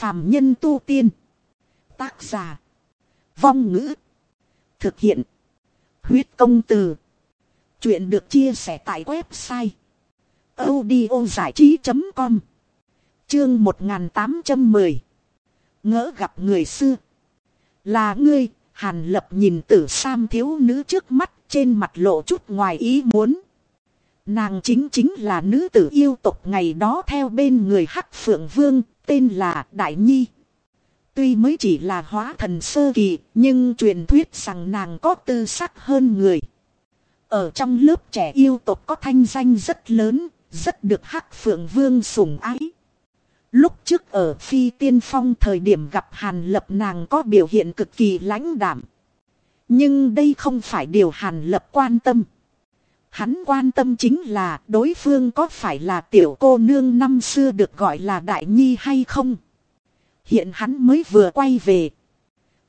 phàm nhân tu tiên. Tác giả. Vong ngữ. Thực hiện. Huyết công từ. Chuyện được chia sẻ tại website. audio trí.com Chương 1810 Ngỡ gặp người xưa. Là ngươi, Hàn Lập nhìn tử Sam thiếu nữ trước mắt trên mặt lộ chút ngoài ý muốn. Nàng chính chính là nữ tử yêu tục ngày đó theo bên người Hắc Phượng Vương, tên là Đại Nhi. Tuy mới chỉ là hóa thần sơ kỳ, nhưng truyền thuyết rằng nàng có tư sắc hơn người. Ở trong lớp trẻ yêu tộc có thanh danh rất lớn, rất được Hắc Phượng Vương sủng ái. Lúc trước ở Phi Tiên Phong thời điểm gặp Hàn Lập nàng có biểu hiện cực kỳ lãnh đảm. Nhưng đây không phải điều Hàn Lập quan tâm. Hắn quan tâm chính là đối phương có phải là tiểu cô nương năm xưa được gọi là Đại Nhi hay không. Hiện hắn mới vừa quay về.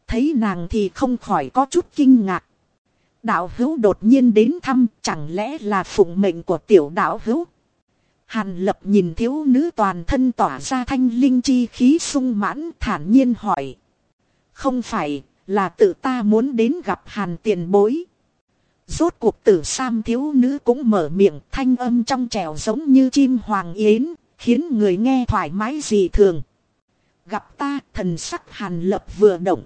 Thấy nàng thì không khỏi có chút kinh ngạc. Đạo hữu đột nhiên đến thăm, chẳng lẽ là phụng mệnh của tiểu đạo hữu. Hàn lập nhìn thiếu nữ toàn thân tỏa ra thanh linh chi khí sung mãn thản nhiên hỏi. Không phải, là tự ta muốn đến gặp hàn tiền bối. Rốt cuộc tử sam thiếu nữ cũng mở miệng thanh âm trong trẻo giống như chim hoàng yến, khiến người nghe thoải mái dị thường. Gặp ta thần sắc hàn lập vừa động.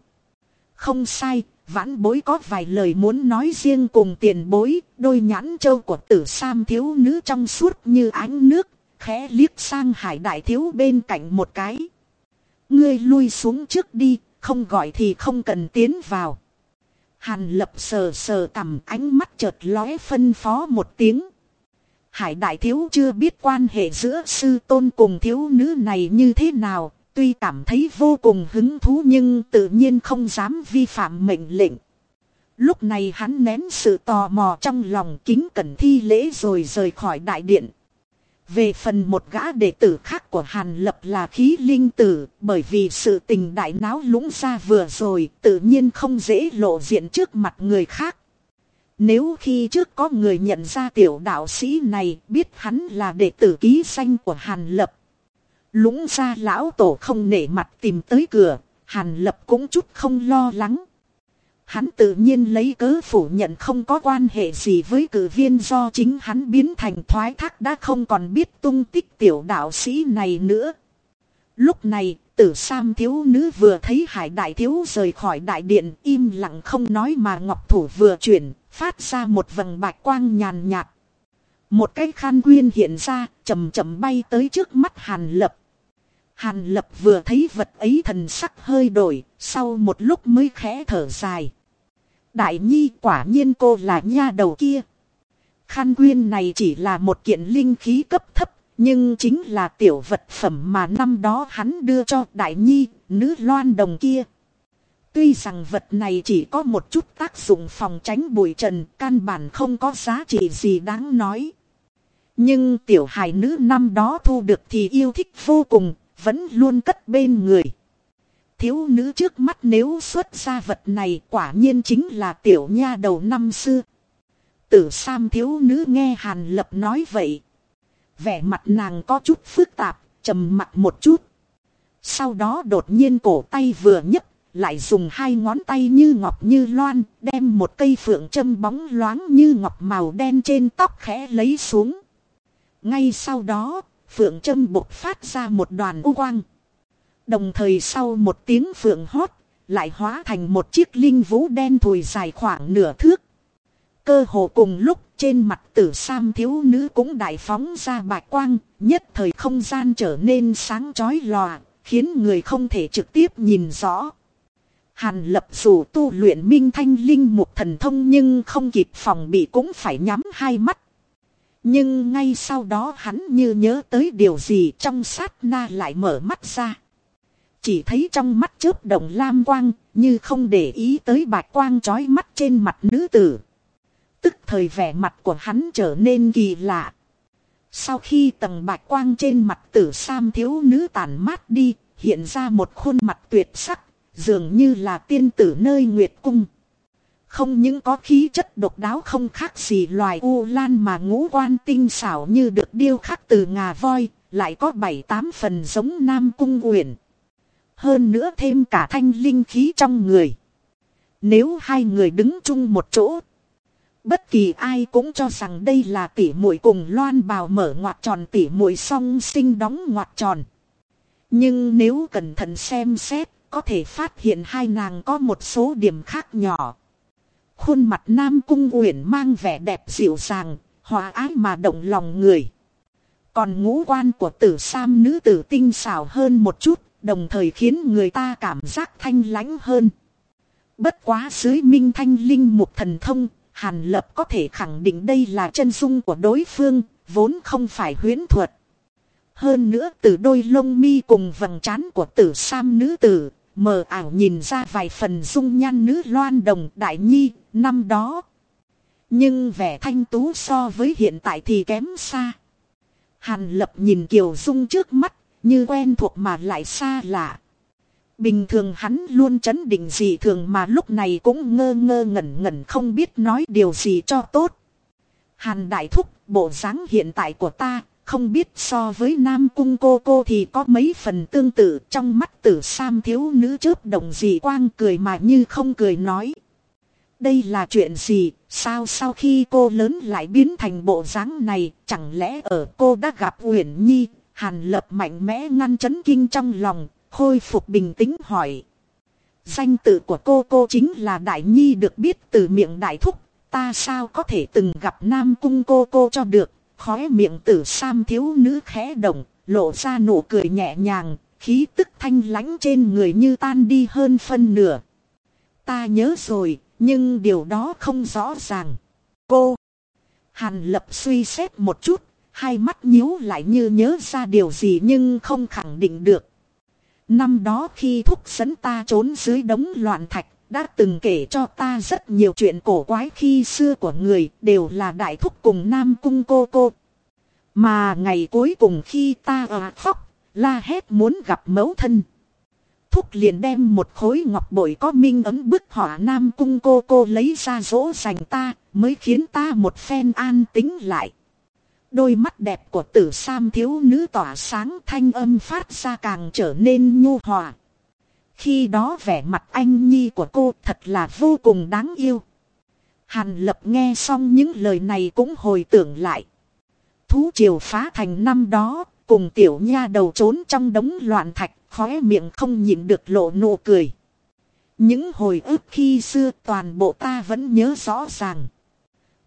Không sai, vãn bối có vài lời muốn nói riêng cùng tiền bối, đôi nhãn châu của tử sam thiếu nữ trong suốt như ánh nước, khẽ liếc sang hải đại thiếu bên cạnh một cái. Ngươi lui xuống trước đi, không gọi thì không cần tiến vào. Hàn lập sờ sờ cầm ánh mắt chợt lóe phân phó một tiếng. Hải đại thiếu chưa biết quan hệ giữa sư tôn cùng thiếu nữ này như thế nào, tuy cảm thấy vô cùng hứng thú nhưng tự nhiên không dám vi phạm mệnh lệnh. Lúc này hắn nén sự tò mò trong lòng kính cẩn thi lễ rồi rời khỏi đại điện. Về phần một gã đệ tử khác của Hàn Lập là khí linh tử, bởi vì sự tình đại náo lũng ra vừa rồi, tự nhiên không dễ lộ diện trước mặt người khác. Nếu khi trước có người nhận ra tiểu đạo sĩ này biết hắn là đệ tử ký danh của Hàn Lập. Lũng ra lão tổ không nể mặt tìm tới cửa, Hàn Lập cũng chút không lo lắng. Hắn tự nhiên lấy cớ phủ nhận không có quan hệ gì với cử viên do chính hắn biến thành thoái thác đã không còn biết tung tích tiểu đạo sĩ này nữa. Lúc này, tử Sam thiếu nữ vừa thấy hải đại thiếu rời khỏi đại điện im lặng không nói mà ngọc thủ vừa chuyển, phát ra một vầng bạch quang nhàn nhạt. Một cái khan quyên hiện ra, chậm chậm bay tới trước mắt hàn lập. Hàn lập vừa thấy vật ấy thần sắc hơi đổi, sau một lúc mới khẽ thở dài. Đại nhi quả nhiên cô là nha đầu kia. Khăn quyên này chỉ là một kiện linh khí cấp thấp, nhưng chính là tiểu vật phẩm mà năm đó hắn đưa cho đại nhi, nữ loan đồng kia. Tuy rằng vật này chỉ có một chút tác dụng phòng tránh bụi trần, căn bản không có giá trị gì đáng nói. Nhưng tiểu hài nữ năm đó thu được thì yêu thích vô cùng, vẫn luôn cất bên người. Thiếu nữ trước mắt nếu xuất ra vật này quả nhiên chính là tiểu nha đầu năm xưa. Tử Sam thiếu nữ nghe Hàn Lập nói vậy. Vẻ mặt nàng có chút phức tạp, trầm mặt một chút. Sau đó đột nhiên cổ tay vừa nhấc, lại dùng hai ngón tay như ngọc như loan, đem một cây phượng châm bóng loáng như ngọc màu đen trên tóc khẽ lấy xuống. Ngay sau đó, phượng châm bộc phát ra một đoàn u quang. Đồng thời sau một tiếng phượng hót, lại hóa thành một chiếc linh vũ đen thùi dài khoảng nửa thước. Cơ hồ cùng lúc trên mặt tử sam thiếu nữ cũng đại phóng ra bạch quang, nhất thời không gian trở nên sáng chói lòa, khiến người không thể trực tiếp nhìn rõ. Hàn lập dù tu luyện minh thanh linh một thần thông nhưng không kịp phòng bị cũng phải nhắm hai mắt. Nhưng ngay sau đó hắn như nhớ tới điều gì trong sát na lại mở mắt ra. Chỉ thấy trong mắt chớp động lam quang, như không để ý tới bạch quang trói mắt trên mặt nữ tử. Tức thời vẻ mặt của hắn trở nên kỳ lạ. Sau khi tầng bạch quang trên mặt tử sam thiếu nữ tàn mát đi, hiện ra một khuôn mặt tuyệt sắc, dường như là tiên tử nơi nguyệt cung. Không những có khí chất độc đáo không khác gì loài u lan mà ngũ quan tinh xảo như được điêu khắc từ ngà voi, lại có bảy tám phần giống nam cung uyển hơn nữa thêm cả thanh linh khí trong người. Nếu hai người đứng chung một chỗ, bất kỳ ai cũng cho rằng đây là tỉ muội cùng loan bào mở ngoặt tròn tỉ muội song sinh đóng ngoặt tròn. Nhưng nếu cẩn thận xem xét, có thể phát hiện hai nàng có một số điểm khác nhỏ. Khuôn mặt Nam Cung Uyển mang vẻ đẹp dịu dàng, hòa ái mà động lòng người. Còn ngũ quan của tử Sam nữ tử tinh xảo hơn một chút, đồng thời khiến người ta cảm giác thanh lãnh hơn. Bất quá dưới minh thanh linh mục thần thông, Hàn Lập có thể khẳng định đây là chân dung của đối phương, vốn không phải huyễn thuật. Hơn nữa từ đôi lông mi cùng vầng trán của tử Sam nữ tử, mờ ảo nhìn ra vài phần dung nhan nữ loan đồng đại nhi, năm đó. Nhưng vẻ thanh tú so với hiện tại thì kém xa. Hàn lập nhìn Kiều Dung trước mắt, như quen thuộc mà lại xa lạ. Bình thường hắn luôn chấn định gì thường mà lúc này cũng ngơ ngơ ngẩn ngẩn không biết nói điều gì cho tốt. Hàn đại thúc, bộ dáng hiện tại của ta, không biết so với nam cung cô cô thì có mấy phần tương tự trong mắt tử sam thiếu nữ chớp đồng gì quang cười mà như không cười nói. Đây là chuyện gì, sao sau khi cô lớn lại biến thành bộ dáng này, chẳng lẽ ở cô đã gặp Uyển Nhi, Hàn Lập mạnh mẽ ngăn chấn kinh trong lòng, khôi phục bình tĩnh hỏi. Danh tự của cô cô chính là Đại Nhi được biết từ miệng Đại Thúc, ta sao có thể từng gặp Nam Cung cô cô cho được, khóe miệng tử sam thiếu nữ khẽ động, lộ ra nụ cười nhẹ nhàng, khí tức thanh lãnh trên người như tan đi hơn phân nửa. Ta nhớ rồi, nhưng điều đó không rõ ràng. Cô. Hàn lập suy xét một chút, hai mắt nhíu lại như nhớ ra điều gì nhưng không khẳng định được. Năm đó khi thúc dẫn ta trốn dưới đống loạn thạch, đã từng kể cho ta rất nhiều chuyện cổ quái khi xưa của người, đều là đại thúc cùng nam cung cô cô. Mà ngày cuối cùng khi ta à khóc, la hét muốn gặp mẫu thân thúc liền đem một khối ngọc bội có minh ấm bức họa nam cung cô cô lấy ra dỗ dành ta, mới khiến ta một phen an tính lại. Đôi mắt đẹp của tử sam thiếu nữ tỏa sáng thanh âm phát ra càng trở nên nhu hòa. Khi đó vẻ mặt anh nhi của cô thật là vô cùng đáng yêu. Hàn lập nghe xong những lời này cũng hồi tưởng lại. Thú triều phá thành năm đó, cùng tiểu nha đầu trốn trong đống loạn thạch khóe miệng không nhịn được lộ nụ cười. Những hồi ức khi xưa toàn bộ ta vẫn nhớ rõ ràng.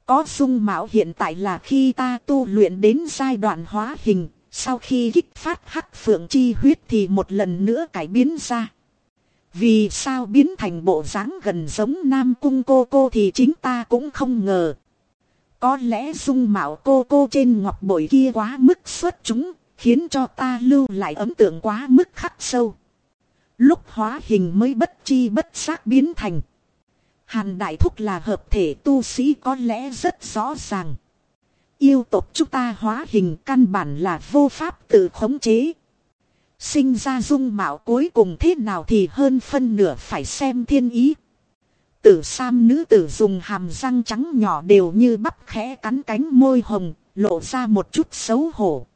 Có dung mạo hiện tại là khi ta tu luyện đến giai đoạn hóa hình, sau khi kích phát hắc phượng chi huyết thì một lần nữa cải biến ra. Vì sao biến thành bộ dáng gần giống nam cung cô cô thì chính ta cũng không ngờ. Có lẽ dung mạo cô cô trên ngọc bội kia quá mức xuất chúng, khiến cho ta lưu lại ấn tượng quá mức khắc sâu. Lúc hóa hình mới bất chi bất giác biến thành. Hàn Đại Thúc là hợp thể tu sĩ có lẽ rất rõ ràng. Yêu tộc chúng ta hóa hình căn bản là vô pháp tự khống chế. Sinh ra dung mạo cuối cùng thế nào thì hơn phân nửa phải xem thiên ý. Tử Sam nữ tử dùng hàm răng trắng nhỏ đều như bắp khẽ cắn cánh môi hồng, lộ ra một chút xấu hổ.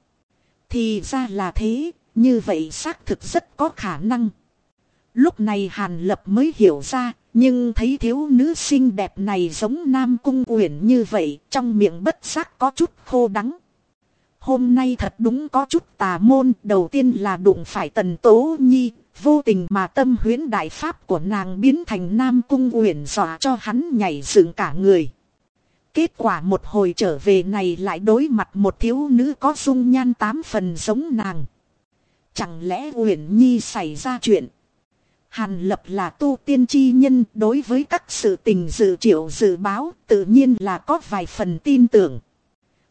Thì ra là thế, như vậy xác thực rất có khả năng. Lúc này Hàn Lập mới hiểu ra, nhưng thấy thiếu nữ xinh đẹp này giống Nam Cung Uyển như vậy, trong miệng bất giác có chút khô đắng. Hôm nay thật đúng có chút tà môn, đầu tiên là đụng phải Tần Tố Nhi, vô tình mà tâm huyễn đại pháp của nàng biến thành Nam Cung Uyển dọa cho hắn nhảy dựng cả người. Kết quả một hồi trở về này lại đối mặt một thiếu nữ có dung nhan tám phần giống nàng. Chẳng lẽ Uyển Nhi xảy ra chuyện? Hàn lập là tu tiên chi nhân đối với các sự tình dự triệu dự báo tự nhiên là có vài phần tin tưởng.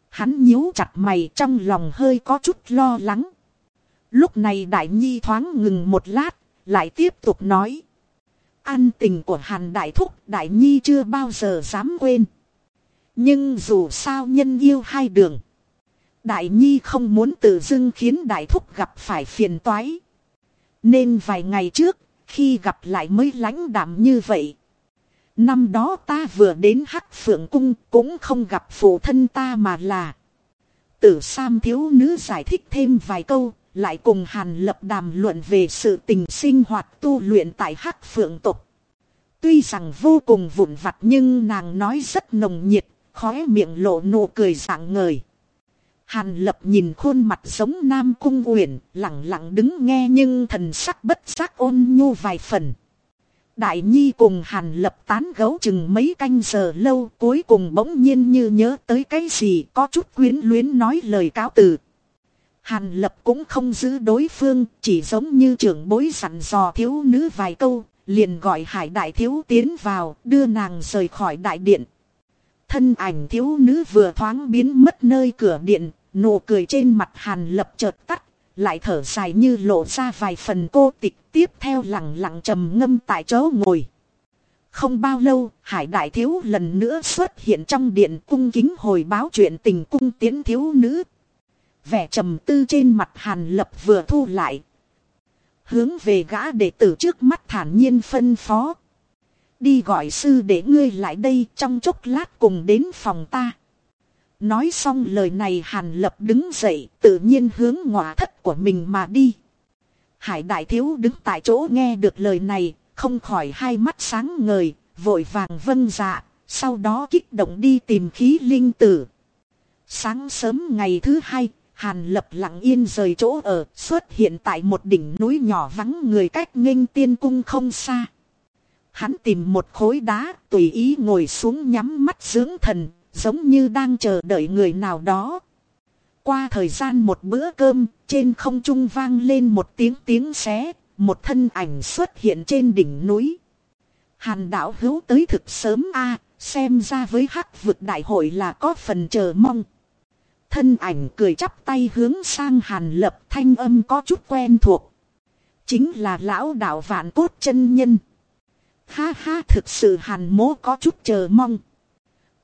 Hắn nhíu chặt mày trong lòng hơi có chút lo lắng. Lúc này đại nhi thoáng ngừng một lát, lại tiếp tục nói. An tình của hàn đại thúc đại nhi chưa bao giờ dám quên. Nhưng dù sao nhân yêu hai đường. Đại Nhi không muốn tự dưng khiến Đại Thúc gặp phải phiền toái. Nên vài ngày trước, khi gặp lại mới lãnh đạm như vậy. Năm đó ta vừa đến Hắc Phượng Cung cũng không gặp phụ thân ta mà là. Tử Sam thiếu nữ giải thích thêm vài câu, lại cùng Hàn Lập đàm luận về sự tình sinh hoạt tu luyện tại Hắc Phượng Tục. Tuy rằng vô cùng vụn vặt nhưng nàng nói rất nồng nhiệt, khóe miệng lộ nụ cười rạng ngời. Hàn lập nhìn khuôn mặt giống Nam Cung Uyển, lặng lặng đứng nghe nhưng thần sắc bất giác ôn nhu vài phần. Đại Nhi cùng Hàn lập tán gấu chừng mấy canh giờ lâu cuối cùng bỗng nhiên như nhớ tới cái gì có chút quyến luyến nói lời cáo từ. Hàn lập cũng không giữ đối phương, chỉ giống như trưởng bối sẵn dò thiếu nữ vài câu, liền gọi hải đại thiếu tiến vào, đưa nàng rời khỏi đại điện. Thân ảnh thiếu nữ vừa thoáng biến mất nơi cửa điện, nụ cười trên mặt hàn lập chợt tắt, lại thở dài như lộ ra vài phần cô tịch tiếp theo lặng lặng trầm ngâm tại chỗ ngồi. Không bao lâu, hải đại thiếu lần nữa xuất hiện trong điện cung kính hồi báo chuyện tình cung tiến thiếu nữ. Vẻ trầm tư trên mặt hàn lập vừa thu lại. Hướng về gã đệ tử trước mắt thản nhiên phân phó. Đi gọi sư để ngươi lại đây trong chốc lát cùng đến phòng ta. Nói xong lời này hàn lập đứng dậy tự nhiên hướng ngọa thất của mình mà đi. Hải đại thiếu đứng tại chỗ nghe được lời này, không khỏi hai mắt sáng ngời, vội vàng vâng dạ, sau đó kích động đi tìm khí linh tử. Sáng sớm ngày thứ hai, Hàn lập lặng yên rời chỗ ở, xuất hiện tại một đỉnh núi nhỏ vắng người cách nghênh tiên cung không xa. Hắn tìm một khối đá, tùy ý ngồi xuống nhắm mắt dưỡng thần, giống như đang chờ đợi người nào đó. Qua thời gian một bữa cơm, trên không trung vang lên một tiếng tiếng xé, một thân ảnh xuất hiện trên đỉnh núi. Hàn đảo hữu tới thực sớm a à, xem ra với hắc vực đại hội là có phần chờ mong. Thân ảnh cười chắp tay hướng sang hàn lập thanh âm có chút quen thuộc. Chính là lão đạo vạn cốt chân nhân. Ha ha thực sự hàn mố có chút chờ mong.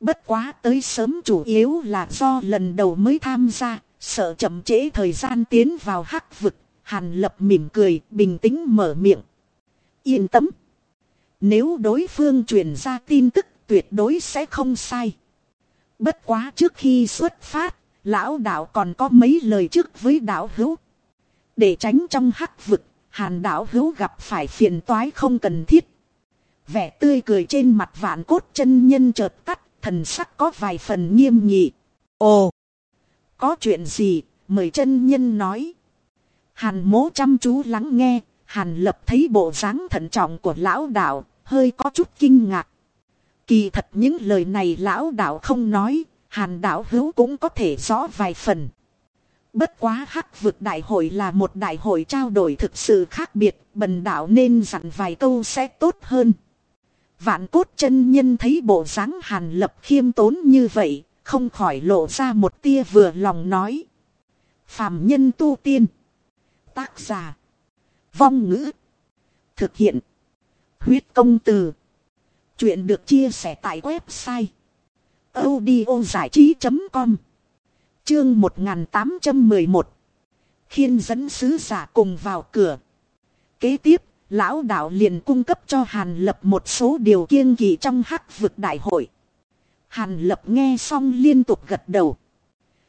Bất quá tới sớm chủ yếu là do lần đầu mới tham gia, sợ chậm trễ thời gian tiến vào hắc vực. Hàn lập mỉm cười, bình tĩnh mở miệng. Yên tâm. Nếu đối phương truyền ra tin tức tuyệt đối sẽ không sai. Bất quá trước khi xuất phát, lão đạo còn có mấy lời trước với đạo hữu. Để tránh trong hắc vực, hàn đạo hữu gặp phải phiền toái không cần thiết. Vẻ tươi cười trên mặt vạn cốt chân nhân chợt tắt, thần sắc có vài phần nghiêm nghị. Ồ! Có chuyện gì? Mời chân nhân nói. Hàn mố chăm chú lắng nghe, hàn lập thấy bộ dáng thận trọng của lão đạo, hơi có chút kinh ngạc. Kỳ thật những lời này lão đạo không nói, hàn đạo hữu cũng có thể rõ vài phần. Bất quá hắc vực đại hội là một đại hội trao đổi thực sự khác biệt, bần đạo nên dặn vài câu sẽ tốt hơn. Vạn cốt chân nhân thấy bộ dáng hàn lập khiêm tốn như vậy, không khỏi lộ ra một tia vừa lòng nói. Phàm nhân tu tiên. Tác giả. Vong ngữ. Thực hiện. Huyết công từ. Chuyện được chia sẻ tại website audio giải trí.com Chương 1811 Khiên dẫn sứ giả cùng vào cửa. Kế tiếp, lão đạo liền cung cấp cho Hàn Lập một số điều kiêng kỳ trong hắc vực đại hội. Hàn Lập nghe xong liên tục gật đầu.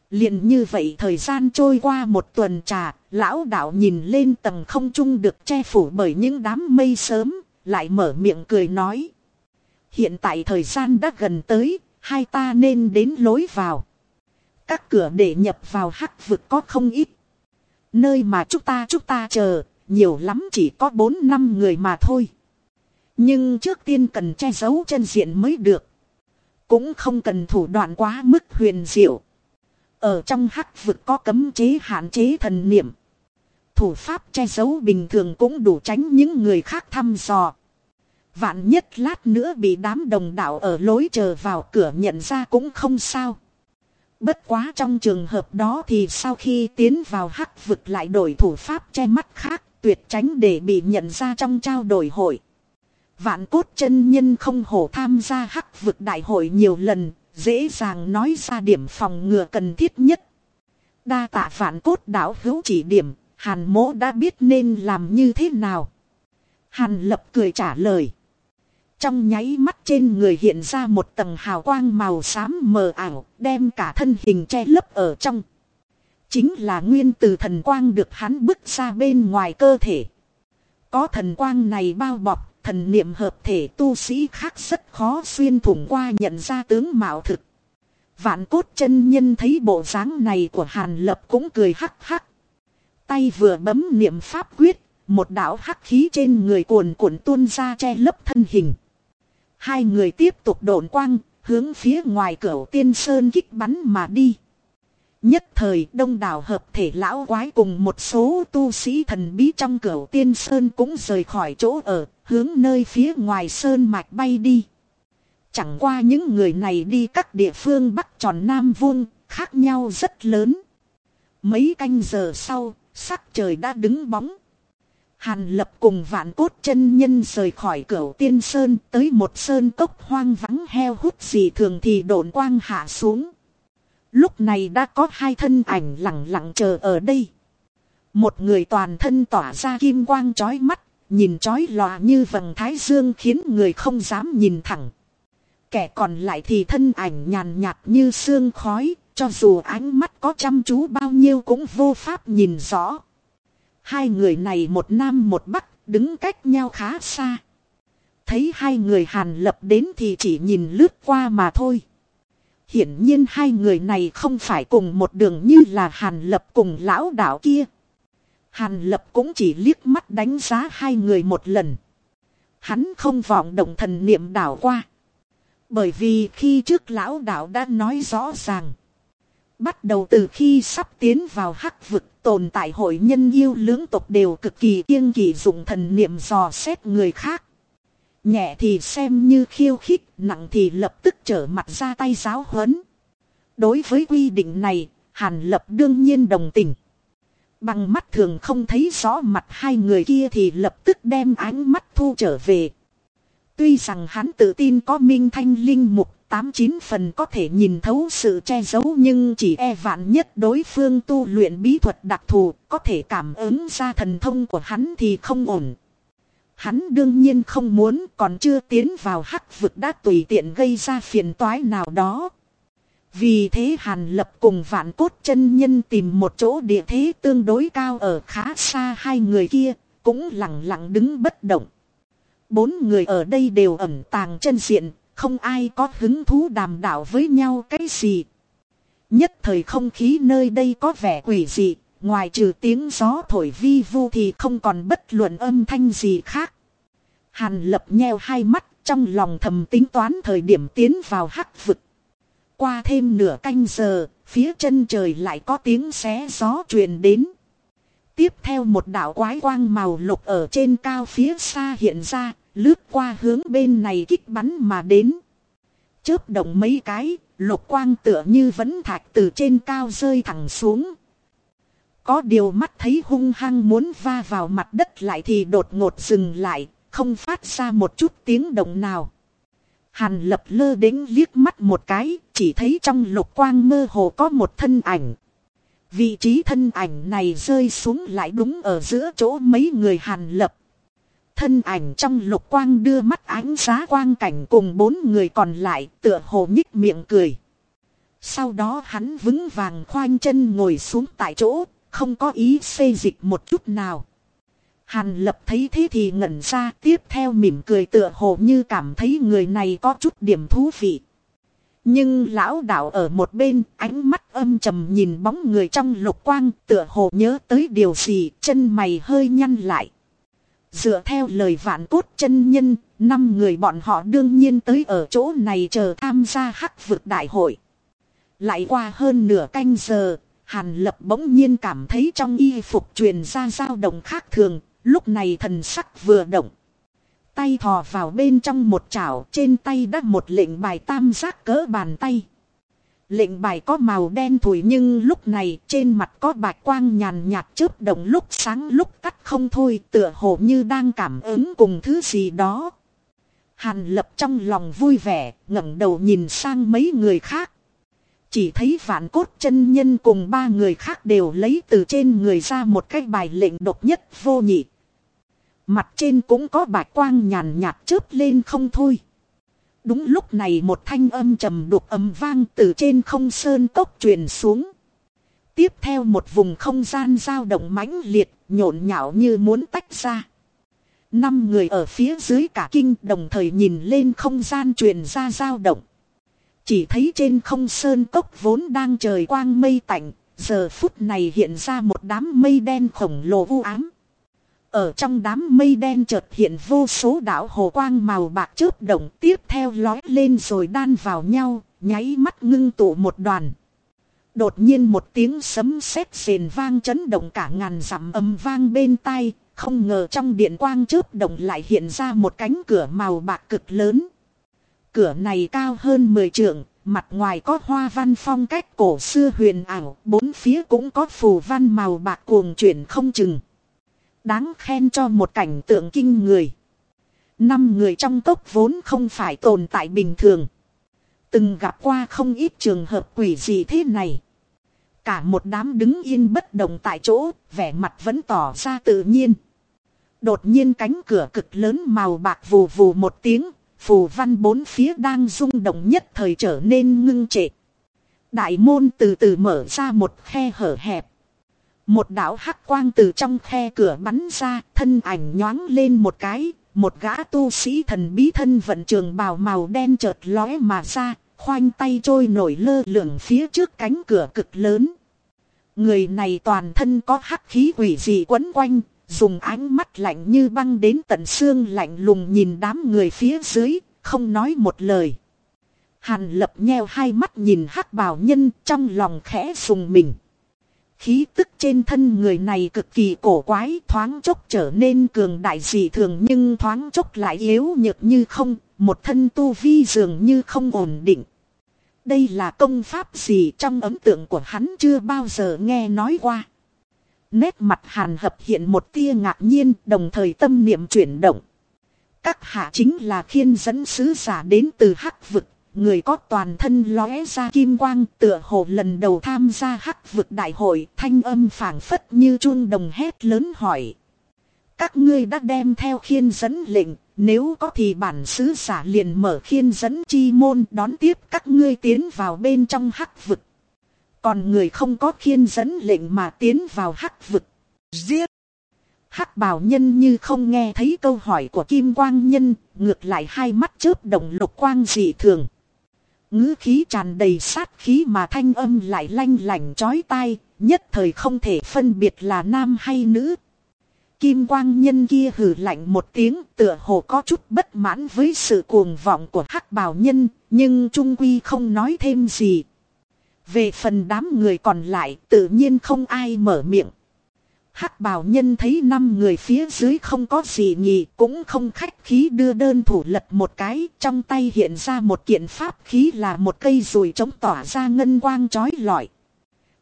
Liền như vậy thời gian trôi qua một tuần trà, lão đạo nhìn lên tầng không trung được che phủ bởi những đám mây sớm, lại mở miệng cười nói. Hiện tại thời gian đã gần tới, hai ta nên đến lối vào. Các cửa để nhập vào hắc vực có không ít. Nơi mà chúng ta chúng ta chờ, nhiều lắm chỉ có bốn năm người mà thôi. Nhưng trước tiên cần che giấu chân diện mới được. Cũng không cần thủ đoạn quá mức huyền diệu. Ở trong hắc vực có cấm chế hạn chế thần niệm. Thủ pháp che giấu bình thường cũng đủ tránh những người khác thăm dò. Vạn nhất lát nữa bị đám đồng đạo ở lối chờ vào cửa nhận ra cũng không sao. Bất quá trong trường hợp đó thì sau khi tiến vào hắc vực lại đổi thủ pháp che mắt khác, tuyệt tránh để bị nhận ra trong trao đổi hội. Vạn cốt chân nhân không hổ tham gia hắc vực đại hội nhiều lần, dễ dàng nói ra điểm phòng ngừa cần thiết nhất. Đa tạ vạn cốt đảo hữu chỉ điểm, hàn mỗ đã biết nên làm như thế nào. Hàn lập cười trả lời. Trong nháy mắt trên người hiện ra một tầng hào quang màu xám mờ ảo, đem cả thân hình che lấp ở trong. Chính là nguyên từ thần quang được hắn bức ra bên ngoài cơ thể. Có thần quang này bao bọc, thần niệm hợp thể tu sĩ khác rất khó xuyên thủng qua nhận ra tướng mạo thực. Vạn cốt chân nhân thấy bộ dáng này của Hàn Lập cũng cười hắc hắc. Tay vừa bấm niệm pháp quyết, một đạo hắc khí trên người cuồn cuộn tuôn ra che lấp thân hình. Hai người tiếp tục độn quang, hướng phía ngoài cửa tiên sơn kích bắn mà đi. Nhất thời đông đảo hợp thể lão quái cùng một số tu sĩ thần bí trong cửa tiên sơn cũng rời khỏi chỗ ở, hướng nơi phía ngoài sơn mạch bay đi. Chẳng qua những người này đi các địa phương bắc tròn nam vuông, khác nhau rất lớn. Mấy canh giờ sau, sắc trời đã đứng bóng. Hàn lập cùng vạn cốt chân nhân rời khỏi cửa tiên sơn tới một sơn cốc hoang vắng heo hút gì thường thì đổn quang hạ xuống. Lúc này đã có hai thân ảnh lặng lặng chờ ở đây. Một người toàn thân tỏa ra kim quang chói mắt, nhìn chói lòa như vầng thái dương khiến người không dám nhìn thẳng. Kẻ còn lại thì thân ảnh nhàn nhạt như sương khói, cho dù ánh mắt có chăm chú bao nhiêu cũng vô pháp nhìn rõ. Hai người này một nam một bắc, đứng cách nhau khá xa. Thấy hai người hàn lập đến thì chỉ nhìn lướt qua mà thôi. Hiển nhiên hai người này không phải cùng một đường như là hàn lập cùng lão đạo kia. Hàn lập cũng chỉ liếc mắt đánh giá hai người một lần. Hắn không vọng động thần niệm đảo qua. Bởi vì khi trước lão đạo đã nói rõ ràng. Bắt đầu từ khi sắp tiến vào hắc vực tồn tại hội nhân yêu lưỡng tộc đều cực kỳ kiêng kỳ dùng thần niệm dò xét người khác. Nhẹ thì xem như khiêu khích, nặng thì lập tức trở mặt ra tay giáo huấn. Đối với quy định này, Hàn Lập đương nhiên đồng tình. Bằng mắt thường không thấy rõ mặt hai người kia thì lập tức đem ánh mắt thu trở về. Tuy rằng hắn tự tin có minh thanh linh mục tám chín phần có thể nhìn thấu sự che giấu nhưng chỉ e vạn nhất đối phương tu luyện bí thuật đặc thù có thể cảm ứng ra thần thông của hắn thì không ổn. Hắn đương nhiên không muốn còn chưa tiến vào hắc vực đã tùy tiện gây ra phiền toái nào đó. Vì thế Hàn Lập cùng vạn cốt chân nhân tìm một chỗ địa thế tương đối cao ở khá xa hai người kia, cũng lặng lặng đứng bất động. Bốn người ở đây đều ẩn tàng chân diện, không ai có hứng thú đàm đạo với nhau cái gì. Nhất thời không khí nơi đây có vẻ quỷ dị, ngoài trừ tiếng gió thổi vi vu thì không còn bất luận âm thanh gì khác. Hàn lập nheo hai mắt trong lòng thầm tính toán thời điểm tiến vào hắc vực. Qua thêm nửa canh giờ, phía chân trời lại có tiếng xé gió truyền đến. Tiếp theo một đạo quái quang màu lục ở trên cao phía xa hiện ra, lướt qua hướng bên này kích bắn mà đến. Chớp động mấy cái, lục quang tựa như vẫn thạch từ trên cao rơi thẳng xuống. Có điều mắt thấy hung hăng muốn va vào mặt đất lại thì đột ngột dừng lại, không phát ra một chút tiếng động nào. Hàn lập lơ đến liếc mắt một cái, chỉ thấy trong lục quang mơ hồ có một thân ảnh. Vị trí thân ảnh này rơi xuống lại đúng ở giữa chỗ mấy người hàn lập. Thân ảnh trong lục quang đưa mắt ánh giá quang cảnh cùng bốn người còn lại tựa hồ nhích miệng cười. Sau đó hắn vững vàng khoanh chân ngồi xuống tại chỗ, không có ý xây dịch một chút nào. Hàn lập thấy thế thì ngẩn ra tiếp theo mỉm cười tựa hồ như cảm thấy người này có chút điểm thú vị. Nhưng lão đạo ở một bên ánh mắt âm trầm nhìn bóng người trong lục quang tựa hồ nhớ tới điều gì chân mày hơi nhăn lại. Dựa theo lời vạn cốt chân nhân, năm người bọn họ đương nhiên tới ở chỗ này chờ tham gia hắc vực đại hội. Lại qua hơn nửa canh giờ, Hàn Lập bỗng nhiên cảm thấy trong y phục truyền ra dao động khác thường, lúc này thần sắc vừa động. Tay thò vào bên trong một chảo, trên tay đã một lệnh bài tam giác cỡ bàn tay. Lệnh bài có màu đen thủi nhưng lúc này trên mặt có bạch quang nhàn nhạt chớp động lúc sáng lúc tắt không thôi tựa hồ như đang cảm ứng cùng thứ gì đó. Hàn lập trong lòng vui vẻ, ngẩng đầu nhìn sang mấy người khác. Chỉ thấy vạn cốt chân nhân cùng ba người khác đều lấy từ trên người ra một cái bài lệnh độc nhất vô nhị. Mặt trên cũng có bạch quang nhàn nhạt chớp lên không thôi. Đúng lúc này một thanh âm trầm đục âm vang từ trên không sơn tốc truyền xuống. Tiếp theo một vùng không gian dao động mãnh liệt, nhộn nhạo như muốn tách ra. Năm người ở phía dưới cả kinh đồng thời nhìn lên không gian truyền ra dao động. Chỉ thấy trên không sơn cốc vốn đang trời quang mây tạnh, giờ phút này hiện ra một đám mây đen khổng lồ u ám. Ở trong đám mây đen chợt hiện vô số đảo hồ quang màu bạc chớp động tiếp theo lói lên rồi đan vào nhau, nháy mắt ngưng tụ một đoàn. Đột nhiên một tiếng sấm sét rền vang chấn động cả ngàn dặm âm vang bên tai, không ngờ trong điện quang chớp động lại hiện ra một cánh cửa màu bạc cực lớn. Cửa này cao hơn 10 trượng, mặt ngoài có hoa văn phong cách cổ xưa huyền ảo, bốn phía cũng có phù văn màu bạc cuồng chuyển không chừng. Đáng khen cho một cảnh tượng kinh người. Năm người trong tốc vốn không phải tồn tại bình thường. Từng gặp qua không ít trường hợp quỷ gì thế này. Cả một đám đứng yên bất động tại chỗ, vẻ mặt vẫn tỏ ra tự nhiên. Đột nhiên cánh cửa cực lớn màu bạc vù vù một tiếng, phù văn bốn phía đang rung động nhất thời trở nên ngưng trệ. Đại môn từ từ mở ra một khe hở hẹp. Một đạo hắc quang từ trong khe cửa bắn ra, thân ảnh nhoáng lên một cái, một gã tu sĩ thần bí thân vận trường bào màu đen chợt lóe mà ra, khoanh tay trôi nổi lơ lửng phía trước cánh cửa cực lớn. Người này toàn thân có hắc khí quỷ dị quấn quanh, dùng ánh mắt lạnh như băng đến tận xương lạnh lùng nhìn đám người phía dưới, không nói một lời. Hàn lập nheo hai mắt nhìn hắc bào nhân trong lòng khẽ sùng mình. Khí tức trên thân người này cực kỳ cổ quái thoáng chốc trở nên cường đại dị thường nhưng thoáng chốc lại yếu nhược như không, một thân tu vi dường như không ổn định. Đây là công pháp gì trong ấn tượng của hắn chưa bao giờ nghe nói qua. Nét mặt hàn hợp hiện một tia ngạc nhiên đồng thời tâm niệm chuyển động. Các hạ chính là khiên dẫn sứ giả đến từ hắc vực người có toàn thân lóe ra kim quang tựa hồ lần đầu tham gia hắc vực đại hội thanh âm phảng phất như chuông đồng hét lớn hỏi. Các ngươi đã đem theo khiên dẫn lệnh, nếu có thì bản sứ giả liền mở khiên dẫn chi môn đón tiếp các ngươi tiến vào bên trong hắc vực. Còn người không có khiên dẫn lệnh mà tiến vào hắc vực. Giết! hắc bào nhân như không nghe thấy câu hỏi của kim quang nhân, ngược lại hai mắt chớp động lục quang dị thường ngữ khí tràn đầy sát khí mà thanh âm lại lanh lành chói tai, nhất thời không thể phân biệt là nam hay nữ. Kim quang nhân kia hử lạnh một tiếng tựa hồ có chút bất mãn với sự cuồng vọng của hắc bào nhân, nhưng trung quy không nói thêm gì. Về phần đám người còn lại tự nhiên không ai mở miệng hắc bào nhân thấy năm người phía dưới không có gì nhì cũng không khách khí đưa đơn thủ lật một cái trong tay hiện ra một kiện pháp khí là một cây rùi chống tỏa ra ngân quang trói lọi.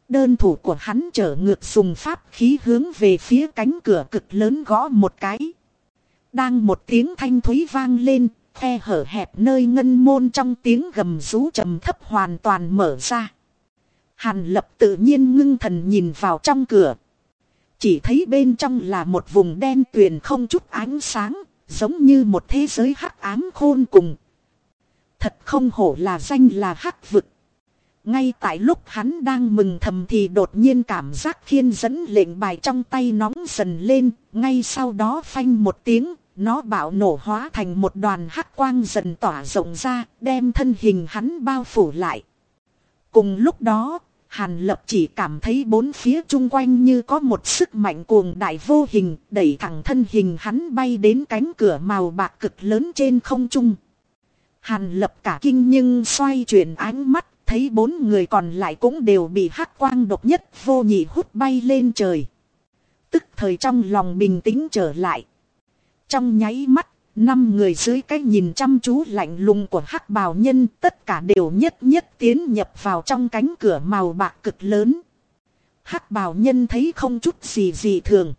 Đơn thủ của hắn trở ngược dùng pháp khí hướng về phía cánh cửa cực lớn gõ một cái. Đang một tiếng thanh thúy vang lên, khe hở hẹp nơi ngân môn trong tiếng gầm rú trầm thấp hoàn toàn mở ra. Hàn lập tự nhiên ngưng thần nhìn vào trong cửa. Chỉ thấy bên trong là một vùng đen tuyền không chút ánh sáng, giống như một thế giới hắc ám khôn cùng. Thật không hổ là danh là hắc vực. Ngay tại lúc hắn đang mừng thầm thì đột nhiên cảm giác khiên dẫn lệnh bài trong tay nóng dần lên, ngay sau đó phanh một tiếng, nó bạo nổ hóa thành một đoàn hắc quang dần tỏa rộng ra, đem thân hình hắn bao phủ lại. Cùng lúc đó, Hàn lập chỉ cảm thấy bốn phía chung quanh như có một sức mạnh cuồng đại vô hình, đẩy thẳng thân hình hắn bay đến cánh cửa màu bạc cực lớn trên không trung. Hàn lập cả kinh nhưng xoay chuyển ánh mắt, thấy bốn người còn lại cũng đều bị hắc quang độc nhất vô nhị hút bay lên trời. Tức thời trong lòng bình tĩnh trở lại. Trong nháy mắt Năm người dưới cái nhìn chăm chú lạnh lùng của hắc bào nhân tất cả đều nhất nhất tiến nhập vào trong cánh cửa màu bạc cực lớn. hắc bào nhân thấy không chút gì gì thường.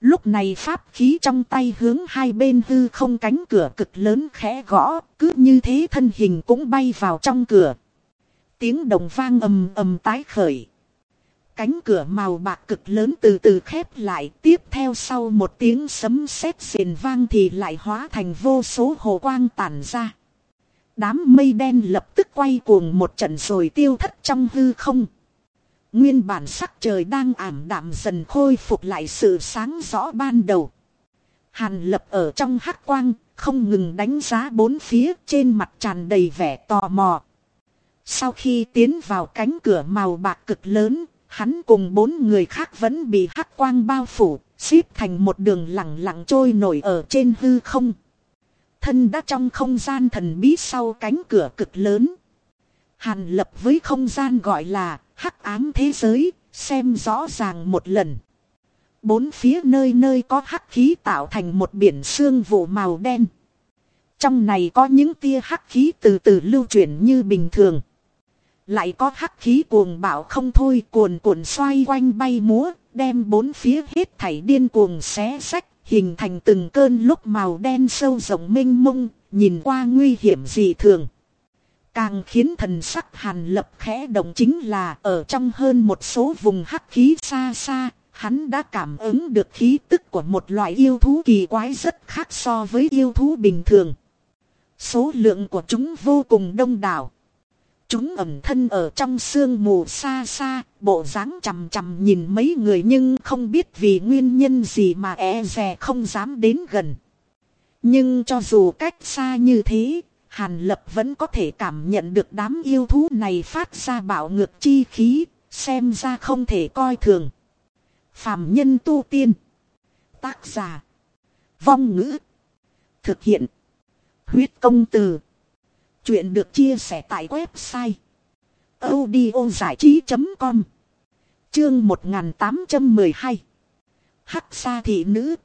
Lúc này pháp khí trong tay hướng hai bên hư không cánh cửa cực lớn khẽ gõ, cứ như thế thân hình cũng bay vào trong cửa. Tiếng đồng vang ầm ầm tái khởi. Cánh cửa màu bạc cực lớn từ từ khép lại tiếp theo sau một tiếng sấm sét xiền vang thì lại hóa thành vô số hồ quang tản ra. Đám mây đen lập tức quay cuồng một trận rồi tiêu thất trong hư không. Nguyên bản sắc trời đang ảm đạm dần khôi phục lại sự sáng rõ ban đầu. Hàn lập ở trong hắc quang, không ngừng đánh giá bốn phía trên mặt tràn đầy vẻ tò mò. Sau khi tiến vào cánh cửa màu bạc cực lớn, hắn cùng bốn người khác vẫn bị hắc quang bao phủ, xếp thành một đường lặng lặng trôi nổi ở trên hư không. Thân đã trong không gian thần bí sau cánh cửa cực lớn. Hàn lập với không gian gọi là hắc ám thế giới, xem rõ ràng một lần. Bốn phía nơi nơi có hắc khí tạo thành một biển xương vụ màu đen. Trong này có những tia hắc khí từ từ lưu chuyển như bình thường. Lại có hắc khí cuồng bạo không thôi cuồn cuộn xoay quanh bay múa, đem bốn phía hết thảy điên cuồng xé sách, hình thành từng cơn lúc màu đen sâu rộng mênh mông, nhìn qua nguy hiểm dị thường. Càng khiến thần sắc hàn lập khẽ động chính là ở trong hơn một số vùng hắc khí xa xa, hắn đã cảm ứng được khí tức của một loại yêu thú kỳ quái rất khác so với yêu thú bình thường. Số lượng của chúng vô cùng đông đảo. Chúng ẩm thân ở trong sương mù xa xa, bộ dáng chằm chằm nhìn mấy người nhưng không biết vì nguyên nhân gì mà e rè không dám đến gần. Nhưng cho dù cách xa như thế, Hàn Lập vẫn có thể cảm nhận được đám yêu thú này phát ra bạo ngược chi khí, xem ra không thể coi thường. Phạm nhân tu tiên. Tác giả. Vong ngữ. Thực hiện. Huyết công từ. Chuyện được chia sẻ tại website. audio trí.com Chương 1812 Hắc sa thị nữ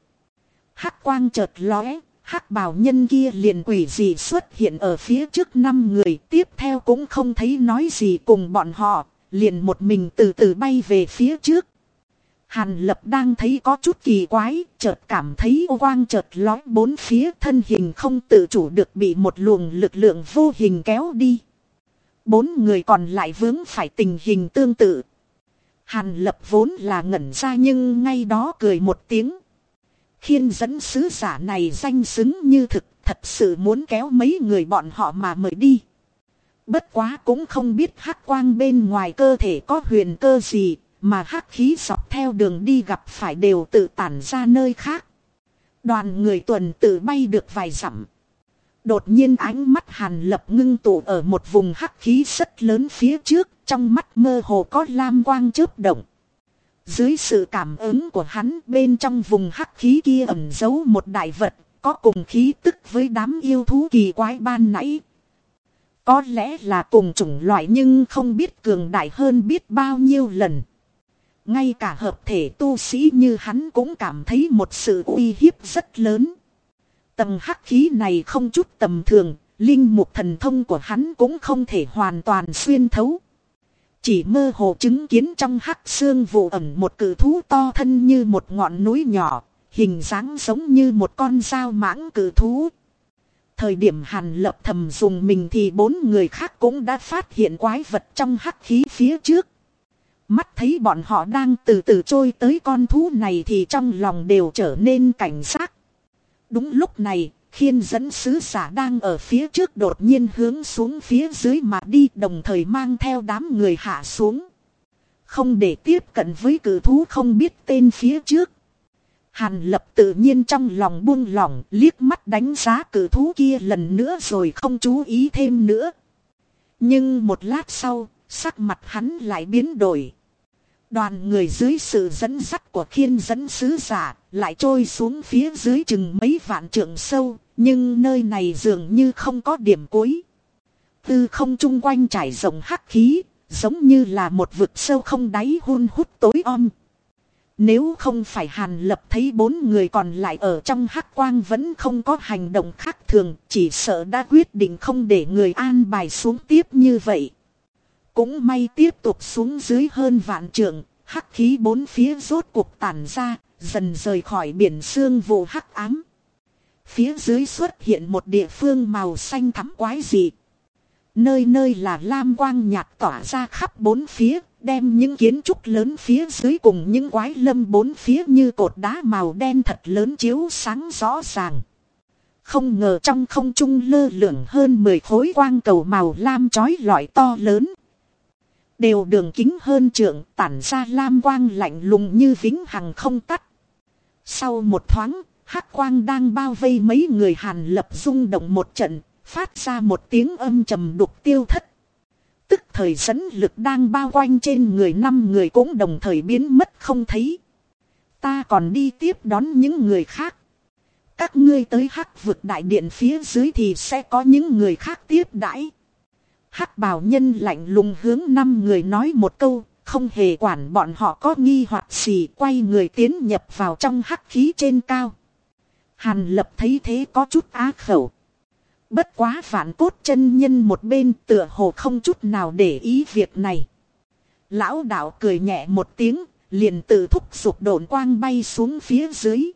Hắc quang chợt lóe hắc bào nhân kia liền quỷ gì xuất hiện ở phía trước năm người tiếp theo cũng không thấy nói gì cùng bọn họ, liền một mình từ từ bay về phía trước. Hàn lập đang thấy có chút kỳ quái, chợt cảm thấy ô quang chợt lói bốn phía thân hình không tự chủ được bị một luồng lực lượng vô hình kéo đi. Bốn người còn lại vướng phải tình hình tương tự. Hàn lập vốn là ngẩn ra nhưng ngay đó cười một tiếng. Khiên dẫn sứ giả này danh xứng như thực thật sự muốn kéo mấy người bọn họ mà mời đi. Bất quá cũng không biết hắc quang bên ngoài cơ thể có huyền cơ gì mà hắc khí dọc theo đường đi gặp phải đều tự tản ra nơi khác. Đoàn người tuần tự bay được vài dặm. Đột nhiên ánh mắt hàn lập ngưng tụ ở một vùng hắc khí rất lớn phía trước, trong mắt mơ hồ có lam quang chớp động. Dưới sự cảm ứng của hắn bên trong vùng hắc khí kia ẩn giấu một đại vật, có cùng khí tức với đám yêu thú kỳ quái ban nãy. Có lẽ là cùng chủng loại nhưng không biết cường đại hơn biết bao nhiêu lần. Ngay cả hợp thể tu sĩ như hắn cũng cảm thấy một sự uy hiếp rất lớn. Tầng hắc khí này không chút tầm thường, linh mục thần thông của hắn cũng không thể hoàn toàn xuyên thấu. Chỉ mơ hồ chứng kiến trong hắc xương vụ ẩn một cử thú to thân như một ngọn núi nhỏ, hình dáng giống như một con dao mãng cử thú. Thời điểm hàn lập thầm dùng mình thì bốn người khác cũng đã phát hiện quái vật trong hắc khí phía trước. Mắt thấy bọn họ đang từ từ trôi tới con thú này thì trong lòng đều trở nên cảnh giác. Đúng lúc này, khiên dẫn sứ giả đang ở phía trước đột nhiên hướng xuống phía dưới mà đi đồng thời mang theo đám người hạ xuống. Không để tiếp cận với cử thú không biết tên phía trước. Hàn lập tự nhiên trong lòng buông lỏng liếc mắt đánh giá cử thú kia lần nữa rồi không chú ý thêm nữa. Nhưng một lát sau, sắc mặt hắn lại biến đổi. Đoàn người dưới sự dẫn dắt của khiên dẫn sứ giả lại trôi xuống phía dưới chừng mấy vạn trượng sâu, nhưng nơi này dường như không có điểm cuối. Tư không chung quanh trải rộng hắc khí, giống như là một vực sâu không đáy hun hút tối om. Nếu không phải Hàn Lập thấy bốn người còn lại ở trong hắc quang vẫn không có hành động khác thường, chỉ sợ đã quyết định không để người an bài xuống tiếp như vậy. Cũng may tiếp tục xuống dưới hơn vạn trượng, hắc khí bốn phía rốt cuộc tản ra, dần rời khỏi biển sương vụ hắc ám. Phía dưới xuất hiện một địa phương màu xanh thắm quái dị. Nơi nơi là lam quang nhạt tỏa ra khắp bốn phía, đem những kiến trúc lớn phía dưới cùng những quái lâm bốn phía như cột đá màu đen thật lớn chiếu sáng rõ ràng. Không ngờ trong không trung lơ lửng hơn 10 khối quang cầu màu lam chói lọi to lớn, Đều đường kính hơn trượng tản ra lam quang lạnh lùng như vĩnh hằng không tắt. Sau một thoáng, hắc quang đang bao vây mấy người hàn lập rung động một trận, phát ra một tiếng âm trầm đục tiêu thất. Tức thời dẫn lực đang bao quanh trên người năm người cũng đồng thời biến mất không thấy. Ta còn đi tiếp đón những người khác. Các ngươi tới hắc vực đại điện phía dưới thì sẽ có những người khác tiếp đãi. Hắc bào nhân lạnh lùng hướng năm người nói một câu, không hề quản bọn họ có nghi hoặc gì quay người tiến nhập vào trong hắc khí trên cao. Hàn lập thấy thế có chút á khẩu. Bất quá vạn cốt chân nhân một bên tựa hồ không chút nào để ý việc này. Lão đạo cười nhẹ một tiếng, liền tự thúc sụp độn quang bay xuống phía dưới.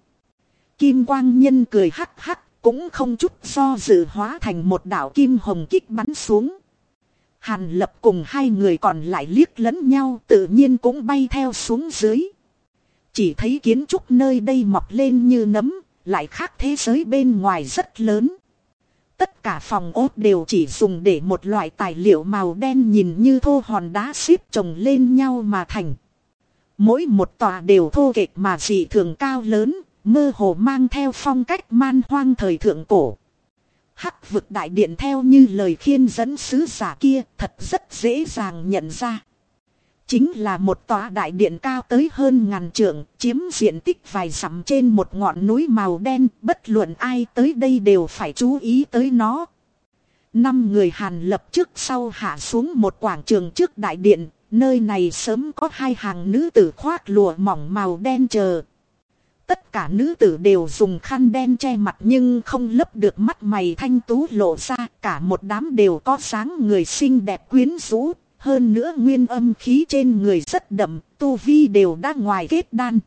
Kim quang nhân cười hắc hắc, cũng không chút do dự hóa thành một đạo kim hồng kích bắn xuống. Hàn lập cùng hai người còn lại liếc lẫn nhau tự nhiên cũng bay theo xuống dưới. Chỉ thấy kiến trúc nơi đây mọc lên như nấm, lại khác thế giới bên ngoài rất lớn. Tất cả phòng ốt đều chỉ dùng để một loại tài liệu màu đen nhìn như thô hòn đá xếp chồng lên nhau mà thành. Mỗi một tòa đều thô kệch mà dị thường cao lớn, mơ hồ mang theo phong cách man hoang thời thượng cổ. Hắc vực đại điện theo như lời khiên dẫn sứ giả kia thật rất dễ dàng nhận ra. Chính là một tòa đại điện cao tới hơn ngàn trượng, chiếm diện tích vài dặm trên một ngọn núi màu đen, bất luận ai tới đây đều phải chú ý tới nó. Năm người Hàn lập trước sau hạ xuống một quảng trường trước đại điện, nơi này sớm có hai hàng nữ tử khoác lụa mỏng màu đen chờ. Tất cả nữ tử đều dùng khăn đen che mặt nhưng không lấp được mắt mày thanh tú lộ ra, cả một đám đều có sáng người xinh đẹp quyến rũ, hơn nữa nguyên âm khí trên người rất đậm, tu vi đều đã ngoài kết đan.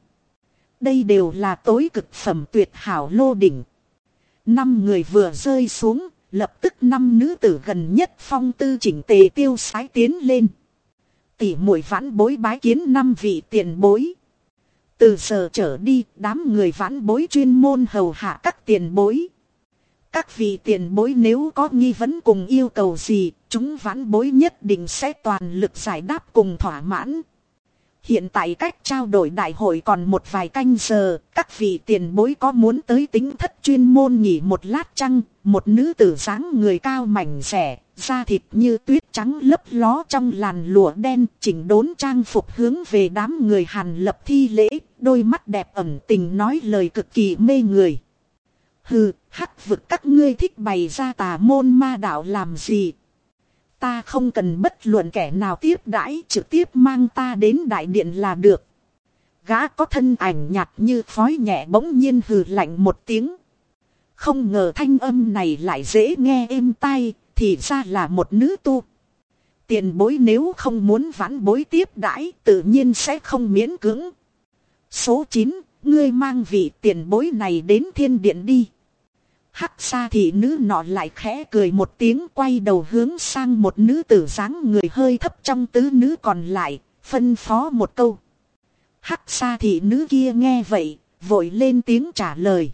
Đây đều là tối cực phẩm tuyệt hảo lô đỉnh. Năm người vừa rơi xuống, lập tức năm nữ tử gần nhất phong tư chỉnh tề tiêu sái tiến lên. Tỷ muội vãn bối bái kiến năm vị tiền bối. Từ giờ trở đi, đám người vãn bối chuyên môn hầu hạ các tiền bối. Các vị tiền bối nếu có nghi vấn cùng yêu cầu gì, chúng vãn bối nhất định sẽ toàn lực giải đáp cùng thỏa mãn. Hiện tại cách trao đổi đại hội còn một vài canh giờ, các vị tiền bối có muốn tới tính thất chuyên môn nghỉ một lát chăng, một nữ tử dáng người cao mảnh rẻ, da thịt như tuyết trắng lấp ló trong làn lụa đen, chỉnh đốn trang phục hướng về đám người hàn lập thi lễ, đôi mắt đẹp ẩn tình nói lời cực kỳ mê người. Hừ, hắc vực các ngươi thích bày ra tà môn ma đạo làm gì, Ta không cần bất luận kẻ nào tiếp đãi trực tiếp mang ta đến đại điện là được. Gã có thân ảnh nhạt như khói nhẹ bỗng nhiên hừ lạnh một tiếng. Không ngờ thanh âm này lại dễ nghe êm tai, thì ra là một nữ tu. Tiền bối nếu không muốn vãn bối tiếp đãi tự nhiên sẽ không miễn cưỡng. Số 9, ngươi mang vị tiền bối này đến thiên điện đi. Hắc xa thị nữ nọ lại khẽ cười một tiếng quay đầu hướng sang một nữ tử dáng người hơi thấp trong tứ nữ còn lại, phân phó một câu. Hắc xa thị nữ kia nghe vậy, vội lên tiếng trả lời.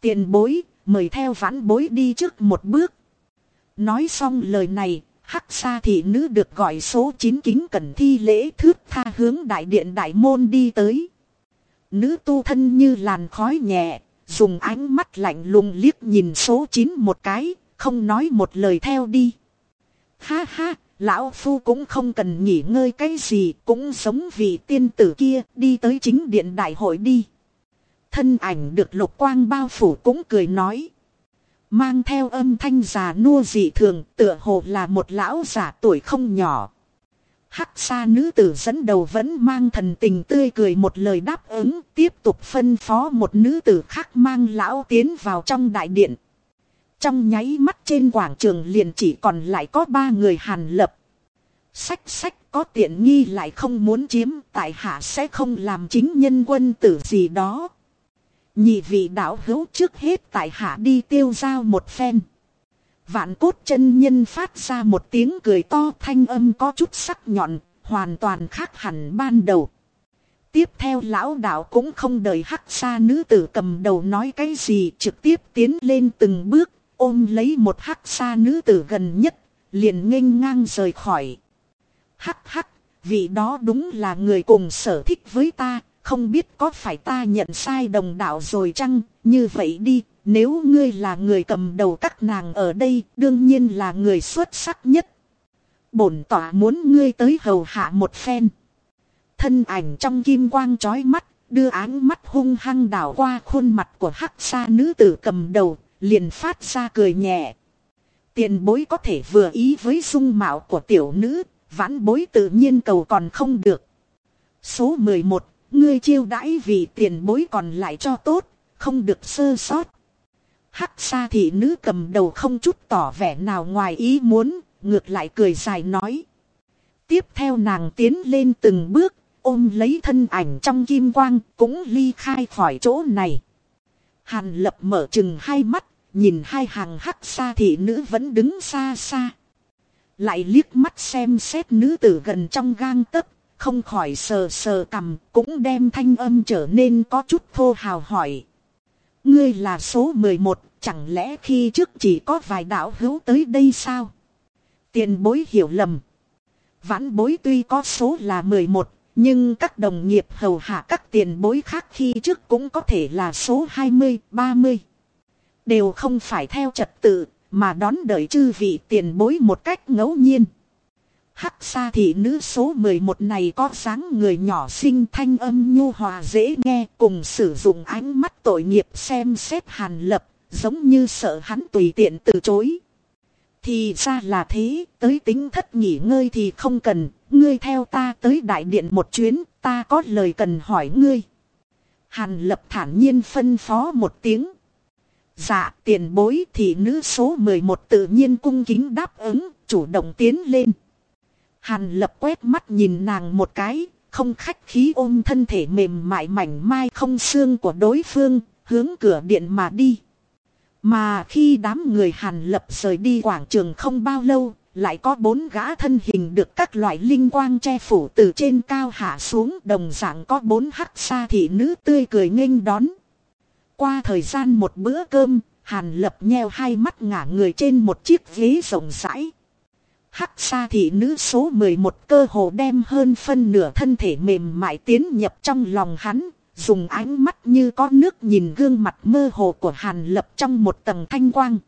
Tiền bối, mời theo vãn bối đi trước một bước. Nói xong lời này, hắc xa thị nữ được gọi số 9 kính cẩn thi lễ thước tha hướng đại điện đại môn đi tới. Nữ tu thân như làn khói nhẹ, Dùng ánh mắt lạnh lùng liếc nhìn số 9 một cái, không nói một lời theo đi. Ha ha, lão phu cũng không cần nghỉ ngơi cái gì, cũng giống vị tiên tử kia, đi tới chính điện đại hội đi. Thân ảnh được lục quang bao phủ cũng cười nói. Mang theo âm thanh già nua dị thường, tựa hồ là một lão giả tuổi không nhỏ. Hắc xa nữ tử dẫn đầu vẫn mang thần tình tươi cười một lời đáp ứng, tiếp tục phân phó một nữ tử khác mang lão tiến vào trong đại điện. Trong nháy mắt trên quảng trường liền chỉ còn lại có ba người hàn lập. Sách sách có tiện nghi lại không muốn chiếm, tại hạ sẽ không làm chính nhân quân tử gì đó. Nhị vị đạo hữu trước hết tại hạ đi tiêu giao một phen. Vạn cốt chân nhân phát ra một tiếng cười to thanh âm có chút sắc nhọn, hoàn toàn khác hẳn ban đầu. Tiếp theo lão đạo cũng không đợi hắc xa nữ tử cầm đầu nói cái gì trực tiếp tiến lên từng bước, ôm lấy một hắc xa nữ tử gần nhất, liền nghênh ngang rời khỏi. Hắc hắc, vị đó đúng là người cùng sở thích với ta, không biết có phải ta nhận sai đồng đạo rồi chăng, như vậy đi, nếu ngươi là người cầm đầu các nàng ở đây, đương nhiên là người xuất sắc nhất. Bổn tỏa muốn ngươi tới hầu hạ một phen. Thân ảnh trong kim quang chói mắt, đưa áng mắt hung hăng đảo qua khuôn mặt của hắc sa nữ tử cầm đầu, liền phát ra cười nhẹ. Tiền bối có thể vừa ý với dung mạo của tiểu nữ, vãn bối tự nhiên cầu còn không được. Số 11, ngươi chiêu đãi vì tiền bối còn lại cho tốt, không được sơ sót. Hắc xa thị nữ cầm đầu không chút tỏ vẻ nào ngoài ý muốn, ngược lại cười dài nói. Tiếp theo nàng tiến lên từng bước, ôm lấy thân ảnh trong kim quang, cũng ly khai khỏi chỗ này. Hàn lập mở chừng hai mắt, nhìn hai hàng hắc xa thị nữ vẫn đứng xa xa. Lại liếc mắt xem xét nữ tử gần trong gang tấc, không khỏi sờ sờ cầm, cũng đem thanh âm trở nên có chút thô hào hỏi. Ngươi là số 11, chẳng lẽ khi trước chỉ có vài đạo hữu tới đây sao? Tiền bối hiểu lầm. Vãn bối tuy có số là 11, nhưng các đồng nghiệp hầu hạ các tiền bối khác khi trước cũng có thể là số 20, 30. Đều không phải theo trật tự, mà đón đợi chư vị tiền bối một cách ngẫu nhiên. Hắc xa thị nữ số 11 này có dáng người nhỏ xinh thanh âm nhu hòa dễ nghe cùng sử dụng ánh mắt tội nghiệp xem xét hàn lập, giống như sợ hắn tùy tiện từ chối. Thì ra là thế, tới tính thất nghỉ ngơi thì không cần, ngươi theo ta tới đại điện một chuyến, ta có lời cần hỏi ngươi. Hàn lập thản nhiên phân phó một tiếng. Dạ tiền bối thì nữ số 11 tự nhiên cung kính đáp ứng, chủ động tiến lên. Hàn lập quét mắt nhìn nàng một cái, không khách khí ôm thân thể mềm mại mảnh mai không xương của đối phương, hướng cửa điện mà đi. Mà khi đám người hàn lập rời đi quảng trường không bao lâu, lại có bốn gã thân hình được các loại linh quang che phủ từ trên cao hạ xuống đồng dạng có bốn hắc xa thị nữ tươi cười nghênh đón. Qua thời gian một bữa cơm, hàn lập nheo hai mắt ngả người trên một chiếc ghế rộng rãi. Hắc xa thị nữ số 11 cơ hồ đem hơn phân nửa thân thể mềm mại tiến nhập trong lòng hắn, dùng ánh mắt như có nước nhìn gương mặt mơ hồ của Hàn Lập trong một tầng thanh quang.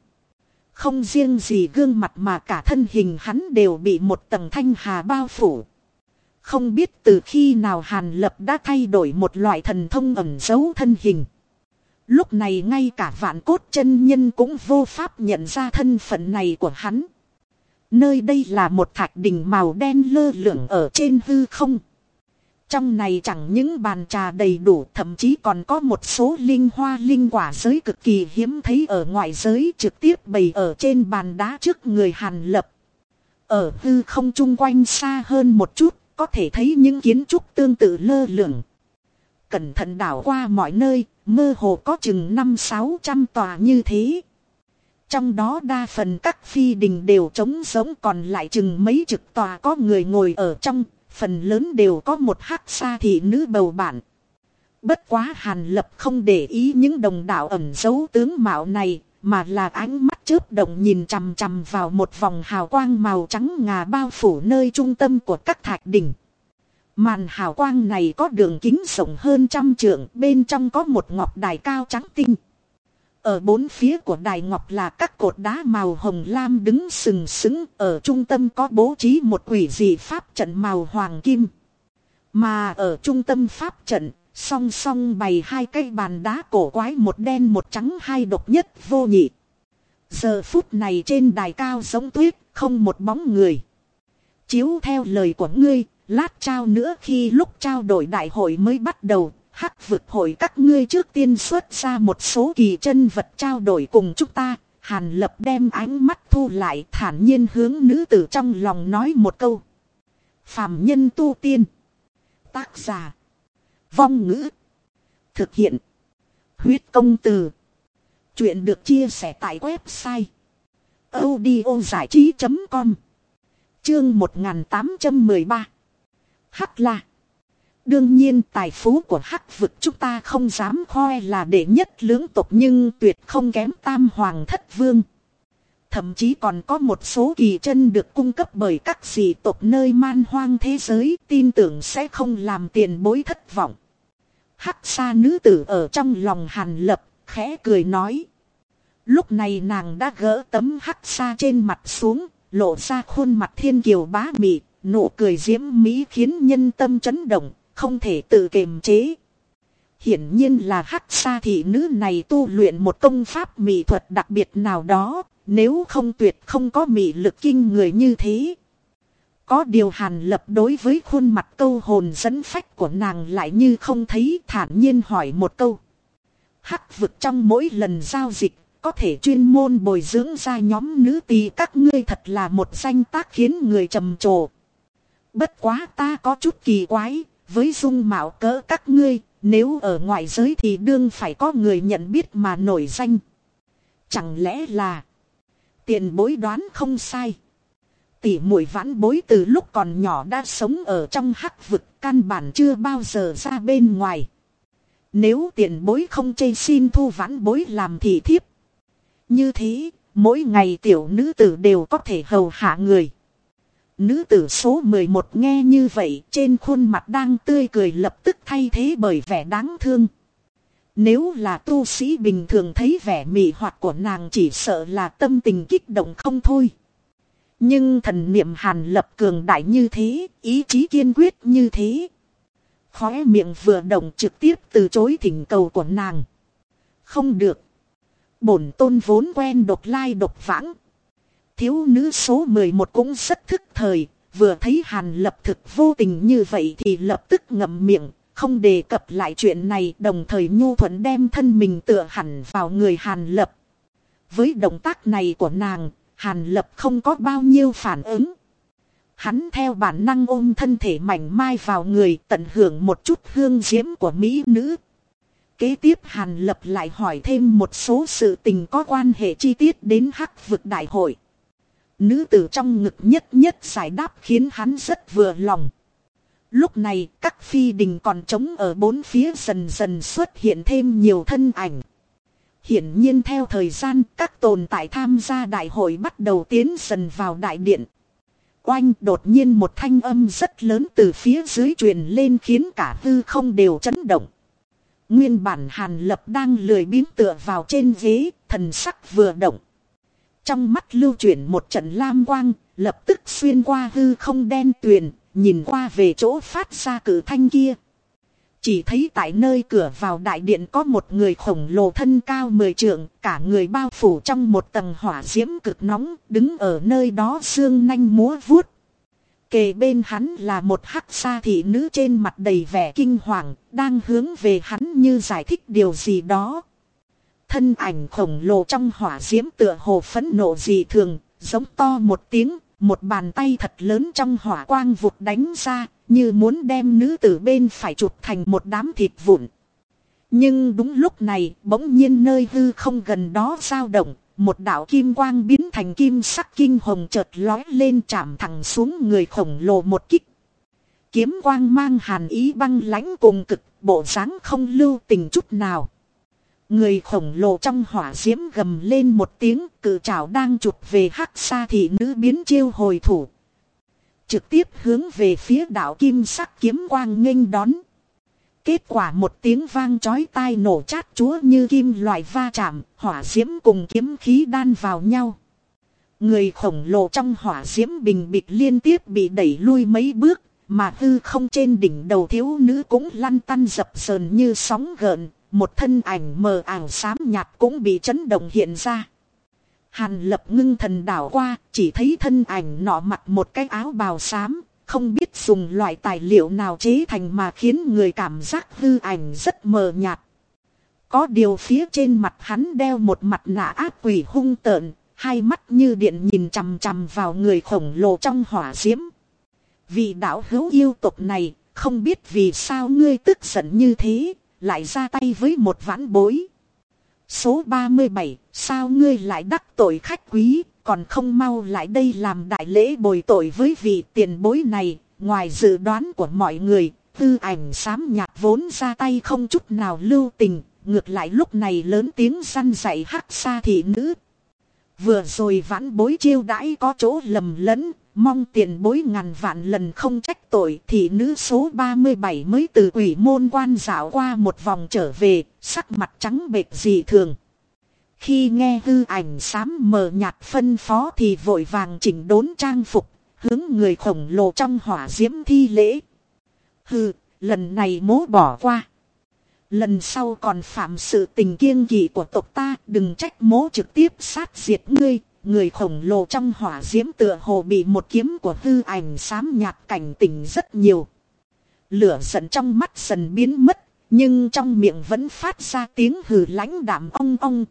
Không riêng gì gương mặt mà cả thân hình hắn đều bị một tầng thanh hà bao phủ. Không biết từ khi nào Hàn Lập đã thay đổi một loại thần thông ẩn giấu thân hình. Lúc này ngay cả vạn cốt chân nhân cũng vô pháp nhận ra thân phận này của hắn. Nơi đây là một thạch đỉnh màu đen lơ lửng ở trên hư không. Trong này chẳng những bàn trà đầy đủ thậm chí còn có một số linh hoa linh quả giới cực kỳ hiếm thấy ở ngoại giới trực tiếp bày ở trên bàn đá trước người Hàn Lập. Ở hư không chung quanh xa hơn một chút, có thể thấy những kiến trúc tương tự lơ lửng. Cẩn thận đảo qua mọi nơi, mơ hồ có chừng năm sáu trăm tòa như thế. Trong đó đa phần các phi đình đều trống sống còn lại chừng mấy trực tòa có người ngồi ở trong, phần lớn đều có một hắc xa thị nữ bầu bạn. Bất quá hàn lập không để ý những đồng đạo ẩn dấu tướng mạo này, mà là ánh mắt chớp động nhìn chằm chằm vào một vòng hào quang màu trắng ngà bao phủ nơi trung tâm của các thạch đỉnh. Màn hào quang này có đường kính rộng hơn trăm trượng, bên trong có một ngọc đài cao trắng tinh. Ở bốn phía của đài ngọc là các cột đá màu hồng lam đứng sừng sững, ở trung tâm có bố trí một quỷ dị pháp trận màu hoàng kim. Mà ở trung tâm pháp trận, song song bày hai cây bàn đá cổ quái một đen một trắng hai độc nhất vô nhị. Giờ phút này trên đài cao giống tuyết, không một bóng người. Chiếu theo lời của ngươi, lát trao nữa khi lúc trao đổi đại hội mới bắt đầu, hắc vực hội các ngươi trước tiên xuất ra một số kỳ chân vật trao đổi cùng chúng ta. Hàn lập đem ánh mắt thu lại, thản nhiên hướng nữ tử trong lòng nói một câu. Phạm nhân tu tiên. Tác giả. Vong ngữ. Thực hiện. Huyết công từ. Chuyện được chia sẻ tại website. audio trí.com Chương 1813 Hắc La Đương nhiên tài phú của hắc vực chúng ta không dám khoe là đệ nhất lưỡng tộc nhưng tuyệt không kém tam hoàng thất vương. Thậm chí còn có một số kỳ chân được cung cấp bởi các dị tộc nơi man hoang thế giới tin tưởng sẽ không làm tiền bối thất vọng. Hắc xa nữ tử ở trong lòng hàn lập, khẽ cười nói. Lúc này nàng đã gỡ tấm hắc xa trên mặt xuống, lộ ra khuôn mặt thiên kiều bá mị, nụ cười diễm mỹ khiến nhân tâm chấn động, không thể tự kiềm chế. Hiển nhiên là hắc sa thị nữ này tu luyện một công pháp mỹ thuật đặc biệt nào đó, nếu không tuyệt không có mỹ lực kinh người như thế. Có điều hàn lập đối với khuôn mặt câu hồn dẫn phách của nàng lại như không thấy thản nhiên hỏi một câu. Hắc vực trong mỗi lần giao dịch có thể chuyên môn bồi dưỡng ra nhóm nữ tỳ các ngươi thật là một danh tác khiến người trầm trồ. Bất quá ta có chút kỳ quái, với dung mạo cỡ các ngươi, nếu ở ngoại giới thì đương phải có người nhận biết mà nổi danh. Chẳng lẽ là tiền bối đoán không sai. Tỷ muội vãn bối từ lúc còn nhỏ đã sống ở trong hắc vực căn bản chưa bao giờ ra bên ngoài. Nếu tiền bối không chê xin thu vãn bối làm thị thiếp. Như thế, mỗi ngày tiểu nữ tử đều có thể hầu hạ người. Nữ tử số 11 nghe như vậy trên khuôn mặt đang tươi cười lập tức thay thế bởi vẻ đáng thương. Nếu là tu sĩ bình thường thấy vẻ mị hoạt của nàng chỉ sợ là tâm tình kích động không thôi. Nhưng thần niệm hàn lập cường đại như thế, ý chí kiên quyết như thế. Khóe miệng vừa động trực tiếp từ chối thỉnh cầu của nàng. Không được. Bổn tôn vốn quen độc lai độc vãng. Thiếu nữ số 11 cũng rất thức thời, vừa thấy hàn lập thực vô tình như vậy thì lập tức ngậm miệng, không đề cập lại chuyện này đồng thời nhu thuận đem thân mình tựa hẳn vào người hàn lập. Với động tác này của nàng, hàn lập không có bao nhiêu phản ứng. Hắn theo bản năng ôm thân thể mảnh mai vào người tận hưởng một chút hương diễm của mỹ nữ. Kế tiếp hàn lập lại hỏi thêm một số sự tình có quan hệ chi tiết đến hắc vực đại hội. Nữ tử trong ngực nhất nhất giải đáp khiến hắn rất vừa lòng. Lúc này các phi đình còn trống ở bốn phía dần dần xuất hiện thêm nhiều thân ảnh. Hiển nhiên theo thời gian các tồn tại tham gia đại hội bắt đầu tiến dần vào đại điện. Oanh đột nhiên một thanh âm rất lớn từ phía dưới truyền lên khiến cả hư không đều chấn động. Nguyên bản hàn lập đang lười biếng tựa vào trên ghế, thần sắc vừa động. Trong mắt lưu chuyển một trận lam quang, lập tức xuyên qua hư không đen tuyền, nhìn qua về chỗ phát ra cử thanh kia. Chỉ thấy tại nơi cửa vào đại điện có một người khổng lồ thân cao mười trượng, cả người bao phủ trong một tầng hỏa diễm cực nóng, đứng ở nơi đó xương nanh múa vuốt. Kề bên hắn là một hắc sa thị nữ trên mặt đầy vẻ kinh hoàng, đang hướng về hắn như giải thích điều gì đó. Thân ảnh khổng lồ trong hỏa diễm tựa hồ phấn nộ dị thường, giống to một tiếng, một bàn tay thật lớn trong hỏa quang vụt đánh ra, như muốn đem nữ tử bên phải chụp thành một đám thịt vụn. Nhưng đúng lúc này, bỗng nhiên nơi hư không gần đó dao động, một đạo kim quang biến thành kim sắc kinh hồng chợt lói lên chạm thẳng xuống người khổng lồ một kích. Kiếm quang mang hàn ý băng lãnh cùng cực, bộ dáng không lưu tình chút nào. Người khổng lồ trong hỏa diễm gầm lên một tiếng cự trảo đang chụp về hắc xa thị nữ biến chiêu hồi thủ. Trực tiếp hướng về phía đảo kim sắc kiếm quang nghênh đón. Kết quả một tiếng vang chói tai nổ chát chúa như kim loại va chạm, hỏa diễm cùng kiếm khí đan vào nhau. Người khổng lồ trong hỏa diễm bình bịch liên tiếp bị đẩy lui mấy bước, mà hư không trên đỉnh đầu thiếu nữ cũng lăn tăn dập sờn như sóng gợn, một thân ảnh mờ ảo xám nhạt cũng bị chấn động hiện ra. Hàn lập ngưng thần đảo qua, chỉ thấy thân ảnh nọ mặc một cái áo bào xám, không biết dùng loại tài liệu nào chế thành mà khiến người cảm giác hư ảnh rất mờ nhạt. Có điều phía trên mặt hắn đeo một mặt nạ ác quỷ hung tợn, hai mắt như điện nhìn chằm chằm vào người khổng lồ trong hỏa diễm. Vị đạo hữu yêu tục này, không biết vì sao ngươi tức giận như thế, lại ra tay với một vãn bối. Số 37, sao ngươi lại đắc tội khách quý, còn không mau lại đây làm đại lễ bồi tội với vị tiền bối này, ngoài dự đoán của mọi người, tư ảnh sám nhạt vốn ra tay không chút nào lưu tình, ngược lại lúc này lớn tiếng săn dạy hắc xa thị nữ. Vừa rồi vãn bối chiêu đãi có chỗ lầm lẫn, mong tiền bối ngàn vạn lần không trách tội thì nữ số 37 mới từ quỷ môn quan dạo qua một vòng trở về, sắc mặt trắng bệch dị thường. Khi nghe hư ảnh xám mờ nhạt phân phó thì vội vàng chỉnh đốn trang phục, hướng người khổng lồ trong hỏa diễm thi lễ. Hư, lần này mố bỏ qua. Lần sau còn phạm sự tình kiêng kỵ của tộc ta đừng trách mố trực tiếp sát diệt ngươi. Người khổng lồ trong hỏa diễm tựa hồ bị một kiếm của hư ảnh xám nhạt cảnh tỉnh rất nhiều. Lửa giận trong mắt dần biến mất, nhưng trong miệng vẫn phát ra tiếng hừ lãnh đạm ong ong.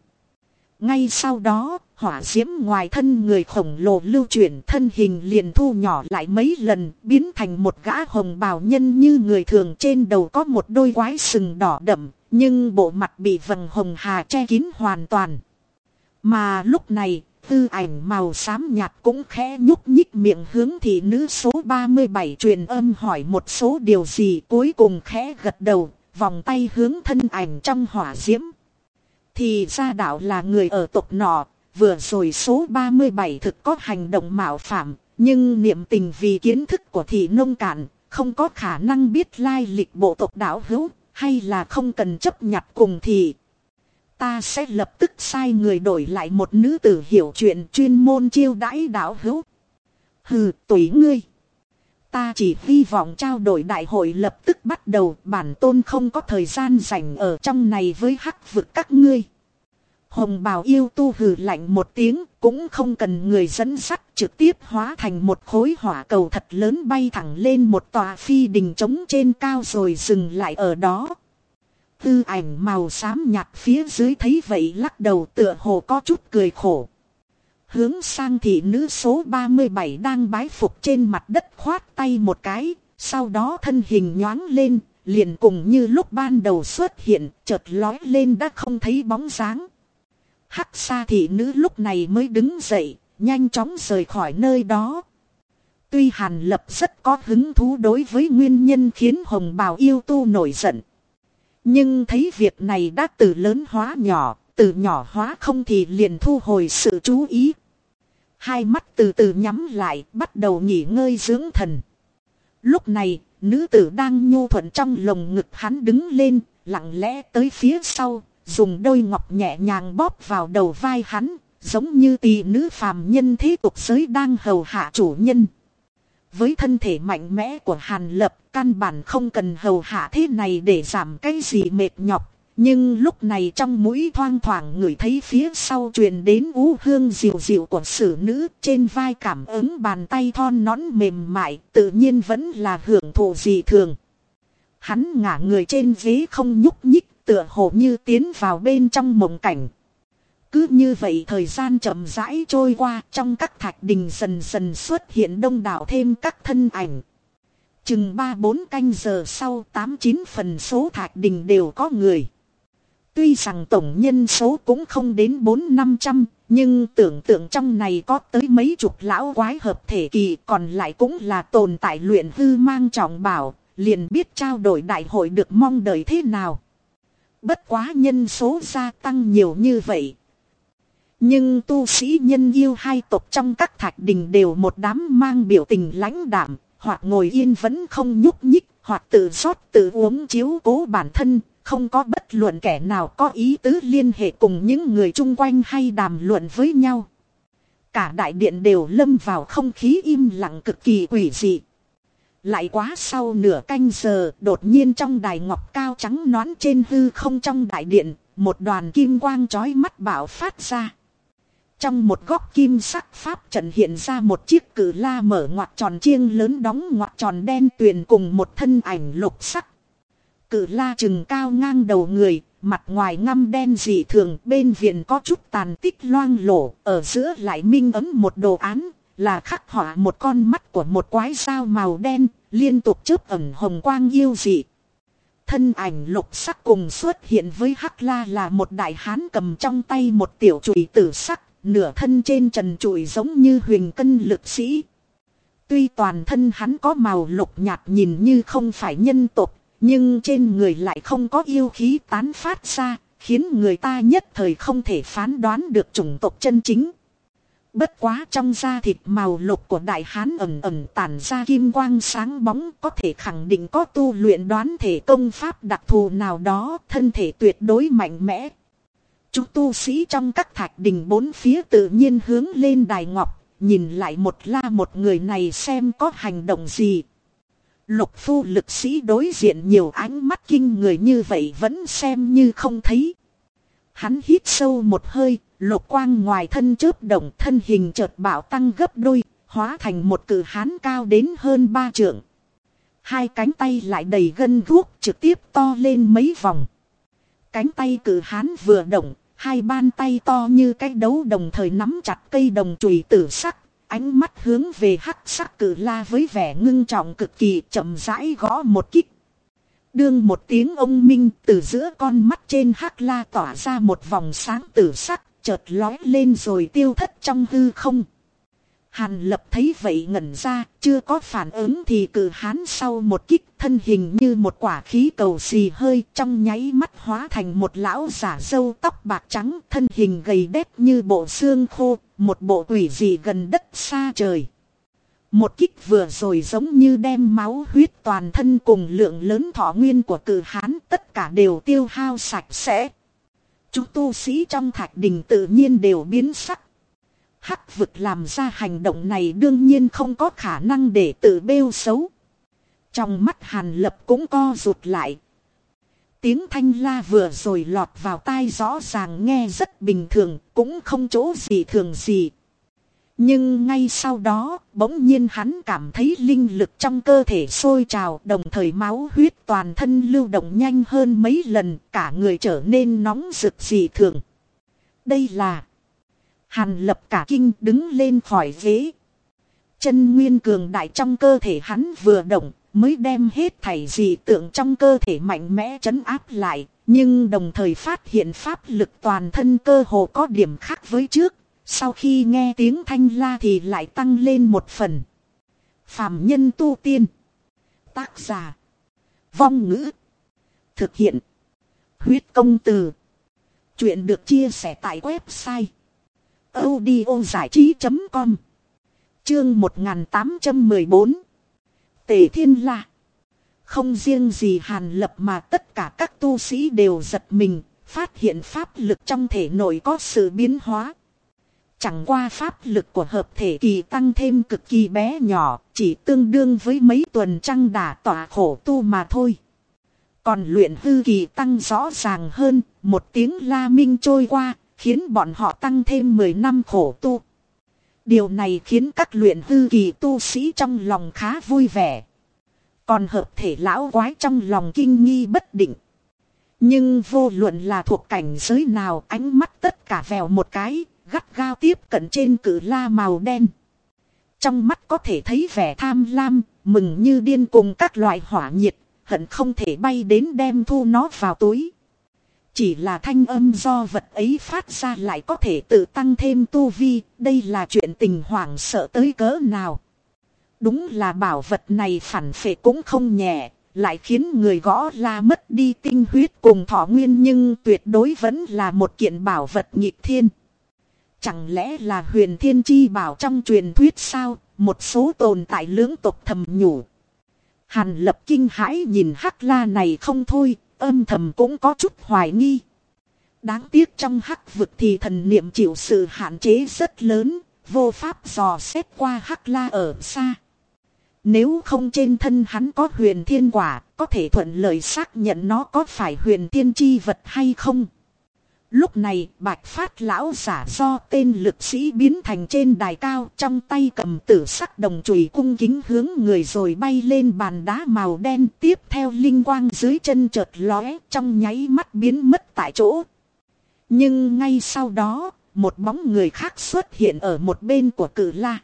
Ngay sau đó, hỏa diễm ngoài thân người khổng lồ lưu chuyển thân hình liền thu nhỏ lại mấy lần, biến thành một gã hồng bào nhân như người thường trên đầu có một đôi quái sừng đỏ đậm, nhưng bộ mặt bị vầng hồng hà che kín hoàn toàn. Mà lúc này, tư ảnh màu xám nhạt cũng khẽ nhúc nhích miệng hướng thị nữ số 37 truyền âm hỏi một số điều gì cuối cùng khẽ gật đầu, vòng tay hướng thân ảnh trong hỏa diễm. Thì ra đạo là người ở tộc nọ, vừa rồi số 37 thực có hành động mạo phạm, nhưng niệm tình vì kiến thức của thị nông cạn, không có khả năng biết lai lịch bộ tộc đạo hữu, hay là không cần chấp nhặt cùng thì. Ta sẽ lập tức sai người đổi lại một nữ tử hiểu chuyện chuyên môn chiêu đãi đạo hữu. Hừ, tùy ngươi. Ta chỉ hy vọng trao đổi đại hội lập tức bắt đầu bản tôn không có thời gian dành ở trong này với hắc vực các ngươi. Hồng bào yêu tu hừ lạnh một tiếng cũng không cần người dẫn sắt trực tiếp hóa thành một khối hỏa cầu thật lớn bay thẳng lên một tòa phi đình trống trên cao rồi dừng lại ở đó. Tư ảnh màu xám nhạt phía dưới thấy vậy lắc đầu tựa hồ có chút cười khổ. Hướng sang thị nữ số 37 đang bái phục trên mặt đất khoát tay một cái, sau đó thân hình nhoáng lên, liền cùng như lúc ban đầu xuất hiện, chợt lói lên đã không thấy bóng dáng. Hắc xa thị nữ lúc này mới đứng dậy, nhanh chóng rời khỏi nơi đó. Tuy Hàn Lập rất có hứng thú đối với nguyên nhân khiến Hồng Bào yêu tu nổi giận. Nhưng thấy việc này đã từ lớn hóa nhỏ, từ nhỏ hóa không thì liền thu hồi sự chú ý. Hai mắt từ từ nhắm lại, bắt đầu nghỉ ngơi dưỡng thần. Lúc này, nữ tử đang nhu thuận trong lồng ngực hắn đứng lên, lặng lẽ tới phía sau, dùng đôi ngọc nhẹ nhàng bóp vào đầu vai hắn, giống như tỷ nữ phàm nhân thế tục giới đang hầu hạ chủ nhân. Với thân thể mạnh mẽ của Hàn Lập, căn bản không cần hầu hạ thế này để giảm cái gì mệt nhọc. Nhưng lúc này trong mũi thoang thoảng ngửi thấy phía sau truyền đến ú hương dịu dịu của sử nữ, trên vai cảm ứng bàn tay thon nón mềm mại, tự nhiên vẫn là hưởng thụ dị thường. Hắn ngả người trên ghế không nhúc nhích, tựa hồ như tiến vào bên trong mộng cảnh. Cứ như vậy thời gian chậm rãi trôi qua, trong các thạch đình dần dần xuất hiện đông đảo thêm các thân ảnh. Chừng 3-4 canh giờ sau 8-9 phần số thạch đình đều có người. Tuy rằng tổng nhân số cũng không đến 4-500, nhưng tưởng tượng trong này có tới mấy chục lão quái hợp thể kỳ còn lại cũng là tồn tại luyện hư mang trọng bảo, liền biết trao đổi đại hội được mong đợi thế nào. Bất quá nhân số gia tăng nhiều như vậy. Nhưng tu sĩ nhân yêu hai tộc trong các thạch đình đều một đám mang biểu tình lãnh đạm, hoặc ngồi yên vẫn không nhúc nhích, hoặc tự rót tự uống chiếu cố bản thân, không có bất luận kẻ nào có ý tứ liên hệ cùng những người chung quanh hay đàm luận với nhau. Cả đại điện đều lâm vào không khí im lặng cực kỳ quỷ dị. Lại quá sau nửa canh giờ, đột nhiên trong đài ngọc cao trắng nón trên hư không trong đại điện, một đoàn kim quang chói mắt bảo phát ra. Trong một góc kim sắc pháp trận hiện ra một chiếc cử la mở ngoặt tròn chiêng lớn đóng ngoặt tròn đen tuyền cùng một thân ảnh lục sắc. Cử la chừng cao ngang đầu người, mặt ngoài ngăm đen dị thường, bên viện có chút tàn tích loang lổ, ở giữa lại minh ấm một đồ án, là khắc họa một con mắt của một quái sao màu đen, liên tục chớp ẩn hồng quang yêu dị. Thân ảnh lục sắc cùng xuất hiện với Hắc La là một đại hán cầm trong tay một tiểu chùy tử sắc, nửa thân trên trần trụi giống như huyền cân lực sĩ. Tuy toàn thân hắn có màu lục nhạt nhìn như không phải nhân tộc, nhưng trên người lại không có yêu khí tán phát ra, khiến người ta nhất thời không thể phán đoán được chủng tộc chân chính. Bất quá trong da thịt màu lục của đại hán ẩm ẩm tản ra kim quang sáng bóng có thể khẳng định có tu luyện đoán thể công pháp đặc thù nào đó thân thể tuyệt đối mạnh mẽ. Chúng tu sĩ trong các thạch đình bốn phía tự nhiên hướng lên đài ngọc, nhìn lại một la một người này xem có hành động gì. Lục phu lực sĩ đối diện nhiều ánh mắt kinh người như vậy vẫn xem như không thấy. Hắn hít sâu một hơi, lục quang ngoài thân chớp động thân hình chợt bảo tăng gấp đôi, hóa thành một cử hán cao đến hơn ba trượng. Hai cánh tay lại đầy gân guốc trực tiếp to lên mấy vòng. Cánh tay cử hán vừa động, hai ban tay to như cái đấu đồng thời nắm chặt cây đồng chùy tử sắc, ánh mắt hướng về hắc sắc cử la với vẻ ngưng trọng cực kỳ chậm rãi gõ một kích. Đương một tiếng ông minh từ giữa con mắt trên hắc la tỏa ra một vòng sáng tử sắc, chợt lói lên rồi tiêu thất trong hư không. Hàn lập thấy vậy ngẩn ra, chưa có phản ứng thì cử hán sau một kích thân hình như một quả khí cầu xì hơi trong nháy mắt hóa thành một lão giả dâu tóc bạc trắng thân hình gầy đét như bộ xương khô, một bộ quỷ gì gần đất xa trời. Một kích vừa rồi giống như đem máu huyết toàn thân cùng lượng lớn thọ nguyên của cử hán tất cả đều tiêu hao sạch sẽ. Chúng tu sĩ trong thạch đình tự nhiên đều biến sắc. Hắc vực làm ra hành động này đương nhiên không có khả năng để tự bêu xấu. Trong mắt hàn lập cũng co rụt lại. Tiếng thanh la vừa rồi lọt vào tai rõ ràng nghe rất bình thường, cũng không chỗ gì thường gì. Nhưng ngay sau đó, bỗng nhiên hắn cảm thấy linh lực trong cơ thể sôi trào, đồng thời máu huyết toàn thân lưu động nhanh hơn mấy lần, cả người trở nên nóng rực dị thường. Đây là Hàn lập cả kinh đứng lên khỏi ghế. Chân nguyên cường đại trong cơ thể hắn vừa động, mới đem hết thảy dị tượng trong cơ thể mạnh mẽ chấn áp lại, nhưng đồng thời phát hiện pháp lực toàn thân cơ hồ có điểm khác với trước, sau khi nghe tiếng thanh la thì lại tăng lên một phần. Phạm nhân tu tiên. Tác giả. Vong ngữ. Thực hiện. Huyết công từ. Chuyện được chia sẻ tại website audio giải trí.com Chương 1814 Tề Thiên La Không riêng gì Hàn Lập mà tất cả các tu sĩ đều giật mình, phát hiện pháp lực trong thể nội có sự biến hóa. Chẳng qua pháp lực của hợp thể kỳ tăng thêm cực kỳ bé nhỏ, chỉ tương đương với mấy tuần trăng đả tỏa khổ tu mà thôi. Còn luyện hư kỳ tăng rõ ràng hơn, một tiếng la minh trôi qua, khiến bọn họ tăng thêm 10 năm khổ tu. Điều này khiến các luyện hư kỳ tu sĩ trong lòng khá vui vẻ. Còn hợp thể lão quái trong lòng kinh nghi bất định. Nhưng vô luận là thuộc cảnh giới nào ánh mắt tất cả vèo một cái, gắt gao tiếp cận trên cử la màu đen. Trong mắt có thể thấy vẻ tham lam, mừng như điên cùng các loại hỏa nhiệt, hận không thể bay đến đem thu nó vào túi. Chỉ là thanh âm do vật ấy phát ra lại có thể tự tăng thêm tu vi, đây là chuyện tình hoảng sợ tới cỡ nào. Đúng là bảo vật này phản phệ cũng không nhẹ, lại khiến người gõ la mất đi tinh huyết cùng thọ nguyên nhưng tuyệt đối vẫn là một kiện bảo vật nhịp thiên. Chẳng lẽ là huyền thiên chi bảo trong truyền thuyết sao, một số tồn tại lưỡng tộc thầm nhủ. Hàn lập kinh hãi nhìn hắc la này không thôi, âm thầm cũng có chút hoài nghi. Đáng tiếc trong hắc vực thì thần niệm chịu sự hạn chế rất lớn, vô pháp dò xét qua hắc la ở xa. Nếu không trên thân hắn có huyền thiên quả, có thể thuận lợi xác nhận nó có phải huyền thiên chi vật hay không. Lúc này bạch phát lão giả do tên lực sĩ biến thành trên đài cao trong tay cầm tử sắc đồng chùy cung kính hướng người rồi bay lên bàn đá màu đen tiếp theo linh quang dưới chân chợt lóe trong nháy mắt biến mất tại chỗ. Nhưng ngay sau đó, một bóng người khác xuất hiện ở một bên của cử la.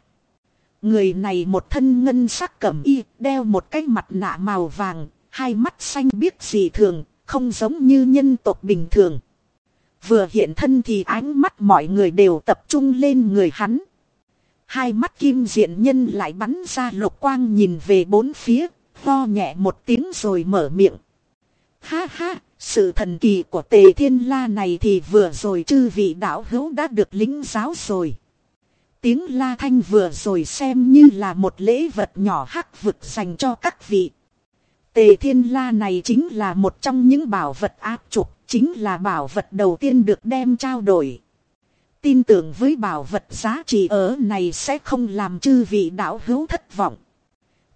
Người này một thân ngân sắc cẩm y, đeo một cái mặt nạ màu vàng, hai mắt xanh biếc dị thường, không giống như nhân tộc bình thường. Vừa hiện thân thì ánh mắt mọi người đều tập trung lên người hắn. Hai mắt kim diện nhân lại bắn ra lục quang nhìn về bốn phía, lo nhẹ một tiếng rồi mở miệng. Ha ha, sự thần kỳ của tề thiên la này thì vừa rồi chư vị đạo hữu đã được lính giáo rồi. Tiếng la thanh vừa rồi xem như là một lễ vật nhỏ hắc vực dành cho các vị. Tề thiên la này chính là một trong những bảo vật áp trục, chính là bảo vật đầu tiên được đem trao đổi. Tin tưởng với bảo vật giá trị ở này sẽ không làm chư vị đạo hữu thất vọng.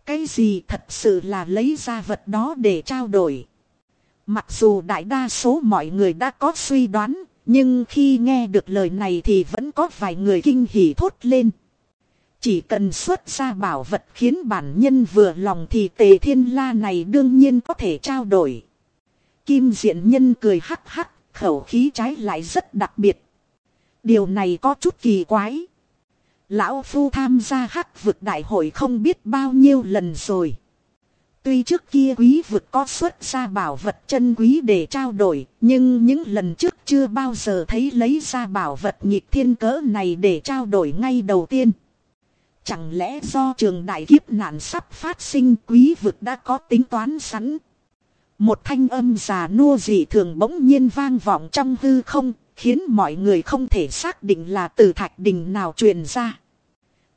Cái gì thật sự là lấy ra vật đó để trao đổi. Mặc dù đại đa số mọi người đã có suy đoán, nhưng khi nghe được lời này thì vẫn có vài người kinh hỉ thốt lên. Chỉ cần xuất ra bảo vật khiến bản nhân vừa lòng thì tề thiên la này đương nhiên có thể trao đổi. Kim diện nhân cười hắc hắc, khẩu khí trái lại rất đặc biệt. Điều này có chút kỳ quái. Lão Phu tham gia hắc vực đại hội không biết bao nhiêu lần rồi. Tuy trước kia quý vực có xuất ra bảo vật chân quý để trao đổi, nhưng những lần trước chưa bao giờ thấy lấy ra bảo vật nhịp thiên cỡ này để trao đổi ngay đầu tiên. Chẳng lẽ do trường đại kiếp nạn sắp phát sinh quý vực đã có tính toán sẵn? Một thanh âm già nua dị thường bỗng nhiên vang vọng trong hư không, khiến mọi người không thể xác định là từ thạch đình nào truyền ra.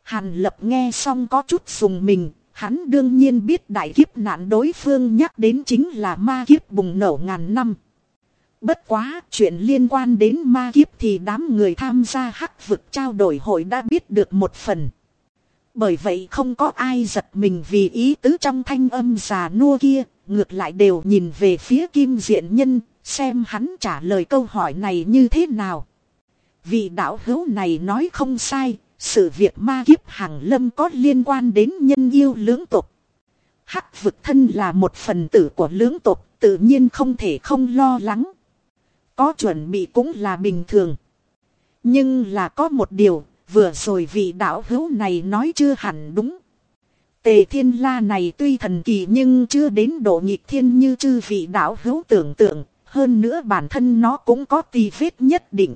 Hàn lập nghe xong có chút sùng mình, hắn đương nhiên biết đại kiếp nạn đối phương nhắc đến chính là ma kiếp bùng nổ ngàn năm. Bất quá, chuyện liên quan đến ma kiếp thì đám người tham gia hắc vực trao đổi hội đã biết được một phần. Bởi vậy không có ai giật mình vì ý tứ trong thanh âm già nua kia, ngược lại đều nhìn về phía kim diện nhân, xem hắn trả lời câu hỏi này như thế nào. Vị đạo hữu này nói không sai, sự việc ma kiếp hàng lâm có liên quan đến nhân yêu lưỡng tục. Hắc vực thân là một phần tử của lưỡng tục, tự nhiên không thể không lo lắng. Có chuẩn bị cũng là bình thường. Nhưng là có một điều, vừa rồi vị đạo hữu này nói chưa hẳn đúng. Tề thiên la này tuy thần kỳ nhưng chưa đến độ nhịp thiên như chư vị đạo hữu tưởng tượng, hơn nữa bản thân nó cũng có tì vết nhất định.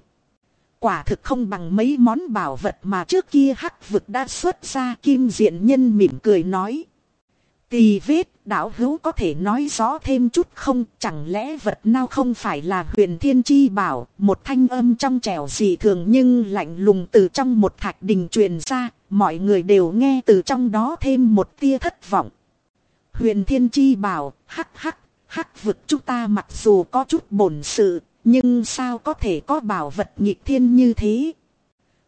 Quả thực không bằng mấy món bảo vật mà trước kia hắc vực đã xuất ra kim diện nhân mỉm cười nói. Tì vết đạo hữu có thể nói rõ thêm chút không chẳng lẽ vật nào không phải là huyền thiên chi bảo một thanh âm trong trẻo dị thường nhưng lạnh lùng từ trong một thạch đình truyền ra mọi người đều nghe từ trong đó thêm một tia thất vọng. Huyền thiên chi bảo hắc hắc hắc vực chúng ta mặc dù có chút bổn sự nhưng sao có thể có bảo vật nhịp thiên như thế?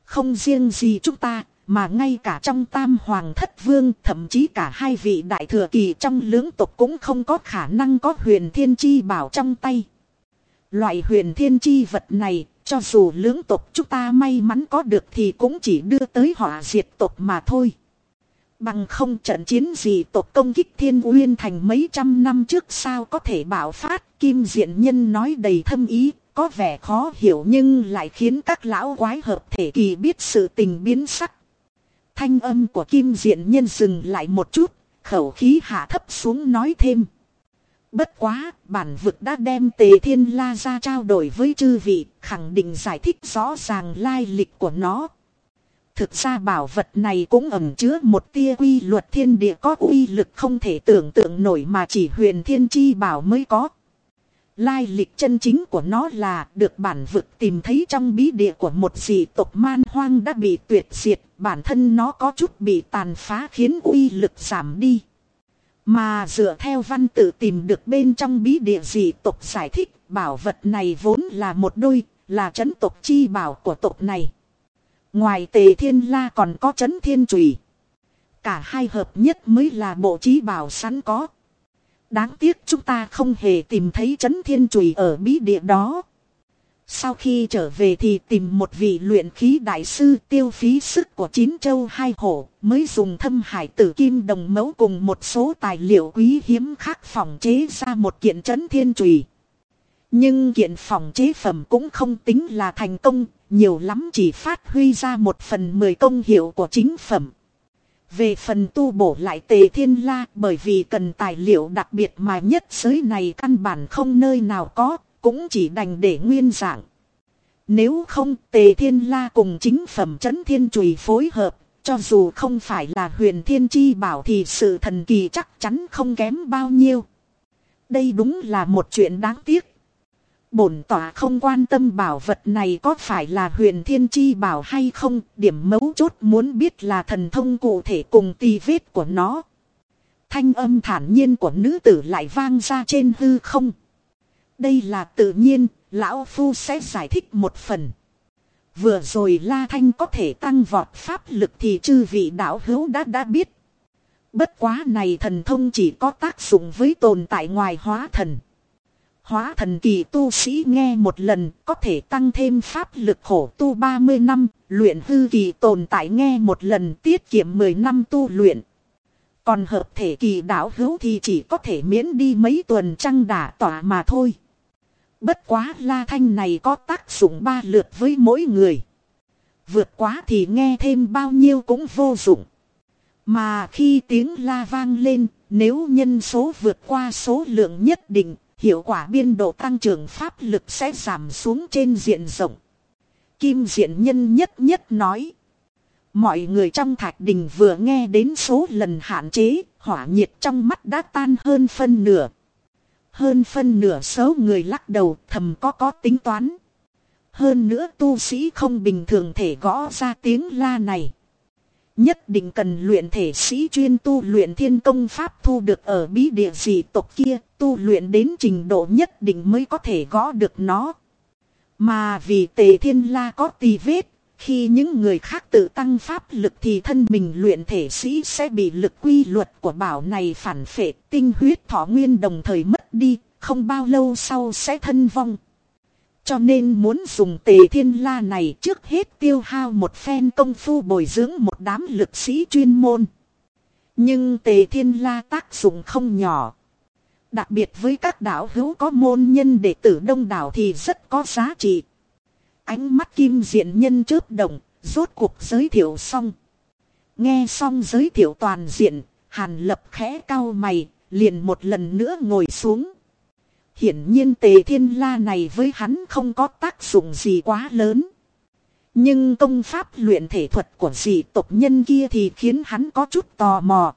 Không riêng gì chúng ta, mà ngay cả trong tam hoàng thất vương, thậm chí cả hai vị đại thừa kỳ trong lưỡng tộc cũng không có khả năng có huyền thiên chi bảo trong tay. Loại huyền thiên chi vật này, cho dù lưỡng tộc chúng ta may mắn có được thì cũng chỉ đưa tới họa diệt tộc mà thôi. Bằng không trận chiến gì tộc công kích thiên uyên thành mấy trăm năm trước sao có thể bảo phát kim diện nhân nói đầy thâm ý, có vẻ khó hiểu nhưng lại khiến các lão quái hợp thể kỳ biết sự tình biến sắc. Thanh âm của kim diện nhân dừng lại một chút, khẩu khí hạ thấp xuống nói thêm. Bất quá, bản vực đã đem tề thiên la ra trao đổi với chư vị, khẳng định giải thích rõ ràng lai lịch của nó. Thực ra bảo vật này cũng ẩn chứa một tia quy luật thiên địa có uy lực không thể tưởng tượng nổi mà chỉ huyền thiên chi bảo mới có. Lai lịch chân chính của nó là được bản vực tìm thấy trong bí địa của một dị tộc man hoang đã bị tuyệt diệt, bản thân nó có chút bị tàn phá khiến uy lực giảm đi. Mà dựa theo văn tự tìm được bên trong bí địa dị tộc giải thích, bảo vật này vốn là một đôi, là chấn tộc chi bảo của tộc này. Ngoài tề thiên la còn có chấn thiên trùy. Cả hai hợp nhất mới là bộ trí bảo sẵn có. Đáng tiếc chúng ta không hề tìm thấy chấn thiên trùy ở bí địa đó. Sau khi trở về thì tìm một vị luyện khí đại sư tiêu phí sức của chín châu hai hổ mới dùng thâm hải tử kim đồng mẫu cùng một số tài liệu quý hiếm khác phòng chế ra một kiện chấn thiên trùy. Nhưng kiện phòng chế phẩm cũng không tính là thành công, nhiều lắm chỉ phát huy ra một phần mười công hiệu của chính phẩm. Về phần tu bổ lại tề thiên la bởi vì cần tài liệu đặc biệt mà nhất giới này căn bản không nơi nào có, cũng chỉ đành để nguyên dạng. Nếu không tề thiên la cùng chính phẩm chấn thiên chùy phối hợp, cho dù không phải là huyền thiên chi bảo thì sự thần kỳ chắc chắn không kém bao nhiêu. Đây đúng là một chuyện đáng tiếc. Bổn tỏa không quan tâm bảo vật này có phải là huyền thiên chi bảo hay không, điểm mấu chốt muốn biết là thần thông cụ thể cùng tì vết của nó. Thanh âm thản nhiên của nữ tử lại vang ra trên hư không. Đây là tự nhiên, lão phu sẽ giải thích một phần. Vừa rồi La Thanh có thể tăng vọt pháp lực thì chư vị đạo hữu đã đã biết. Bất quá này thần thông chỉ có tác dụng với tồn tại ngoài hóa thần. Hóa thần kỳ tu sĩ nghe một lần có thể tăng thêm pháp lực khổ tu 30 năm, luyện hư kỳ tồn tại nghe một lần tiết kiệm 10 năm tu luyện. Còn hợp thể kỳ đảo hữu thì chỉ có thể miễn đi mấy tuần trăng đả tỏa mà thôi. Bất quá la thanh này có tác dụng ba lượt với mỗi người. Vượt quá thì nghe thêm bao nhiêu cũng vô dụng. Mà khi tiếng la vang lên, nếu nhân số vượt qua số lượng nhất định, hiệu quả biên độ tăng trưởng pháp lực sẽ giảm xuống trên diện rộng. Kim diện nhân nhất nhất nói. Mọi người trong thạch đình vừa nghe đến số lần hạn chế, hỏa nhiệt trong mắt đã tan hơn phân nửa. Hơn phân nửa số người lắc đầu thầm có có tính toán. Hơn nữa tu sĩ không bình thường thể gõ ra tiếng la này. Nhất định cần luyện thể sĩ chuyên tu luyện thiên công pháp thu được ở bí địa dị tộc kia, tu luyện đến trình độ nhất định mới có thể gõ được nó. Mà vì tề thiên la có tì vết, khi những người khác tự tăng pháp lực thì thân mình luyện thể sĩ sẽ bị lực quy luật của bảo này phản phệ tinh huyết thọ nguyên đồng thời mất đi, không bao lâu sau sẽ thân vong. Cho nên muốn dùng tề thiên la này trước hết tiêu hao một phen công phu bồi dưỡng một đám lực sĩ chuyên môn. Nhưng tề thiên la tác dụng không nhỏ. Đặc biệt với các đảo hữu có môn nhân đệ tử đông đảo thì rất có giá trị. Ánh mắt kim diện nhân chớp động, rốt cuộc giới thiệu xong. Nghe xong giới thiệu toàn diện, hàn lập khẽ cao mày, liền một lần nữa ngồi xuống. Hiển nhiên tề thiên la này với hắn không có tác dụng gì quá lớn. Nhưng công pháp luyện thể thuật của dị tộc nhân kia thì khiến hắn có chút tò mò.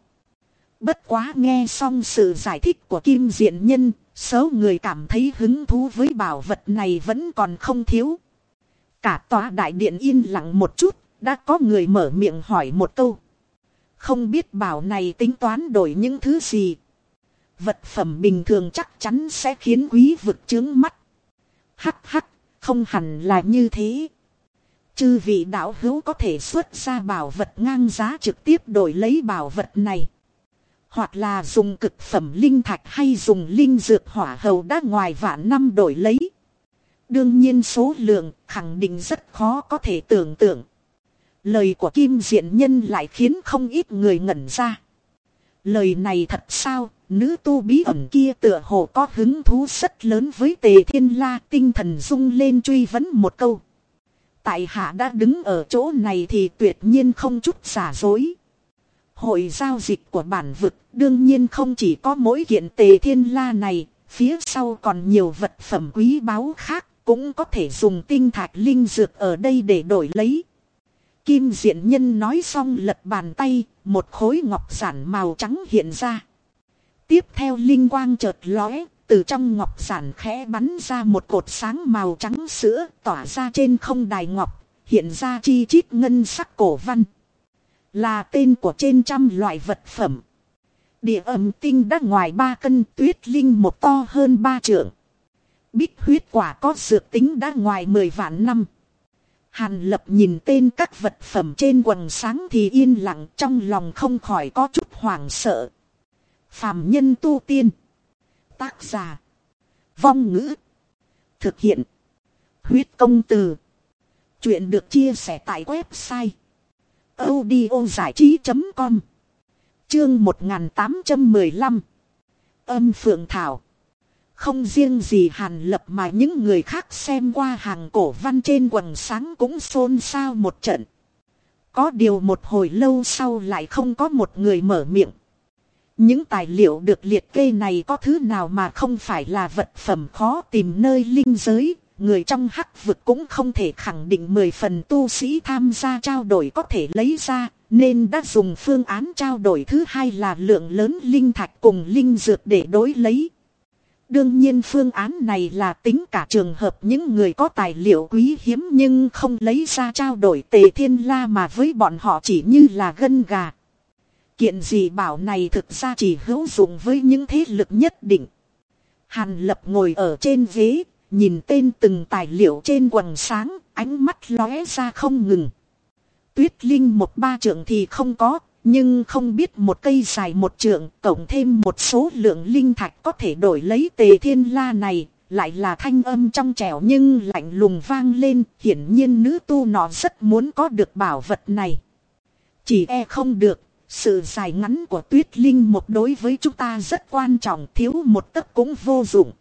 Bất quá nghe xong sự giải thích của kim diện nhân, số người cảm thấy hứng thú với bảo vật này vẫn còn không thiếu. Cả tòa đại điện yên lặng một chút, đã có người mở miệng hỏi một câu. Không biết bảo này tính toán đổi những thứ gì. Vật phẩm bình thường chắc chắn sẽ khiến quý vực chướng mắt. Hắc hắc, không hẳn là như thế. Chư vị đạo hữu có thể xuất ra bảo vật ngang giá trực tiếp đổi lấy bảo vật này. Hoặc là dùng cực phẩm linh thạch hay dùng linh dược hỏa hầu đã ngoài vạn năm đổi lấy. Đương nhiên số lượng khẳng định rất khó có thể tưởng tượng. Lời của Kim Diện Nhân lại khiến không ít người ngẩn ra. Lời này thật sao, nữ tu bí ẩn kia tựa hồ có hứng thú rất lớn với tề thiên la tinh thần rung lên truy vấn một câu. Tại hạ đã đứng ở chỗ này thì tuyệt nhiên không chút giả dối. Hội giao dịch của bản vực đương nhiên không chỉ có mỗi kiện tề thiên la này, phía sau còn nhiều vật phẩm quý báu khác, cũng có thể dùng tinh thạch linh dược ở đây để đổi lấy. Kim diện nhân nói xong lật bàn tay, một khối ngọc giản màu trắng hiện ra. Tiếp theo linh quang chợt lóe, từ trong ngọc giản khẽ bắn ra một cột sáng màu trắng sữa tỏa ra trên không đài ngọc, hiện ra chi chít ngân sắc cổ văn. Là tên của trên trăm loại vật phẩm. Địa ẩm tinh đã ngoài ba cân tuyết linh một to hơn ba trượng. Bích huyết quả có dược tính đã ngoài mười vạn năm. Hàn lập nhìn tên các vật phẩm trên quần sáng thì yên lặng trong lòng không khỏi có chút hoảng sợ. Phàm nhân tu tiên. Tác giả. Vong ngữ. Thực hiện. Huyết công từ. Chuyện được chia sẻ tại website. audio trí.com Chương 1815 Âm Phượng Thảo không riêng gì hàn lập mà những người khác xem qua hàng cổ văn trên quần sáng cũng xôn xao một trận. Có điều một hồi lâu sau lại không có một người mở miệng. Những tài liệu được liệt kê này có thứ nào mà không phải là vật phẩm khó tìm nơi linh giới, người trong hắc vực cũng không thể khẳng định 10 phần tu sĩ tham gia trao đổi có thể lấy ra, nên đã dùng phương án trao đổi thứ hai là lượng lớn linh thạch cùng linh dược để đối lấy. Đương nhiên phương án này là tính cả trường hợp những người có tài liệu quý hiếm nhưng không lấy ra trao đổi tề thiên la mà với bọn họ chỉ như là gân gà. Kiện gì bảo này thực ra chỉ hữu dụng với những thế lực nhất định. Hàn lập ngồi ở trên ghế, nhìn tên từng tài liệu trên quần sáng, ánh mắt lóe ra không ngừng. Tuyết linh một ba trượng thì không có, nhưng không biết một cây dài một trượng, cộng thêm một số lượng linh thạch có thể đổi lấy tề thiên la này, lại là thanh âm trong trẻo nhưng lạnh lùng vang lên, hiển nhiên nữ tu nó rất muốn có được bảo vật này. Chỉ e không được, sự dài ngắn của tuyết linh một đối với chúng ta rất quan trọng, thiếu một tấc cũng vô dụng.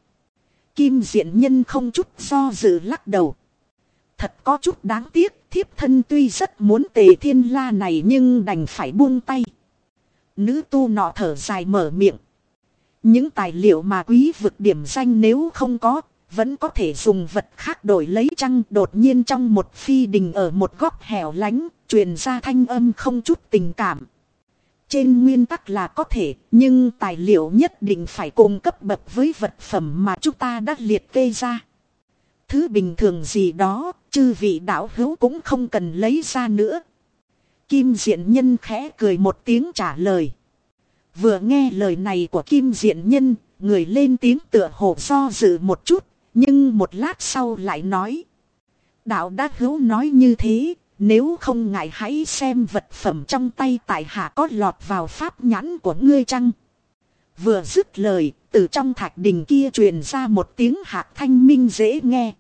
Kim diện nhân không chút do dự lắc đầu. Thật có chút đáng tiếc, thiếp thân tuy rất muốn tề thiên la này nhưng đành phải buông tay. Nữ tu nọ thở dài mở miệng. Những tài liệu mà quý vực điểm danh nếu không có, vẫn có thể dùng vật khác đổi lấy chăng đột nhiên trong một phi đình ở một góc hẻo lánh, truyền ra thanh âm không chút tình cảm. Trên nguyên tắc là có thể, nhưng tài liệu nhất định phải cùng cấp bậc với vật phẩm mà chúng ta đã liệt kê ra. Thứ bình thường gì đó, chư vị đạo hữu cũng không cần lấy ra nữa. Kim diện nhân khẽ cười một tiếng trả lời. Vừa nghe lời này của kim diện nhân, người lên tiếng tựa hồ do dự một chút, nhưng một lát sau lại nói. Đạo đã hữu nói như thế, nếu không ngại hãy xem vật phẩm trong tay tại hạ có lọt vào pháp nhãn của ngươi chăng. Vừa dứt lời, từ trong thạch đình kia truyền ra một tiếng hạc thanh minh dễ nghe.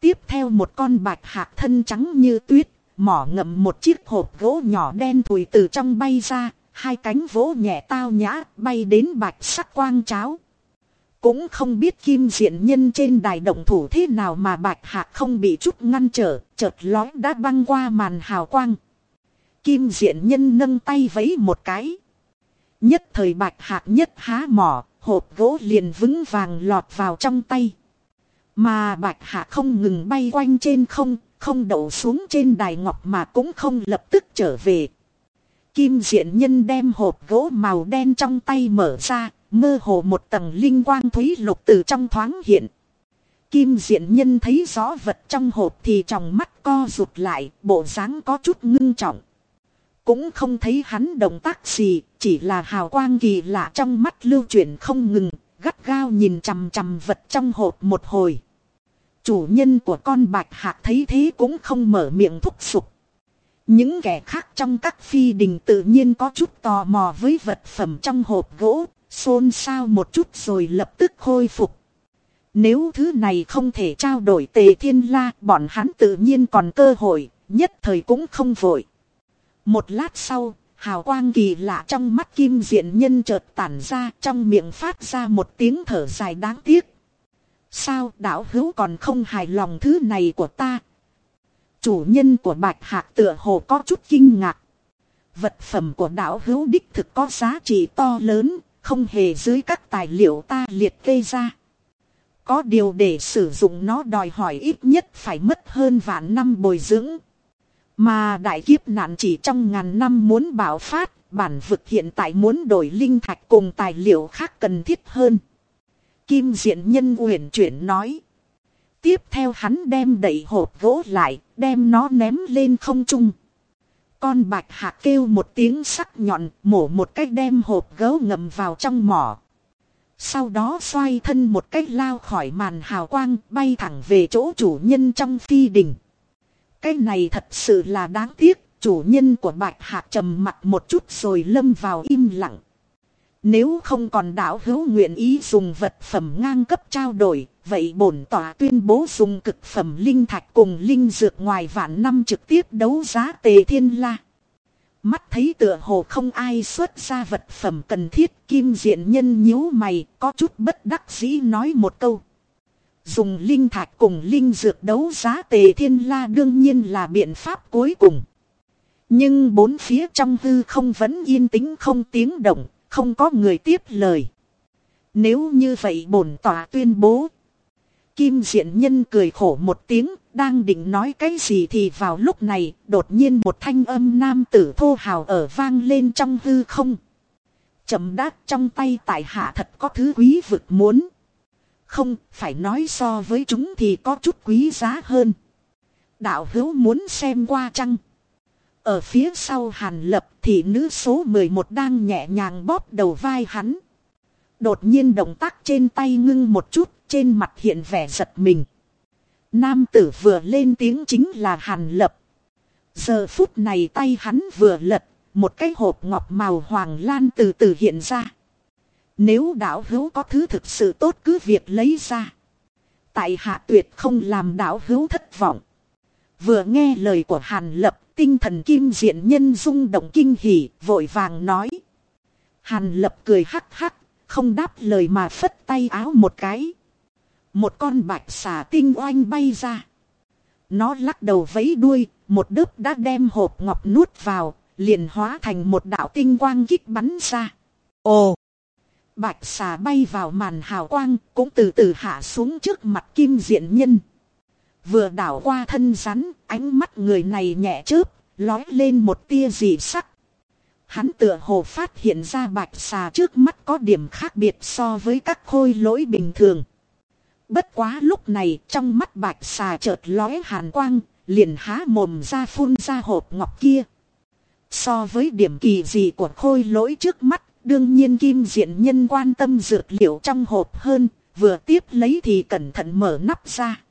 Tiếp theo một con bạch hạc thân trắng như tuyết, mỏ ngậm một chiếc hộp gỗ nhỏ đen thùi từ trong bay ra, hai cánh vỗ nhẹ tao nhã bay đến bạch sắc quang cháo. Cũng không biết kim diện nhân trên đài động thủ thế nào mà bạch hạc không bị chút ngăn trở, chợt lói đã băng qua màn hào quang. Kim diện nhân nâng tay vấy một cái. Nhất thời bạch hạc nhất há mỏ, hộp gỗ liền vững vàng lọt vào trong tay. Mà bạch hạ không ngừng bay quanh trên không, không đậu xuống trên đài ngọc mà cũng không lập tức trở về. Kim diện nhân đem hộp gỗ màu đen trong tay mở ra, mơ hồ một tầng linh quang thúy lục từ trong thoáng hiện. Kim diện nhân thấy rõ vật trong hộp thì trong mắt co rụt lại, bộ dáng có chút ngưng trọng. Cũng không thấy hắn động tác gì, chỉ là hào quang kỳ lạ trong mắt lưu chuyển không ngừng, gắt gao nhìn chằm chằm vật trong hộp một hồi. Chủ nhân của con bạch hạc thấy thế cũng không mở miệng thúc sục. Những kẻ khác trong các phi đình tự nhiên có chút tò mò với vật phẩm trong hộp gỗ, xôn xao một chút rồi lập tức khôi phục. Nếu thứ này không thể trao đổi tề thiên la, bọn hắn tự nhiên còn cơ hội, nhất thời cũng không vội. Một lát sau, hào quang kỳ lạ trong mắt kim diện nhân chợt tản ra, trong miệng phát ra một tiếng thở dài đáng tiếc. Sao đạo hữu còn không hài lòng thứ này của ta? Chủ nhân của bạch hạc tựa hồ có chút kinh ngạc. Vật phẩm của đạo hữu đích thực có giá trị to lớn, không hề dưới các tài liệu ta liệt kê ra. Có điều để sử dụng nó đòi hỏi ít nhất phải mất hơn vạn năm bồi dưỡng. Mà đại kiếp nạn chỉ trong ngàn năm muốn bảo phát, bản vực hiện tại muốn đổi linh thạch cùng tài liệu khác cần thiết hơn. Kim diện nhân uyển chuyển nói. Tiếp theo hắn đem đẩy hộp gỗ lại, đem nó ném lên không trung. Con bạch hạc kêu một tiếng sắc nhọn, mổ một cách đem hộp gấu ngầm vào trong mỏ. Sau đó xoay thân một cách lao khỏi màn hào quang, bay thẳng về chỗ chủ nhân trong phi đình. Cái này thật sự là đáng tiếc, chủ nhân của bạch hạc trầm mặt một chút rồi lâm vào im lặng. Nếu không còn đạo hữu nguyện ý dùng vật phẩm ngang cấp trao đổi, vậy bổn tòa tuyên bố dùng cực phẩm linh thạch cùng linh dược ngoài vạn năm trực tiếp đấu giá tề thiên la. Mắt thấy tựa hồ không ai xuất ra vật phẩm cần thiết, kim diện nhân nhíu mày, có chút bất đắc dĩ nói một câu. Dùng linh thạch cùng linh dược đấu giá tề thiên la đương nhiên là biện pháp cuối cùng. Nhưng bốn phía trong hư không vẫn yên tĩnh không tiếng động, không có người tiếp lời. Nếu như vậy bổn tòa tuyên bố. Kim diện nhân cười khổ một tiếng, đang định nói cái gì thì vào lúc này, đột nhiên một thanh âm nam tử thô hào ở vang lên trong hư không. Chậm đát trong tay tại hạ thật có thứ quý vực muốn. Không, phải nói so với chúng thì có chút quý giá hơn. Đạo hữu muốn xem qua chăng? Ở phía sau hàn lập thì nữ số 11 đang nhẹ nhàng bóp đầu vai hắn. Đột nhiên động tác trên tay ngưng một chút, trên mặt hiện vẻ giật mình. Nam tử vừa lên tiếng chính là hàn lập. Giờ phút này tay hắn vừa lật, một cái hộp ngọc màu hoàng lan từ từ hiện ra. Nếu đạo hữu có thứ thực sự tốt cứ việc lấy ra. Tại hạ tuyệt không làm đạo hữu thất vọng. Vừa nghe lời của Hàn Lập, tinh thần kim diện nhân rung động kinh hỉ, vội vàng nói. Hàn Lập cười hắc hắc, không đáp lời mà phất tay áo một cái. Một con bạch xà tinh oanh bay ra. Nó lắc đầu vấy đuôi, một đớp đã đem hộp ngọc nuốt vào, liền hóa thành một đạo tinh quang kích bắn ra. Ồ! Bạch xà bay vào màn hào quang, cũng từ từ hạ xuống trước mặt kim diện nhân. Vừa đảo qua thân rắn, ánh mắt người này nhẹ chớp, lói lên một tia dị sắc. Hắn tựa hồ phát hiện ra bạch xà trước mắt có điểm khác biệt so với các khôi lỗi bình thường. Bất quá lúc này trong mắt bạch xà chợt lói hàn quang, liền há mồm ra phun ra hộp ngọc kia. So với điểm kỳ dị của khôi lỗi trước mắt, đương nhiên kim diện nhân quan tâm dược liệu trong hộp hơn, vừa tiếp lấy thì cẩn thận mở nắp ra.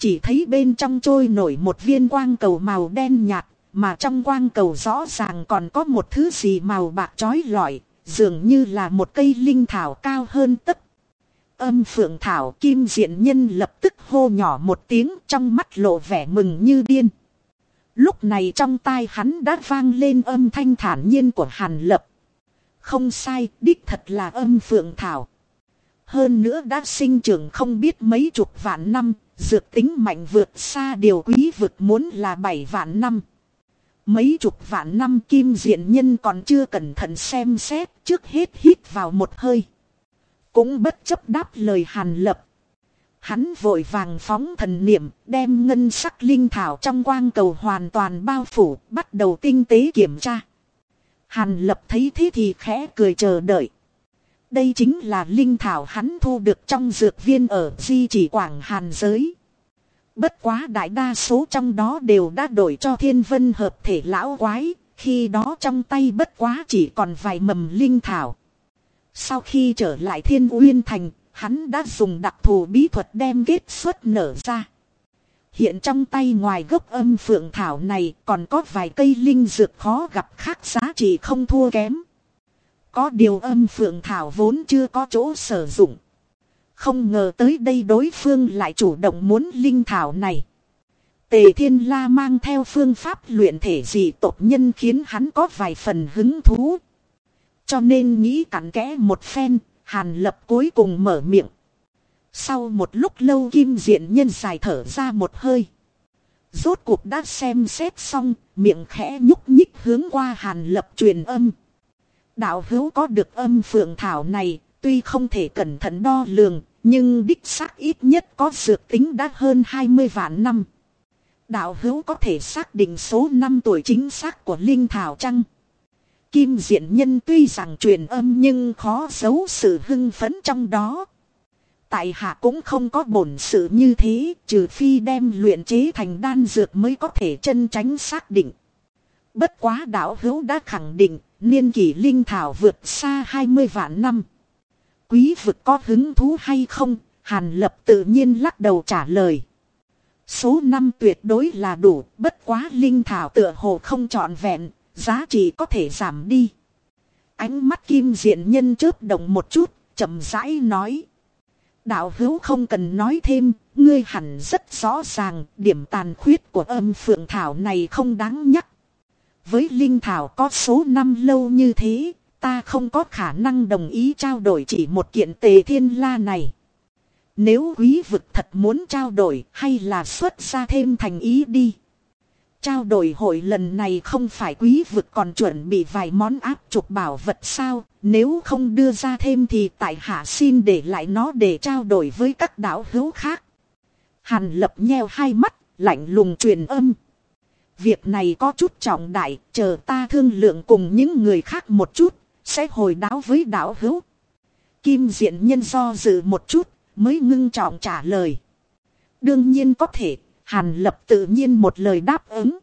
Chỉ thấy bên trong trôi nổi một viên quang cầu màu đen nhạt, mà trong quang cầu rõ ràng còn có một thứ gì màu bạc trói lọi, dường như là một cây linh thảo cao hơn tất. Âm phượng thảo kim diện nhân lập tức hô nhỏ một tiếng trong mắt lộ vẻ mừng như điên. Lúc này trong tai hắn đã vang lên âm thanh thản nhiên của Hàn Lập. Không sai, đích thật là âm phượng thảo. Hơn nữa đã sinh trưởng không biết mấy chục vạn năm, dược tính mạnh vượt xa điều quý vực muốn là bảy vạn năm. Mấy chục vạn năm kim diện nhân còn chưa cẩn thận xem xét trước hết hít vào một hơi. Cũng bất chấp đáp lời hàn lập. Hắn vội vàng phóng thần niệm, đem ngân sắc linh thảo trong quang cầu hoàn toàn bao phủ, bắt đầu tinh tế kiểm tra. Hàn lập thấy thế thì khẽ cười chờ đợi. Đây chính là linh thảo hắn thu được trong dược viên ở di chỉ quảng hàn giới. Bất quá đại đa số trong đó đều đã đổi cho thiên vân hợp thể lão quái, khi đó trong tay bất quá chỉ còn vài mầm linh thảo. Sau khi trở lại thiên uyên thành, hắn đã dùng đặc thù bí thuật đem kết xuất nở ra. Hiện trong tay ngoài gốc âm phượng thảo này còn có vài cây linh dược khó gặp khác giá trị không thua kém. Có điều âm phượng thảo vốn chưa có chỗ sử dụng. Không ngờ tới đây đối phương lại chủ động muốn linh thảo này. Tề Thiên La mang theo phương pháp luyện thể dị tộc nhân khiến hắn có vài phần hứng thú. Cho nên nghĩ cặn kẽ một phen, Hàn Lập cuối cùng mở miệng. Sau một lúc lâu kim diện nhân dài thở ra một hơi. Rốt cuộc đã xem xét xong, miệng khẽ nhúc nhích hướng qua Hàn Lập truyền âm. Đạo hữu có được âm phượng thảo này, tuy không thể cẩn thận đo lường, nhưng đích xác ít nhất có dược tính đã hơn 20 vạn năm. Đạo hữu có thể xác định số năm tuổi chính xác của Linh Thảo Trăng. Kim diện nhân tuy rằng truyền âm nhưng khó giấu sự hưng phấn trong đó. Tại hạ cũng không có bổn sự như thế, trừ phi đem luyện chế thành đan dược mới có thể chân tránh xác định. Bất quá đạo hữu đã khẳng định, niên kỷ linh thảo vượt xa 20 vạn năm. Quý vực có hứng thú hay không? Hàn lập tự nhiên lắc đầu trả lời. Số năm tuyệt đối là đủ, bất quá linh thảo tựa hồ không trọn vẹn, giá trị có thể giảm đi. Ánh mắt kim diện nhân chớp động một chút, chậm rãi nói. Đạo hữu không cần nói thêm, ngươi hẳn rất rõ ràng, điểm tàn khuyết của âm phượng thảo này không đáng nhắc. Với linh thảo có số năm lâu như thế, ta không có khả năng đồng ý trao đổi chỉ một kiện tề thiên la này. Nếu quý vực thật muốn trao đổi hay là xuất ra thêm thành ý đi. Trao đổi hội lần này không phải quý vực còn chuẩn bị vài món áp trục bảo vật sao, nếu không đưa ra thêm thì tại hạ xin để lại nó để trao đổi với các đảo hữu khác. Hàn lập nheo hai mắt, lạnh lùng truyền âm. Việc này có chút trọng đại, chờ ta thương lượng cùng những người khác một chút, sẽ hồi đáo với đảo hữu. Kim diện nhân do dự một chút, mới ngưng trọng trả lời. Đương nhiên có thể, Hàn Lập tự nhiên một lời đáp ứng.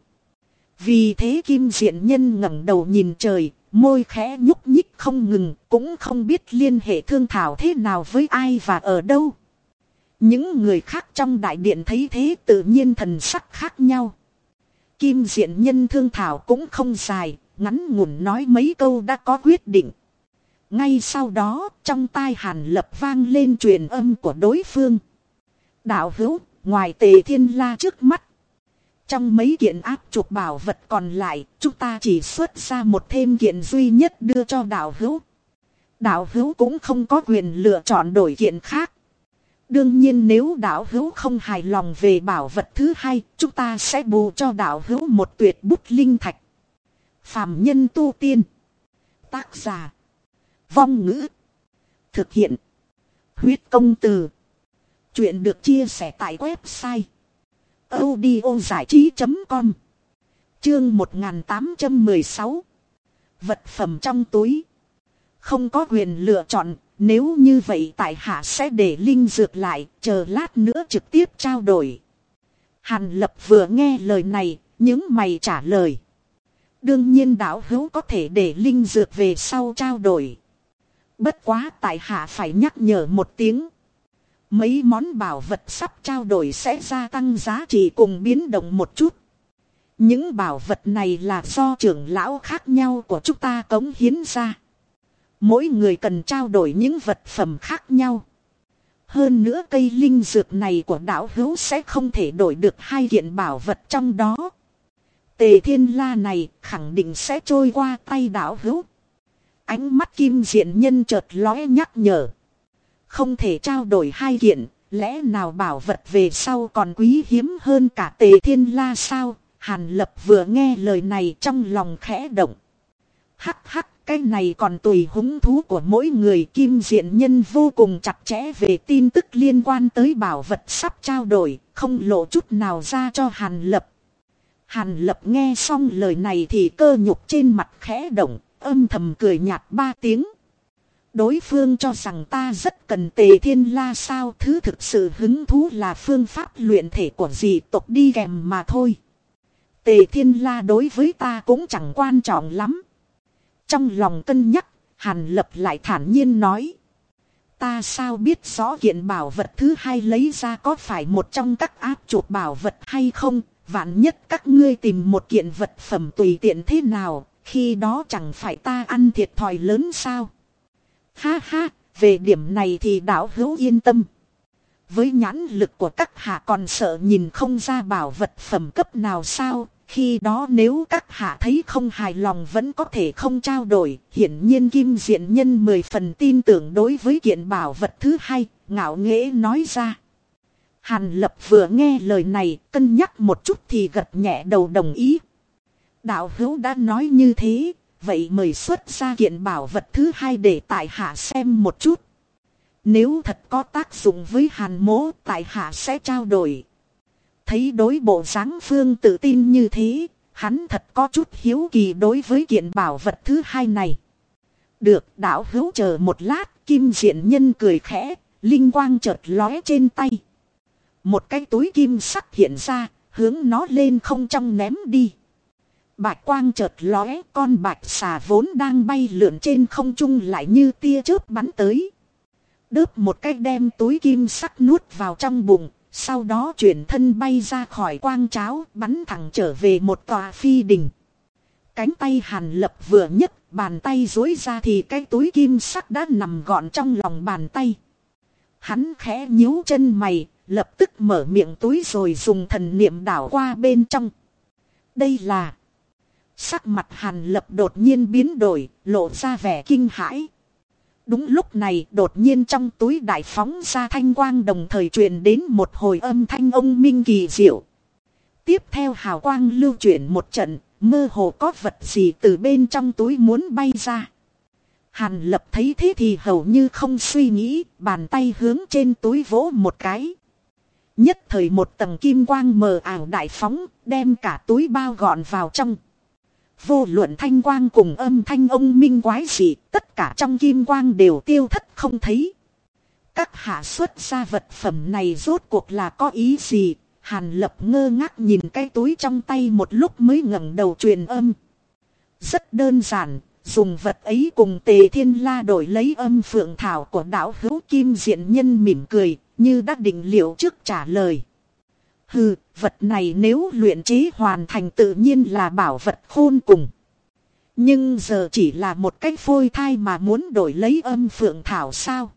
Vì thế Kim Diện Nhân ngẩng đầu nhìn trời, môi khẽ nhúc nhích không ngừng, cũng không biết liên hệ thương thảo thế nào với ai và ở đâu. Những người khác trong đại điện thấy thế tự nhiên thần sắc khác nhau. Kim Diện Nhân thương thảo cũng không dài, ngắn ngủn nói mấy câu đã có quyết định. Ngay sau đó, trong tai Hàn Lập vang lên truyền âm của đối phương. Đạo hữu, ngoài tề thiên la trước mắt. Trong mấy kiện áp trục bảo vật còn lại, chúng ta chỉ xuất ra một thêm kiện duy nhất đưa cho đạo hữu. Đạo hữu cũng không có quyền lựa chọn đổi kiện khác. Đương nhiên nếu đạo hữu không hài lòng về bảo vật thứ hai, chúng ta sẽ bù cho đạo hữu một tuyệt bút linh thạch. Phạm nhân tu tiên. Tác giả. Vong ngữ. Thực hiện. Huyết công từ. Chuyện được chia sẻ tại website. audio trí.com Chương 1816 Vật phẩm trong túi. Không có quyền lựa chọn, nếu như vậy tại hạ sẽ để Linh dược lại, chờ lát nữa trực tiếp trao đổi. Hàn lập vừa nghe lời này, những mày trả lời. Đương nhiên đạo hữu có thể để Linh dược về sau trao đổi. Bất quá tại hạ phải nhắc nhở một tiếng. Mấy món bảo vật sắp trao đổi sẽ gia tăng giá trị cùng biến động một chút. Những bảo vật này là do trưởng lão khác nhau của chúng ta cống hiến ra. Mỗi người cần trao đổi những vật phẩm khác nhau. Hơn nữa cây linh dược này của đạo hữu sẽ không thể đổi được hai kiện bảo vật trong đó. Tề thiên la này khẳng định sẽ trôi qua tay đạo hữu. Ánh mắt kim diện nhân chợt lóe nhắc nhở. Không thể trao đổi hai kiện, lẽ nào bảo vật về sau còn quý hiếm hơn cả tề thiên la sao? Hàn lập vừa nghe lời này trong lòng khẽ động. Hắc hắc, cái này còn tùy hứng thú của mỗi người kim diện nhân vô cùng chặt chẽ về tin tức liên quan tới bảo vật sắp trao đổi, không lộ chút nào ra cho Hàn lập. Hàn lập nghe xong lời này thì cơ nhục trên mặt khẽ động, âm thầm cười nhạt ba tiếng. Đối phương cho rằng ta rất cần tề thiên la sao thứ thực sự hứng thú là phương pháp luyện thể của dị tộc đi kèm mà thôi. Tề thiên la đối với ta cũng chẳng quan trọng lắm. Trong lòng cân nhắc, Hàn lập lại thản nhiên nói. Ta sao biết rõ kiện bảo vật thứ hai lấy ra có phải một trong các áp chuột bảo vật hay không, vạn nhất các ngươi tìm một kiện vật phẩm tùy tiện thế nào, khi đó chẳng phải ta ăn thiệt thòi lớn sao. Ha ha, về điểm này thì đạo hữu yên tâm. Với nhãn lực của các hạ còn sợ nhìn không ra bảo vật phẩm cấp nào sao, khi đó nếu các hạ thấy không hài lòng vẫn có thể không trao đổi, hiển nhiên kim diện nhân mười phần tin tưởng đối với kiện bảo vật thứ hai, ngạo nghễ nói ra. Hàn lập vừa nghe lời này, cân nhắc một chút thì gật nhẹ đầu đồng ý. Đạo hữu đã nói như thế, vậy mời xuất ra kiện bảo vật thứ hai để tại hạ xem một chút. Nếu thật có tác dụng với hàn mố, tại hạ sẽ trao đổi. Thấy đối bộ dáng phương tự tin như thế, hắn thật có chút hiếu kỳ đối với kiện bảo vật thứ hai này. Được đạo hữu chờ một lát, kim diện nhân cười khẽ, linh quang chợt lóe trên tay. Một cái túi kim sắc hiện ra, hướng nó lên không trong ném đi. Bạch quang chợt lóe, con bạch xà vốn đang bay lượn trên không trung lại như tia chớp bắn tới. Đớp một cái đem túi kim sắc nuốt vào trong bụng, sau đó chuyển thân bay ra khỏi quang cháo, bắn thẳng trở về một tòa phi đình. Cánh tay hàn lập vừa nhất bàn tay dối ra thì cái túi kim sắc đã nằm gọn trong lòng bàn tay. Hắn khẽ nhíu chân mày, lập tức mở miệng túi rồi dùng thần niệm đảo qua bên trong. Đây là... Sắc mặt hàn lập đột nhiên biến đổi, lộ ra vẻ kinh hãi. Đúng lúc này đột nhiên trong túi đại phóng ra thanh quang đồng thời truyền đến một hồi âm thanh ông minh kỳ diệu. Tiếp theo hào quang lưu chuyển một trận, mơ hồ có vật gì từ bên trong túi muốn bay ra. Hàn lập thấy thế thì hầu như không suy nghĩ, bàn tay hướng trên túi vỗ một cái. Nhất thời một tầng kim quang mờ ảo đại phóng, đem cả túi bao gọn vào trong. Vô luận thanh quang cùng âm thanh ông minh quái gì, tất cả trong kim quang đều tiêu thất không thấy. các hạ xuất ra vật phẩm này rốt cuộc là có ý gì? Hàn lập ngơ ngác nhìn cái túi trong tay một lúc mới ngẩng đầu truyền âm. Rất đơn giản, dùng vật ấy cùng tề thiên la đổi lấy âm phượng thảo của đạo hữu kim diện nhân mỉm cười, như đã định liệu trước trả lời. Hừ, vật này nếu luyện chế hoàn thành tự nhiên là bảo vật khôn cùng. Nhưng giờ chỉ là một cái phôi thai mà muốn đổi lấy âm phượng thảo sao?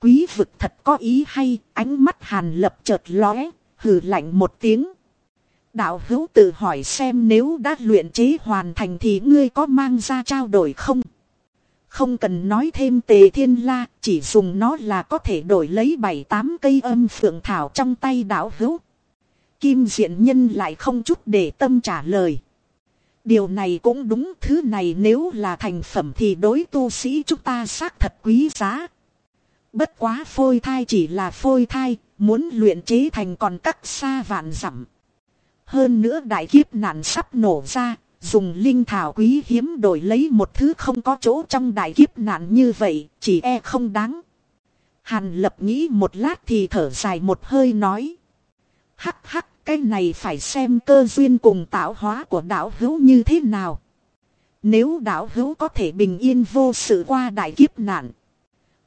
Quý vực thật có ý hay, ánh mắt hàn lập chợt lóe, hừ lạnh một tiếng. Đạo hữu tự hỏi xem nếu đã luyện chế hoàn thành thì ngươi có mang ra trao đổi không? Không cần nói thêm tề thiên la, chỉ dùng nó là có thể đổi lấy bảy tám cây âm phượng thảo trong tay đạo hữu. Kim diện nhân lại không chút để tâm trả lời. Điều này cũng đúng thứ này nếu là thành phẩm thì đối tu sĩ chúng ta xác thật quý giá. Bất quá phôi thai chỉ là phôi thai, muốn luyện chế thành còn cắt xa vạn dặm. Hơn nữa đại kiếp nạn sắp nổ ra, dùng linh thảo quý hiếm đổi lấy một thứ không có chỗ trong đại kiếp nạn như vậy, chỉ e không đáng. Hàn lập nghĩ một lát thì thở dài một hơi nói. Hắc hắc, cái này phải xem cơ duyên cùng tạo hóa của đạo hữu như thế nào. Nếu đạo hữu có thể bình yên vô sự qua đại kiếp nạn.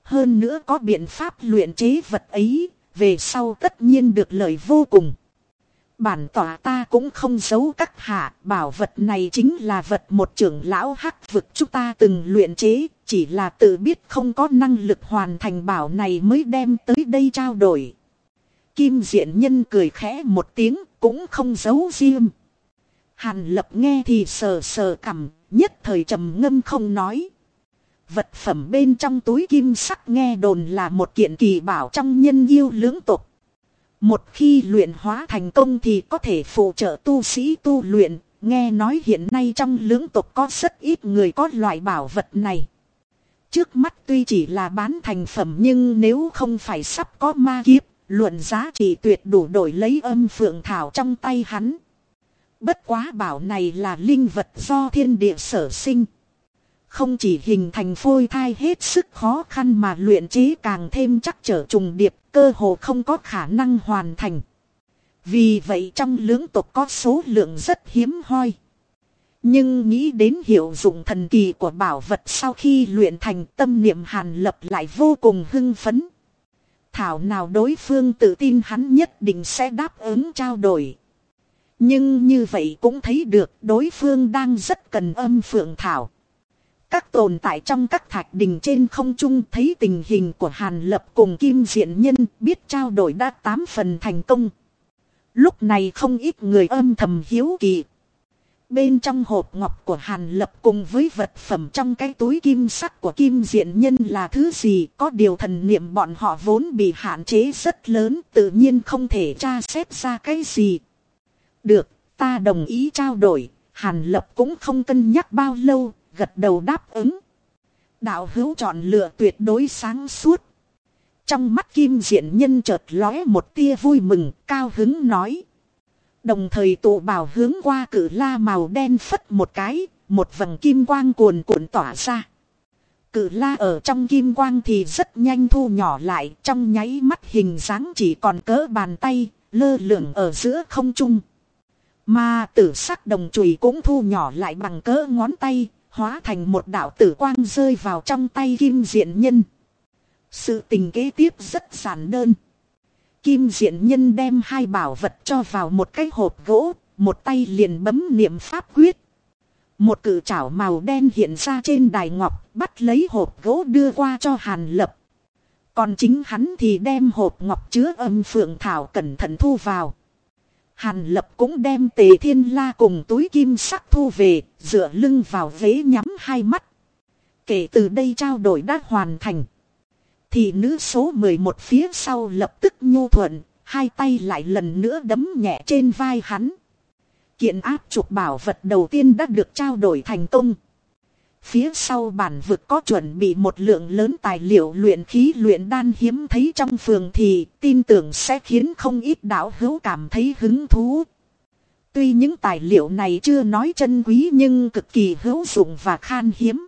Hơn nữa có biện pháp luyện chế vật ấy, về sau tất nhiên được lợi vô cùng. Bản tỏa ta cũng không giấu các hạ, bảo vật này chính là vật một trưởng lão hắc vực chúng ta từng luyện chế, chỉ là tự biết không có năng lực hoàn thành bảo này mới đem tới đây trao đổi. Kim diện nhân cười khẽ một tiếng, cũng không giấu riêng. Hàn lập nghe thì sờ sờ cằm, nhất thời trầm ngâm không nói. Vật phẩm bên trong túi kim sắc nghe đồn là một kiện kỳ bảo trong nhân yêu lưỡng tục. Một khi luyện hóa thành công thì có thể phụ trợ tu sĩ tu luyện, nghe nói hiện nay trong lưỡng tục có rất ít người có loại bảo vật này. Trước mắt tuy chỉ là bán thành phẩm nhưng nếu không phải sắp có ma kiếp, luận giá trị tuyệt đủ đổi lấy âm phượng thảo trong tay hắn. Bất quá bảo này là linh vật do thiên địa sở sinh. Không chỉ hình thành phôi thai hết sức khó khăn mà luyện chế càng thêm chắc trở trùng điệp, cơ hồ không có khả năng hoàn thành. Vì vậy trong lưỡng tộc có số lượng rất hiếm hoi. Nhưng nghĩ đến hiệu dụng thần kỳ của bảo vật sau khi luyện thành tâm niệm hàn lập lại vô cùng hưng phấn. Thảo nào đối phương tự tin hắn nhất định sẽ đáp ứng trao đổi. Nhưng như vậy cũng thấy được đối phương đang rất cần âm phượng thảo. Các tồn tại trong các thạch đình trên không trung thấy tình hình của Hàn Lập cùng Kim Diện Nhân biết trao đổi đã tám phần thành công. Lúc này không ít người âm thầm hiếu kỳ. Bên trong hộp ngọc của Hàn Lập cùng với vật phẩm trong cái túi kim sắc của Kim Diện Nhân là thứ gì có điều thần niệm bọn họ vốn bị hạn chế rất lớn tự nhiên không thể tra xét ra cái gì. Được, ta đồng ý trao đổi, Hàn Lập cũng không cân nhắc bao lâu, gật đầu đáp ứng. Đạo hữu chọn lựa tuyệt đối sáng suốt. Trong mắt kim diện nhân chợt lóe một tia vui mừng, cao hứng nói. Đồng thời tụ bảo hướng qua cử la màu đen phất một cái, một vầng kim quang cuồn cuộn tỏa ra. Cử la ở trong kim quang thì rất nhanh thu nhỏ lại, trong nháy mắt hình dáng chỉ còn cỡ bàn tay, lơ lửng ở giữa không trung. Mà tử sắc đồng chùy cũng thu nhỏ lại bằng cỡ ngón tay, hóa thành một đạo tử quang rơi vào trong tay kim diện nhân. Sự tình kế tiếp rất giản đơn. Kim diện nhân đem hai bảo vật cho vào một cái hộp gỗ, một tay liền bấm niệm pháp quyết. Một cự chảo màu đen hiện ra trên đài ngọc, bắt lấy hộp gỗ đưa qua cho Hàn Lập. Còn chính hắn thì đem hộp ngọc chứa âm phượng thảo cẩn thận thu vào. Hàn lập cũng đem tề thiên la cùng túi kim sắc thu về, dựa lưng vào ghế nhắm hai mắt. Kể từ đây trao đổi đã hoàn thành. Thì nữ số 11 phía sau lập tức nhu thuận, hai tay lại lần nữa đấm nhẹ trên vai hắn. Kiện áp trục bảo vật đầu tiên đã được trao đổi thành công. Phía sau bản vực có chuẩn bị một lượng lớn tài liệu luyện khí luyện đan hiếm thấy trong phường thì tin tưởng sẽ khiến không ít đạo hữu cảm thấy hứng thú. Tuy những tài liệu này chưa nói chân quý nhưng cực kỳ hữu dụng và khan hiếm.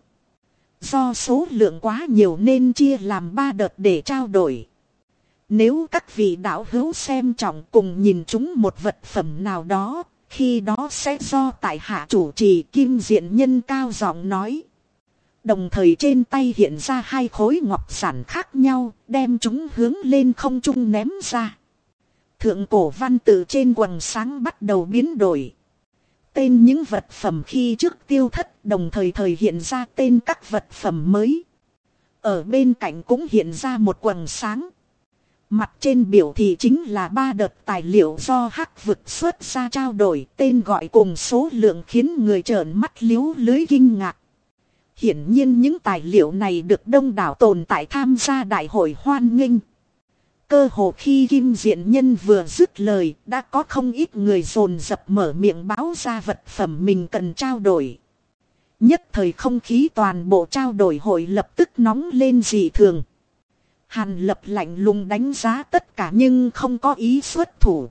Do số lượng quá nhiều nên chia làm ba đợt để trao đổi. Nếu các vị đạo hữu xem trọng cùng nhìn chúng một vật phẩm nào đó, khi đó sẽ do tại hạ chủ trì kim diện nhân cao giọng nói. Đồng thời trên tay hiện ra hai khối ngọc sản khác nhau, đem chúng hướng lên không trung ném ra. Thượng cổ văn tự trên quần sáng bắt đầu biến đổi. Tên những vật phẩm khi trước tiêu thất, đồng thời thời hiện ra tên các vật phẩm mới. Ở bên cạnh cũng hiện ra một quần sáng. Mặt trên biểu thị chính là ba đợt tài liệu do hắc vực xuất ra trao đổi, tên gọi cùng số lượng khiến người trợn mắt liếu lưới kinh ngạc. Hiển nhiên những tài liệu này được đông đảo tồn tại tham gia đại hội hoan nghênh. Cơ hồ khi kim diện nhân vừa dứt lời, đã có không ít người dồn dập mở miệng báo ra vật phẩm mình cần trao đổi. Nhất thời không khí toàn bộ trao đổi hội lập tức nóng lên dị thường. Hàn lập lạnh lùng đánh giá tất cả nhưng không có ý xuất thủ.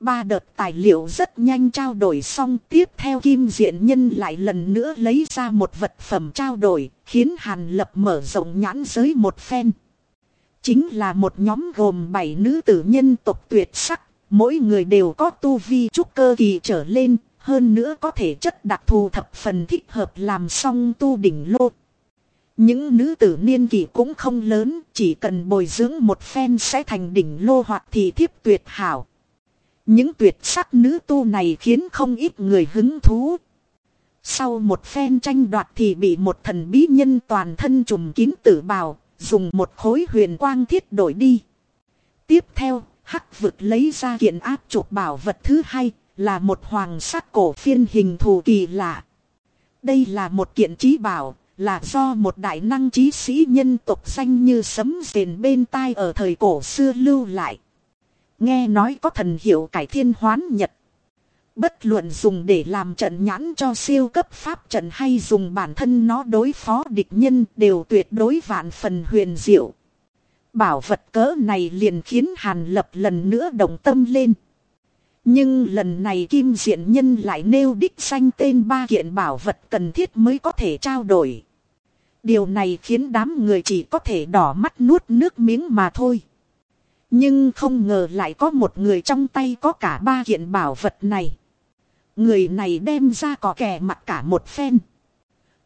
Ba đợt tài liệu rất nhanh trao đổi xong, tiếp theo kim diện nhân lại lần nữa lấy ra một vật phẩm trao đổi, khiến hàn lập mở rộng nhãn giới một phen. Chính là một nhóm gồm 7 nữ tử nhân tộc tuyệt sắc, mỗi người đều có tu vi trúc cơ kỳ trở lên, hơn nữa có thể chất đặc thù thập phần thích hợp làm xong tu đỉnh lô. Những nữ tử niên kỳ cũng không lớn, chỉ cần bồi dưỡng một phen sẽ thành đỉnh lô hoặc thì thiếp tuyệt hảo. Những tuyệt sắc nữ tu này khiến không ít người hứng thú. Sau một phen tranh đoạt thì bị một thần bí nhân toàn thân trùm kín tử bào, dùng một khối huyền quang thiết đổi đi. Tiếp theo, hắc vực lấy ra kiện áp chụp bảo vật thứ hai, là một hoàng sắc cổ phiên hình thù kỳ lạ. Đây là một kiện trí bảo, là do một đại năng trí sĩ nhân tộc danh như sấm rền bên tai ở thời cổ xưa lưu lại. Nghe nói có thần hiệu cải thiên hoán nhật. Bất luận dùng để làm trận nhãn cho siêu cấp pháp trận hay dùng bản thân nó đối phó địch nhân đều tuyệt đối vạn phần huyền diệu. Bảo vật cỡ này liền khiến Hàn Lập lần nữa đồng tâm lên. Nhưng lần này Kim Diện Nhân lại nêu đích danh tên ba kiện bảo vật cần thiết mới có thể trao đổi. Điều này khiến đám người chỉ có thể đỏ mắt nuốt nước miếng mà thôi. Nhưng không ngờ lại có một người trong tay có cả ba kiện bảo vật này. Người này đem ra có kẻ mặt cả một phen.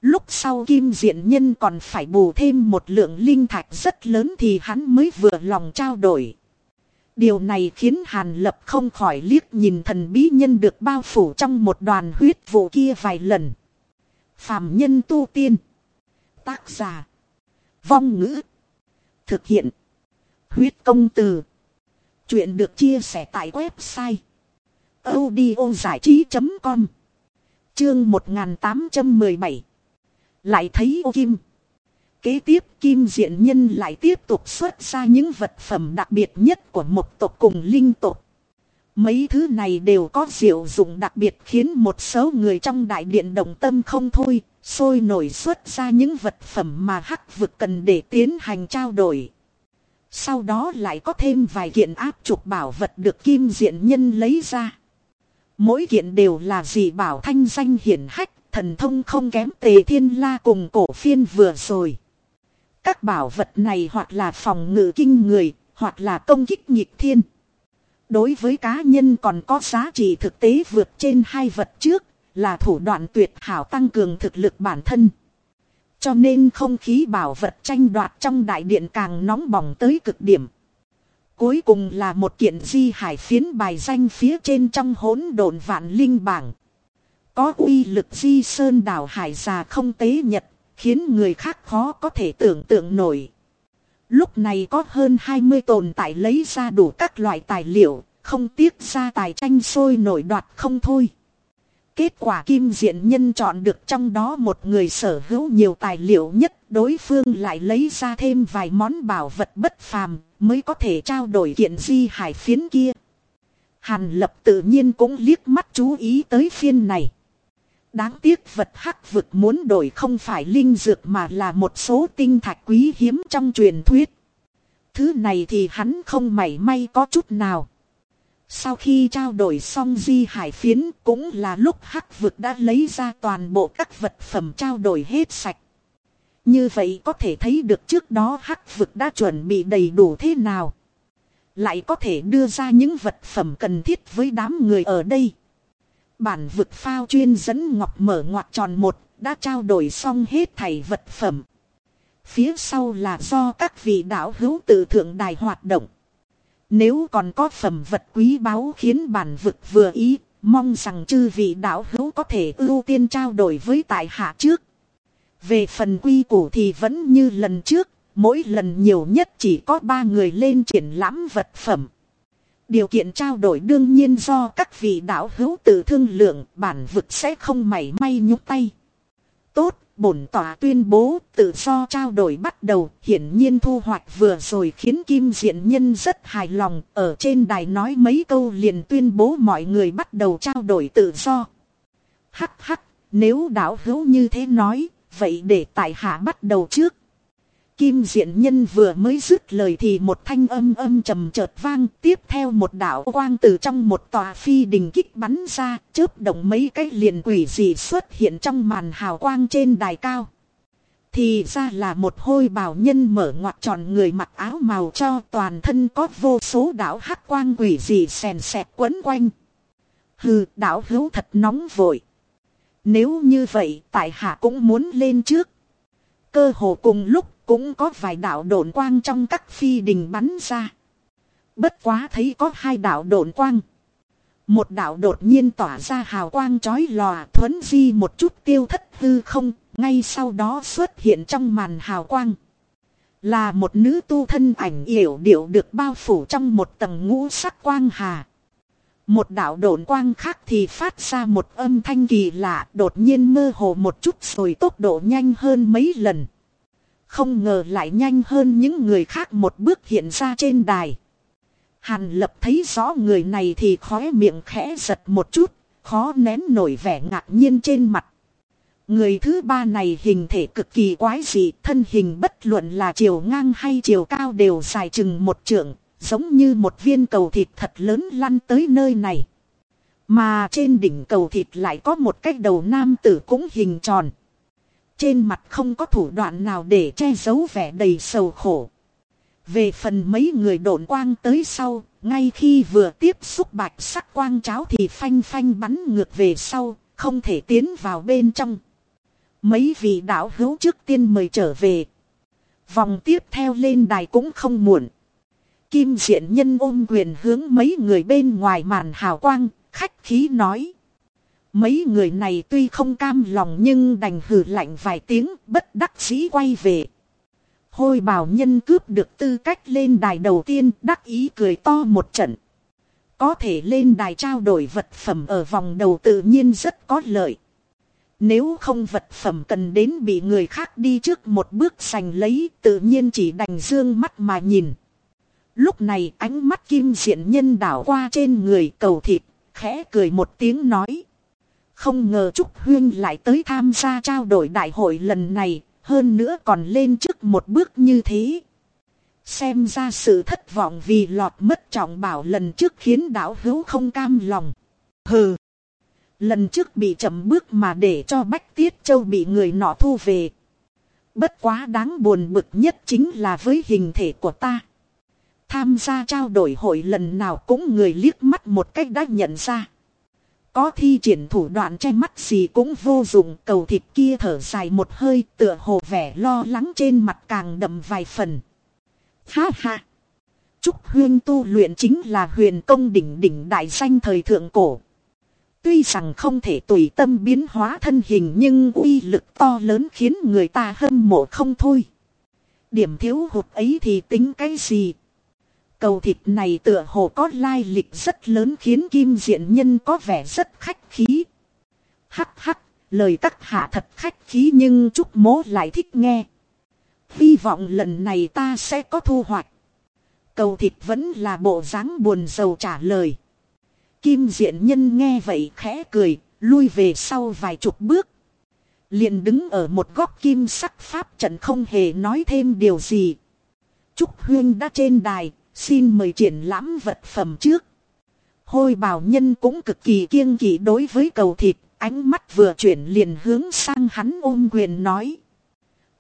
Lúc sau kim diện nhân còn phải bù thêm một lượng linh thạch rất lớn thì hắn mới vừa lòng trao đổi. Điều này khiến Hàn Lập không khỏi liếc nhìn thần bí nhân được bao phủ trong một đoàn huyết vụ kia vài lần. Phạm nhân tu tiên. Tác giả. Vong ngữ. Thực hiện. Huyết công từ. Chuyện được chia sẻ tại website audio giải trí.com Chương 1817 Lại thấy ô kim. Kế tiếp kim diện nhân lại tiếp tục xuất ra những vật phẩm đặc biệt nhất của một tộc cùng linh tộc. Mấy thứ này đều có diệu dụng đặc biệt khiến một số người trong đại điện đồng tâm không thôi, sôi nổi xuất ra những vật phẩm mà hắc vực cần để tiến hành trao đổi. Sau đó lại có thêm vài kiện áp trục bảo vật được kim diện nhân lấy ra. Mỗi kiện đều là gì bảo thanh danh hiển hách, thần thông không kém tề thiên la cùng cổ phiên vừa rồi. Các bảo vật này hoặc là phòng ngự kinh người, hoặc là công kích nhịp thiên. Đối với cá nhân còn có giá trị thực tế vượt trên hai vật trước, là thủ đoạn tuyệt hảo tăng cường thực lực bản thân. Cho nên không khí bảo vật tranh đoạt trong đại điện càng nóng bỏng tới cực điểm. Cuối cùng là một kiện di hải phiến bài danh phía trên trong hỗn độn vạn linh bảng. Có uy lực di sơn đảo hải già không tế nhật, khiến người khác khó có thể tưởng tượng nổi. Lúc này có hơn 20 tồn tại lấy ra đủ các loại tài liệu, không tiếc ra tài tranh sôi nổi đoạt không thôi. Kết quả kim diện nhân chọn được trong đó một người sở hữu nhiều tài liệu nhất, đối phương lại lấy ra thêm vài món bảo vật bất phàm, mới có thể trao đổi kiện di hải phiến kia. Hàn lập tự nhiên cũng liếc mắt chú ý tới phiên này. Đáng tiếc vật hắc vực muốn đổi không phải linh dược mà là một số tinh thạch quý hiếm trong truyền thuyết. Thứ này thì hắn không mảy may có chút nào. Sau khi trao đổi xong di hải phiến cũng là lúc hắc vực đã lấy ra toàn bộ các vật phẩm trao đổi hết sạch. Như vậy có thể thấy được trước đó hắc vực đã chuẩn bị đầy đủ thế nào. Lại có thể đưa ra những vật phẩm cần thiết với đám người ở đây. Bản vực phao chuyên dẫn ngọc mở ngoặt tròn một, đã trao đổi xong hết thảy vật phẩm. Phía sau là do các vị đạo hữu tự thượng đài hoạt động. Nếu còn có phẩm vật quý báu khiến bản vực vừa ý, mong rằng chư vị đạo hữu có thể ưu tiên trao đổi với tại hạ trước. Về phần quy củ thì vẫn như lần trước, mỗi lần nhiều nhất chỉ có ba người lên triển lãm vật phẩm. Điều kiện trao đổi đương nhiên do các vị đạo hữu tự thương lượng bản vực sẽ không mảy may nhúc tay. Tốt, bổn tòa tuyên bố tự do trao đổi bắt đầu, hiển nhiên thu hoạch vừa rồi khiến Kim Diện Nhân rất hài lòng, ở trên đài nói mấy câu liền tuyên bố mọi người bắt đầu trao đổi tự do. Hắc hắc, nếu đạo hữu như thế nói, vậy để tại hạ bắt đầu trước. Kim diện nhân vừa mới dứt lời thì một thanh âm âm trầm chợt vang tiếp theo một đạo quang từ trong một tòa phi đình kích bắn ra chớp động mấy cái liền quỷ dị xuất hiện trong màn hào quang trên đài cao. Thì ra là một hôi bào nhân mở ngoặt tròn người mặc áo màu cho toàn thân có vô số đạo hắc quang quỷ dị sèn sẹt quấn quanh. Hừ, đạo hữu thật nóng vội. Nếu như vậy, tại hạ cũng muốn lên trước. Cơ hồ cùng lúc cũng có vài đạo độn quang trong các phi đình bắn ra. Bất quá thấy có hai đạo độn quang. Một đạo đột nhiên tỏa ra hào quang chói lòa thuấn di một chút tiêu thất hư không, ngay sau đó xuất hiện trong màn hào quang. Là một nữ tu thân ảnh yểu điệu được bao phủ trong một tầng ngũ sắc quang hà. Một đạo độn quang khác thì phát ra một âm thanh kỳ lạ đột nhiên mơ hồ một chút rồi tốc độ nhanh hơn mấy lần. Không ngờ lại nhanh hơn những người khác một bước hiện ra trên đài. Hàn lập thấy rõ người này thì khóe miệng khẽ giật một chút, khó nén nổi vẻ ngạc nhiên trên mặt. Người thứ ba này hình thể cực kỳ quái dị, thân hình bất luận là chiều ngang hay chiều cao đều dài chừng một trượng, giống như một viên cầu thịt thật lớn lăn tới nơi này. Mà trên đỉnh cầu thịt lại có một cái đầu nam tử cũng hình tròn. Trên mặt không có thủ đoạn nào để che giấu vẻ đầy sầu khổ. Về phần mấy người độn quang tới sau, ngay khi vừa tiếp xúc bạch sắc quang cháo thì phanh phanh bắn ngược về sau, không thể tiến vào bên trong. Mấy vị đạo hữu trước tiên mời trở về. Vòng tiếp theo lên đài cũng không muộn. Kim diện nhân ôm quyền hướng mấy người bên ngoài màn hào quang, khách khí nói. Mấy người này tuy không cam lòng nhưng đành hử lạnh vài tiếng bất đắc dĩ quay về. Hôi bảo nhân cướp được tư cách lên đài đầu tiên đắc ý cười to một trận. Có thể lên đài trao đổi vật phẩm ở vòng đầu tự nhiên rất có lợi. Nếu không vật phẩm cần đến bị người khác đi trước một bước giành lấy tự nhiên chỉ đành dương mắt mà nhìn. Lúc này ánh mắt kim diện nhân đảo qua trên người cầu thịt, khẽ cười một tiếng nói. Không ngờ Trúc Huyên lại tới tham gia trao đổi đại hội lần này, hơn nữa còn lên trước một bước như thế. Xem ra sự thất vọng vì lọt mất trọng bảo lần trước khiến đảo hữu không cam lòng. Hừ! Lần trước bị chậm bước mà để cho Bách Tiết Châu bị người nọ thu về. Bất quá đáng buồn bực nhất chính là với hình thể của ta. Tham gia trao đổi hội lần nào cũng người liếc mắt một cách đã nhận ra. Có thi triển thủ đoạn che mắt gì cũng vô dụng, cầu thịt kia thở dài một hơi, tựa hồ vẻ lo lắng trên mặt càng đậm vài phần. Ha ha! Trúc Huyên tu luyện chính là huyền công đỉnh đỉnh đại danh thời thượng cổ. Tuy rằng không thể tùy tâm biến hóa thân hình nhưng uy lực to lớn khiến người ta hâm mộ không thôi. Điểm thiếu hụt ấy thì tính cái gì? Cầu thịt này tựa hồ có lai lịch rất lớn khiến kim diện nhân có vẻ rất khách khí. Hắc hắc, lời các hạ thật khách khí nhưng Trúc Mố lại thích nghe. Hy vọng lần này ta sẽ có thu hoạch. Cầu thịt vẫn là bộ dáng buồn rầu trả lời. Kim diện nhân nghe vậy khẽ cười, lui về sau vài chục bước. Liền đứng ở một góc kim sắc pháp trận không hề nói thêm điều gì. Trúc Huyên đã trên đài, Xin mời triển lãm vật phẩm trước. Hôi bào nhân cũng cực kỳ kiêng kỵ đối với cầu thịt, ánh mắt vừa chuyển liền hướng sang hắn ôm quyền nói.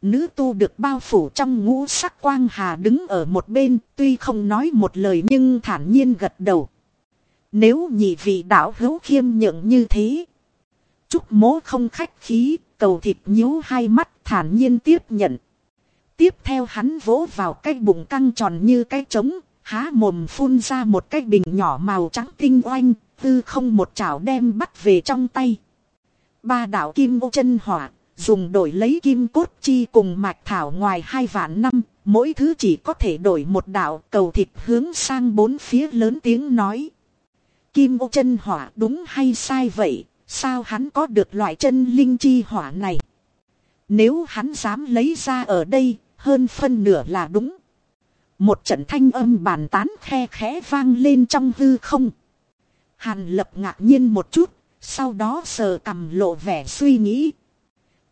Nữ tu được bao phủ trong ngũ sắc quang hà đứng ở một bên, tuy không nói một lời nhưng thản nhiên gật đầu. Nếu nhị vị đạo hữu khiêm nhượng như thế. Trúc mố không khách khí, cầu thịt nhíu hai mắt thản nhiên tiếp nhận. Tiếp theo hắn vỗ vào cái bụng căng tròn như cái trống, há mồm phun ra một cái bình nhỏ màu trắng tinh oanh, tư không một chảo đem bắt về trong tay. Ba đạo kim ô chân hỏa, dùng đổi lấy kim cốt chi cùng mạch thảo ngoài hai vạn năm, mỗi thứ chỉ có thể đổi một đạo cầu thịt hướng sang bốn phía lớn tiếng nói. Kim ô chân hỏa đúng hay sai vậy, sao hắn có được loại chân linh chi hỏa này? Nếu hắn dám lấy ra ở đây, hơn phân nửa là đúng. Một trận thanh âm bàn tán khe khẽ vang lên trong hư không. Hàn lập ngạc nhiên một chút, sau đó sờ cầm lộ vẻ suy nghĩ.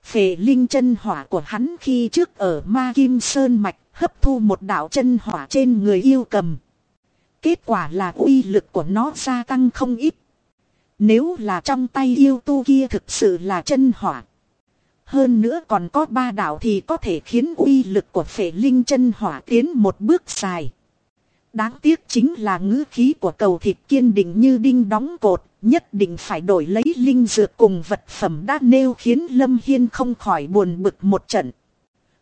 Phệ linh chân hỏa của hắn khi trước ở Ma Kim Sơn Mạch hấp thu một đạo chân hỏa trên người yêu cầm. Kết quả là uy lực của nó gia tăng không ít. Nếu là trong tay yêu tu kia thực sự là chân hỏa. Hơn nữa còn có ba đạo thì có thể khiến uy lực của phệ linh chân hỏa tiến một bước dài. Đáng tiếc chính là ngữ khí của cầu thịt kiên định như đinh đóng cột, nhất định phải đổi lấy linh dược cùng vật phẩm đã nêu khiến Lâm Hiên không khỏi buồn bực một trận.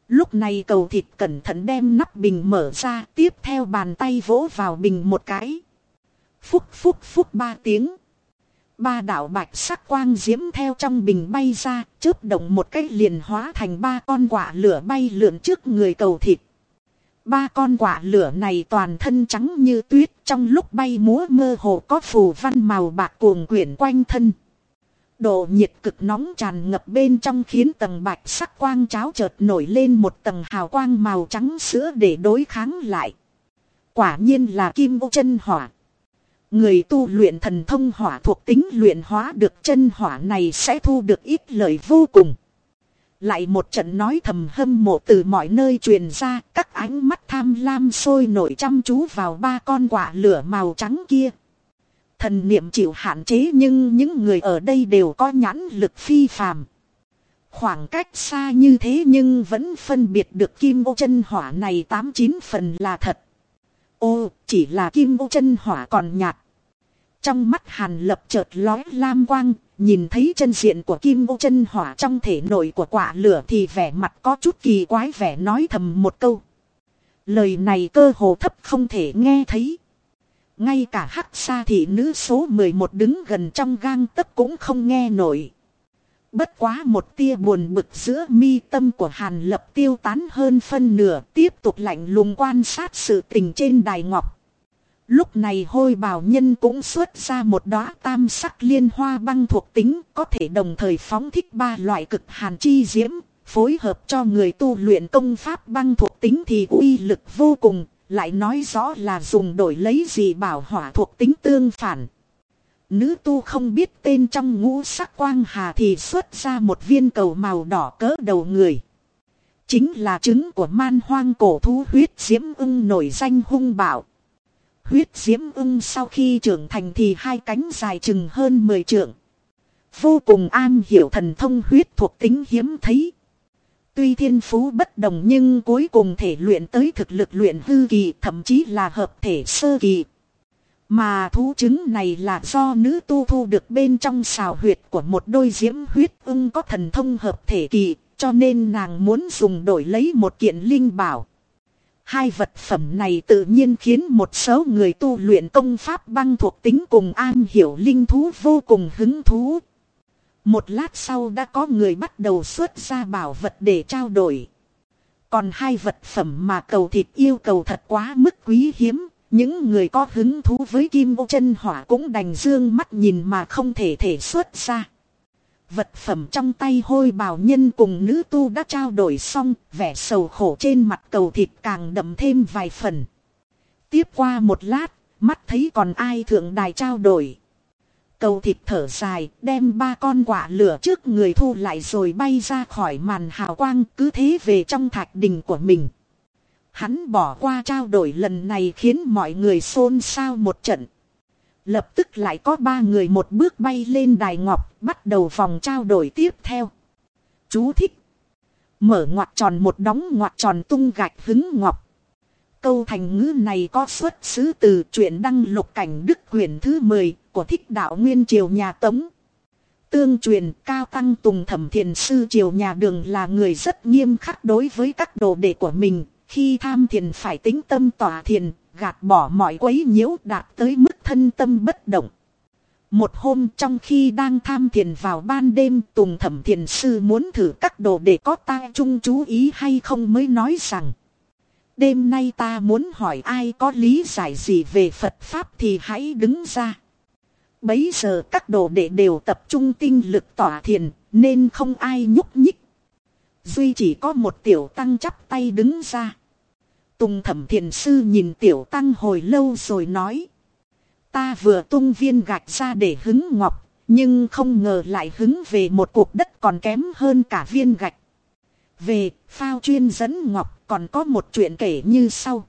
Lúc này cầu thịt cẩn thận đem nắp bình mở ra, tiếp theo bàn tay vỗ vào bình một cái. Phúc phúc phúc ba tiếng. Ba đạo bạch sắc quang diễm theo trong bình bay ra, chớp động một cái liền hóa thành ba con quả lửa bay lượn trước người cầu thịt. Ba con quả lửa này toàn thân trắng như tuyết trong lúc bay múa mơ hồ có phù văn màu bạc cuồng quyển quanh thân. Độ nhiệt cực nóng tràn ngập bên trong khiến tầng bạch sắc quang cháo chợt nổi lên một tầng hào quang màu trắng sữa để đối kháng lại. Quả nhiên là kim ô chân hỏa. Người tu luyện thần thông hỏa thuộc tính luyện hóa được chân hỏa này sẽ thu được ít lợi vô cùng. Lại một trận nói thầm hâm mộ từ mọi nơi truyền ra, các ánh mắt tham lam sôi nổi chăm chú vào ba con quả lửa màu trắng kia. Thần niệm chịu hạn chế nhưng những người ở đây đều có nhãn lực phi phàm. Khoảng cách xa như thế nhưng vẫn phân biệt được kim ô chân hỏa này tám chín phần là thật. Ô, chỉ là kim ô chân hỏa còn nhạt. Trong mắt hàn lập chợt lói lam quang, nhìn thấy chân diện của kim ô chân hỏa trong thể nội của quả lửa thì vẻ mặt có chút kỳ quái vẻ nói thầm một câu. Lời này cơ hồ thấp không thể nghe thấy. Ngay cả hắc xa thị nữ số 11 đứng gần trong gang tấc cũng không nghe nổi. Bất quá một tia buồn bực giữa mi tâm của Hàn Lập tiêu tán hơn phân nửa tiếp tục lạnh lùng quan sát sự tình trên đài ngọc. Lúc này hôi bào nhân cũng xuất ra một đóa tam sắc liên hoa băng thuộc tính có thể đồng thời phóng thích ba loại cực hàn chi diễm, phối hợp cho người tu luyện công pháp băng thuộc tính thì uy lực vô cùng, lại nói rõ là dùng đổi lấy gì bảo hỏa thuộc tính tương phản. Nữ tu không biết tên trong ngũ sắc quang hà thì xuất ra một viên cầu màu đỏ cỡ đầu người. Chính là trứng của man hoang cổ thú huyết diễm ưng nổi danh hung bạo. Huyết diễm ưng sau khi trưởng thành thì hai cánh dài chừng hơn 10 trượng. Vô cùng an hiểu thần thông huyết thuộc tính hiếm thấy. Tuy thiên phú bất đồng nhưng cuối cùng thể luyện tới thực lực luyện hư kỳ, thậm chí là hợp thể sơ kỳ. Mà thú chứng này là do nữ tu thu được bên trong xào huyệt của một đôi diễm huyết ưng có thần thông hợp thể kỳ, cho nên nàng muốn dùng đổi lấy một kiện linh bảo. Hai vật phẩm này tự nhiên khiến một số người tu luyện công pháp băng thuộc tính cùng an hiểu linh thú vô cùng hứng thú. Một lát sau đã có người bắt đầu xuất ra bảo vật để trao đổi. Còn hai vật phẩm mà cầu thịt yêu cầu thật quá mức quý hiếm. Những người có hứng thú với kim ô chân hỏa cũng đành dương mắt nhìn mà không thể thể xuất ra. Vật phẩm trong tay hôi bào nhân cùng nữ tu đã trao đổi xong, vẻ sầu khổ trên mặt cầu thịt càng đậm thêm vài phần. Tiếp qua một lát, mắt thấy còn ai thượng đài trao đổi. Cầu thịt thở dài, đem ba con quả lửa trước người thu lại rồi bay ra khỏi màn hào quang cứ thế về trong thạch đình của mình. Hắn bỏ qua trao đổi lần này khiến mọi người xôn xao một trận. Lập tức lại có ba người một bước bay lên đài ngọc, bắt đầu vòng trao đổi tiếp theo. Chú thích. Mở ngoặt tròn một đóng ngoặt tròn tung gạch hứng ngọc. Câu thành ngữ này có xuất xứ từ truyện đăng lục cảnh đức quyển thứ 10 của thích đạo nguyên triều nhà Tống. Tương truyền cao tăng tùng thẩm thiền sư triều nhà đường là người rất nghiêm khắc đối với các đồ đệ của mình. Khi tham thiền phải tính tâm tỏa thiền, gạt bỏ mọi quấy nhiễu đạt tới mức thân tâm bất động. Một hôm trong khi đang tham thiền vào ban đêm Tùng thẩm thiền sư muốn thử các đồ để có ta chung chú ý hay không mới nói rằng Đêm nay ta muốn hỏi ai có lý giải gì về Phật Pháp thì hãy đứng ra. Bấy giờ các đồ đệ đều tập trung tinh lực tỏa thiền nên không ai nhúc nhích. Duy chỉ có một tiểu tăng chắp tay đứng ra. Tùng thẩm thiền sư nhìn tiểu tăng hồi lâu rồi nói. Ta vừa tung viên gạch ra để hứng ngọc, nhưng không ngờ lại hứng về một cuộc đất còn kém hơn cả viên gạch. Về, phao chuyên dẫn ngọc còn có một chuyện kể như sau.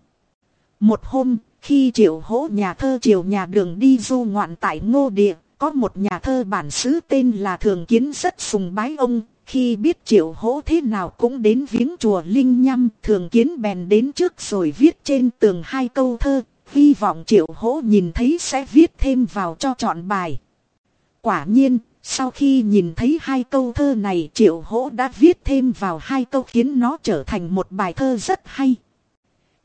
Một hôm, khi triệu hỗ nhà thơ triều nhà đường đi du ngoạn tại ngô địa, có một nhà thơ bản xứ tên là Thường Kiến rất sùng bái ông. Khi biết triệu hỗ thế nào cũng đến viếng chùa Linh Nhâm, Thường Kiến bèn đến trước rồi viết trên tường hai câu thơ, hy vọng triệu hỗ nhìn thấy sẽ viết thêm vào cho chọn bài. Quả nhiên, sau khi nhìn thấy hai câu thơ này triệu hỗ đã viết thêm vào hai câu khiến nó trở thành một bài thơ rất hay.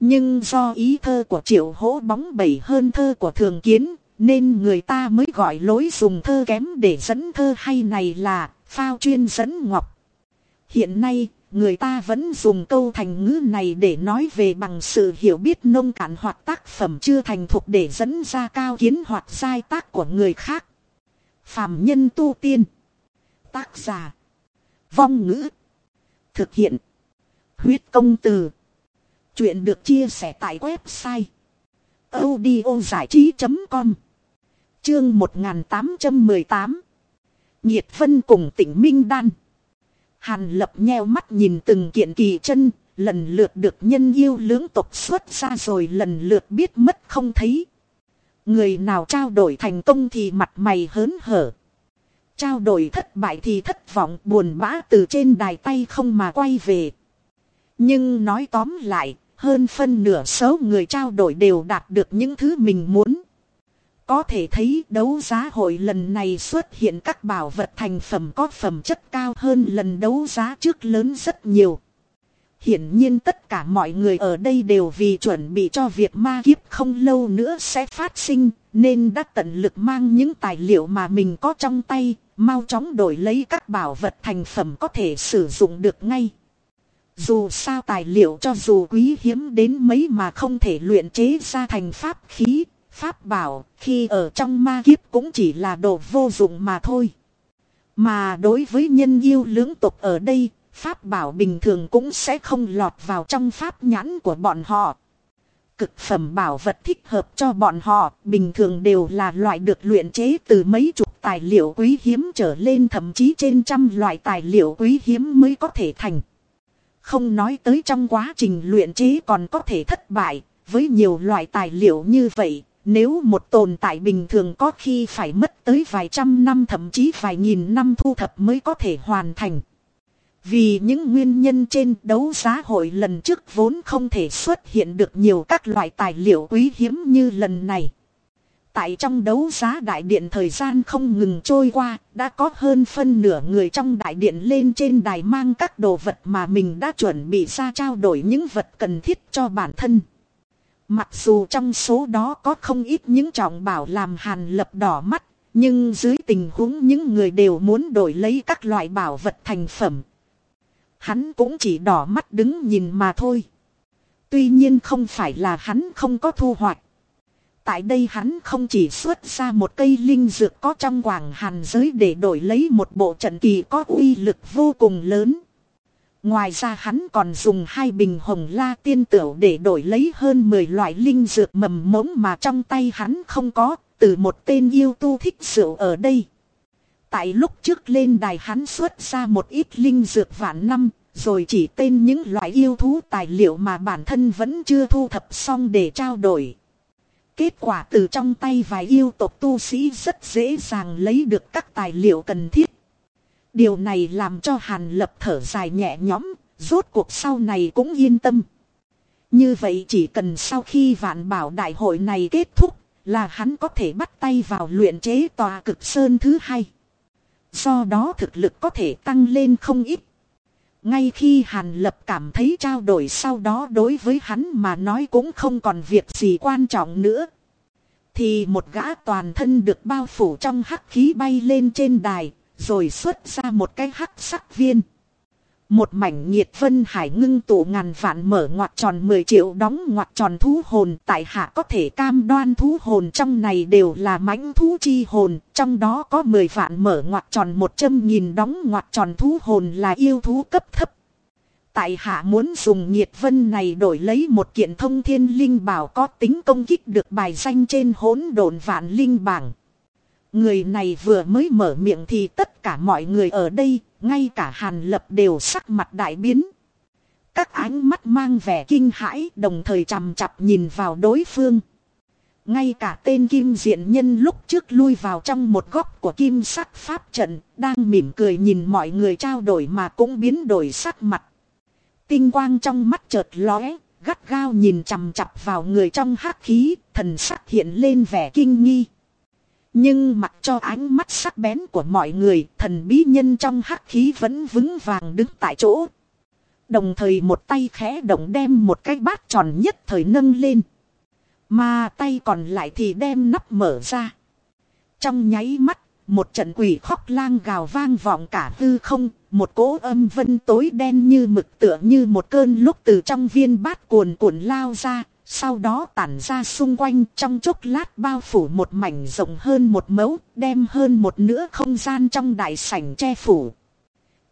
Nhưng do ý thơ của triệu hỗ bóng bẩy hơn thơ của thường kiến, nên người ta mới gọi lối dùng thơ kém để dẫn thơ hay này là phao chuyên dẫn ngọc. Hiện nay, người ta vẫn dùng câu thành ngữ này để nói về bằng sự hiểu biết nông cạn hoặc tác phẩm chưa thành thục để dẫn ra cao kiến hoặc sai tác của người khác. Phạm nhân tu tiên. Tác giả. Vong ngữ. Thực hiện. Huyết công từ. Chuyện được chia sẻ tại website. audiozảichí.com Chương 1818 Nhiệt Vân cùng tỉnh Minh Đan Hàn lập nheo mắt nhìn từng kiện kỳ chân, lần lượt được nhân yêu lưỡng tộc xuất ra rồi lần lượt biết mất không thấy. Người nào trao đổi thành công thì mặt mày hớn hở. Trao đổi thất bại thì thất vọng buồn bã từ trên đài tay không mà quay về. Nhưng nói tóm lại, hơn phân nửa số người trao đổi đều đạt được những thứ mình muốn. Có thể thấy đấu giá hội lần này xuất hiện các bảo vật thành phẩm có phẩm chất cao hơn lần đấu giá trước lớn rất nhiều. Hiển nhiên tất cả mọi người ở đây đều vì chuẩn bị cho việc ma kiếp không lâu nữa sẽ phát sinh, nên đã tận lực mang những tài liệu mà mình có trong tay, mau chóng đổi lấy các bảo vật thành phẩm có thể sử dụng được ngay. Dù sao tài liệu cho dù quý hiếm đến mấy mà không thể luyện chế ra thành pháp khí, pháp bảo, khi ở trong ma kiếp cũng chỉ là đồ vô dụng mà thôi. Mà đối với nhân yêu lưỡng tục ở đây, pháp bảo bình thường cũng sẽ không lọt vào trong pháp nhãn của bọn họ. Cực phẩm bảo vật thích hợp cho bọn họ, bình thường đều là loại được luyện chế từ mấy chục tài liệu quý hiếm trở lên thậm chí trên trăm loại tài liệu quý hiếm mới có thể thành. Không nói tới trong quá trình luyện chế còn có thể thất bại, với nhiều loại tài liệu như vậy, nếu một tồn tại bình thường có khi phải mất tới vài trăm năm thậm chí vài nghìn năm thu thập mới có thể hoàn thành. Vì những nguyên nhân trên đấu giá hội lần trước vốn không thể xuất hiện được nhiều các loại tài liệu quý hiếm như lần này. Tại trong đấu giá đại điện thời gian không ngừng trôi qua, đã có hơn phân nửa người trong đại điện lên trên đài mang các đồ vật mà mình đã chuẩn bị ra trao đổi những vật cần thiết cho bản thân. Mặc dù trong số đó có không ít những trọng bảo làm hàn lập đỏ mắt, nhưng dưới tình huống những người đều muốn đổi lấy các loại bảo vật thành phẩm. Hắn cũng chỉ đỏ mắt đứng nhìn mà thôi. Tuy nhiên không phải là hắn không có thu hoạch. Tại đây hắn không chỉ xuất ra một cây linh dược có trong quảng hàn giới để đổi lấy một bộ trận kỳ có uy lực vô cùng lớn. Ngoài ra hắn còn dùng hai bình hồng la tiên tửu để đổi lấy hơn 10 loại linh dược mầm mống mà trong tay hắn không có, từ một tên yêu tu thích rượu ở đây. Tại lúc trước lên đài hắn xuất ra một ít linh dược vạn năm, rồi chỉ tên những loại yêu thú tài liệu mà bản thân vẫn chưa thu thập xong để trao đổi. Kết quả từ trong tay vài yêu tộc tu sĩ rất dễ dàng lấy được các tài liệu cần thiết. Điều này làm cho Hàn Lập thở dài nhẹ nhõm, rốt cuộc sau này cũng yên tâm. Như vậy chỉ cần sau khi vạn bảo đại hội này kết thúc, là hắn có thể bắt tay vào luyện chế tòa cực sơn thứ hai. Do đó thực lực có thể tăng lên không ít. Ngay khi Hàn Lập cảm thấy trao đổi sau đó đối với hắn mà nói cũng không còn việc gì quan trọng nữa. Thì một gã toàn thân được bao phủ trong hắc khí bay lên trên đài, rồi xuất ra một cái hắc sắc viên. Một mảnh nhiệt vân hải ngưng tụ ngàn vạn mở ngoặt tròn 10 triệu đóng ngoặt tròn thú hồn tại hạ có thể cam đoan thú hồn trong này đều là mãnh thú chi hồn, trong đó có 10 vạn mở ngoặt tròn 100 nghìn đóng ngoặt tròn thú hồn là yêu thú cấp thấp. Tại hạ muốn dùng nhiệt vân này đổi lấy một kiện thông thiên linh bảo có tính công kích được bài danh trên hỗn độn vạn linh bảng. Người này vừa mới mở miệng thì tất cả mọi người ở đây, ngay cả hàn lập đều sắc mặt đại biến. Các ánh mắt mang vẻ kinh hãi đồng thời chằm chặp nhìn vào đối phương. Ngay cả tên kim diện nhân lúc trước lui vào trong một góc của kim sắc pháp trận, đang mỉm cười nhìn mọi người trao đổi mà cũng biến đổi sắc mặt. Tinh quang trong mắt chợt lóe, gắt gao nhìn chằm chặp vào người trong hắc khí, thần sắc hiện lên vẻ kinh nghi. Nhưng mặc cho ánh mắt sắc bén của mọi người, thần bí nhân trong hắc khí vẫn vững vàng đứng tại chỗ. Đồng thời một tay khẽ động đem một cái bát tròn nhất thời nâng lên. Mà tay còn lại thì đem nắp mở ra. Trong nháy mắt, một trận quỷ khóc lang gào vang vọng cả hư không, một cỗ âm vân tối đen như mực tựa như một cơn lúc từ trong viên bát cuồn cuộn lao ra, sau đó tản ra xung quanh trong chốc lát bao phủ một mảnh rộng hơn một mẫu, đem hơn một nửa không gian trong đại sảnh che phủ.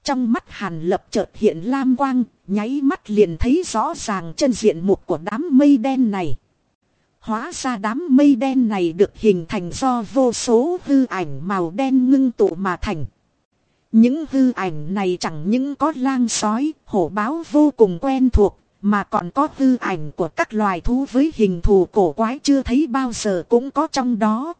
Trong mắt hàn lập chợt hiện lam quang, nháy mắt liền thấy rõ ràng chân diện mục của đám mây đen này. Hóa ra đám mây đen này được hình thành do vô số hư ảnh màu đen ngưng tụ mà thành. Những hư ảnh này chẳng những có lang sói, hổ báo vô cùng quen thuộc, mà còn có tư ảnh của các loài thú với hình thù cổ quái chưa thấy bao giờ cũng có trong đó.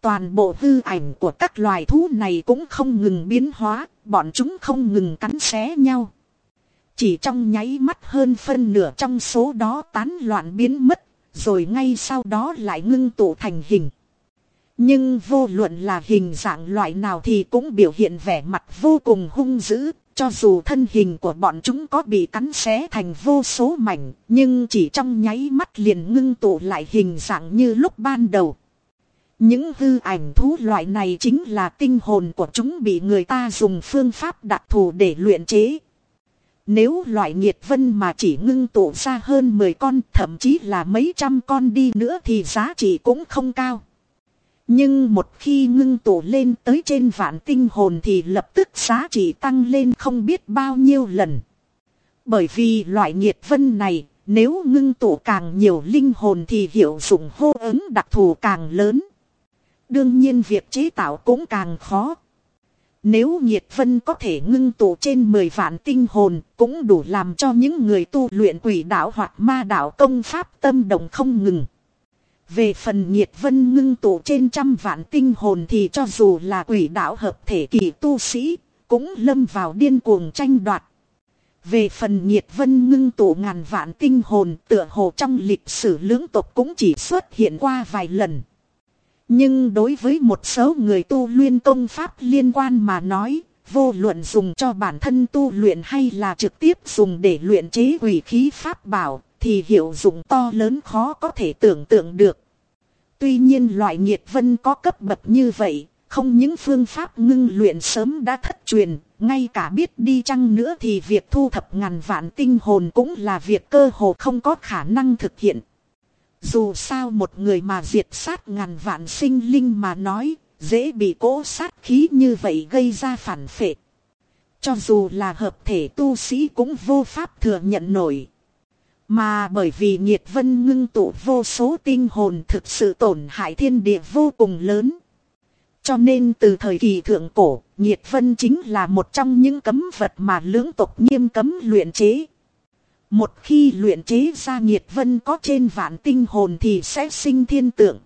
Toàn bộ tư ảnh của các loài thú này cũng không ngừng biến hóa, bọn chúng không ngừng cắn xé nhau. Chỉ trong nháy mắt hơn phân nửa trong số đó tán loạn biến mất, rồi ngay sau đó lại ngưng tụ thành hình. Nhưng vô luận là hình dạng loại nào thì cũng biểu hiện vẻ mặt vô cùng hung dữ, cho dù thân hình của bọn chúng có bị cắn xé thành vô số mảnh, nhưng chỉ trong nháy mắt liền ngưng tụ lại hình dạng như lúc ban đầu. Những hư ảnh thú loại này chính là tinh hồn của chúng bị người ta dùng phương pháp đặc thù để luyện chế. Nếu loại nhiệt vân mà chỉ ngưng tụ ra hơn 10 con thậm chí là mấy trăm con đi nữa thì giá trị cũng không cao. Nhưng một khi ngưng tụ lên tới trên vạn tinh hồn thì lập tức giá trị tăng lên không biết bao nhiêu lần. Bởi vì loại nhiệt vân này, nếu ngưng tụ càng nhiều linh hồn thì hiệu dụng hô ứng đặc thù càng lớn. Đương nhiên việc chế tạo cũng càng khó. Nếu nhiệt vân có thể ngưng tụ trên 10 vạn tinh hồn cũng đủ làm cho những người tu luyện quỷ đạo hoặc ma đạo công pháp tâm đồng không ngừng. Về phần nhiệt vân ngưng tụ trên trăm vạn tinh hồn thì cho dù là quỷ đạo hợp thể kỳ tu sĩ, cũng lâm vào điên cuồng tranh đoạt. Về phần nhiệt vân ngưng tụ ngàn vạn tinh hồn tựa hồ trong lịch sử lưỡng tộc cũng chỉ xuất hiện qua vài lần. Nhưng đối với một số người tu luyện công pháp liên quan mà nói, vô luận dùng cho bản thân tu luyện hay là trực tiếp dùng để luyện chế quỷ khí pháp bảo, thì hiệu dụng to lớn khó có thể tưởng tượng được. Tuy nhiên loại nhiệt vân có cấp bậc như vậy, không những phương pháp ngưng luyện sớm đã thất truyền, ngay cả biết đi chăng nữa thì việc thu thập ngàn vạn tinh hồn cũng là việc cơ hồ không có khả năng thực hiện. Dù sao một người mà diệt sát ngàn vạn sinh linh mà nói, dễ bị cố sát khí như vậy gây ra phản phệ. Cho dù là hợp thể tu sĩ cũng vô pháp thừa nhận nổi. Mà bởi vì nhiệt vân ngưng tụ vô số tinh hồn thực sự tổn hại thiên địa vô cùng lớn. Cho nên từ thời kỳ thượng cổ, nhiệt vân chính là một trong những cấm vật mà lưỡng tộc nghiêm cấm luyện chế. Một khi luyện chế ra nhiệt vân có trên vạn tinh hồn thì sẽ sinh thiên tượng.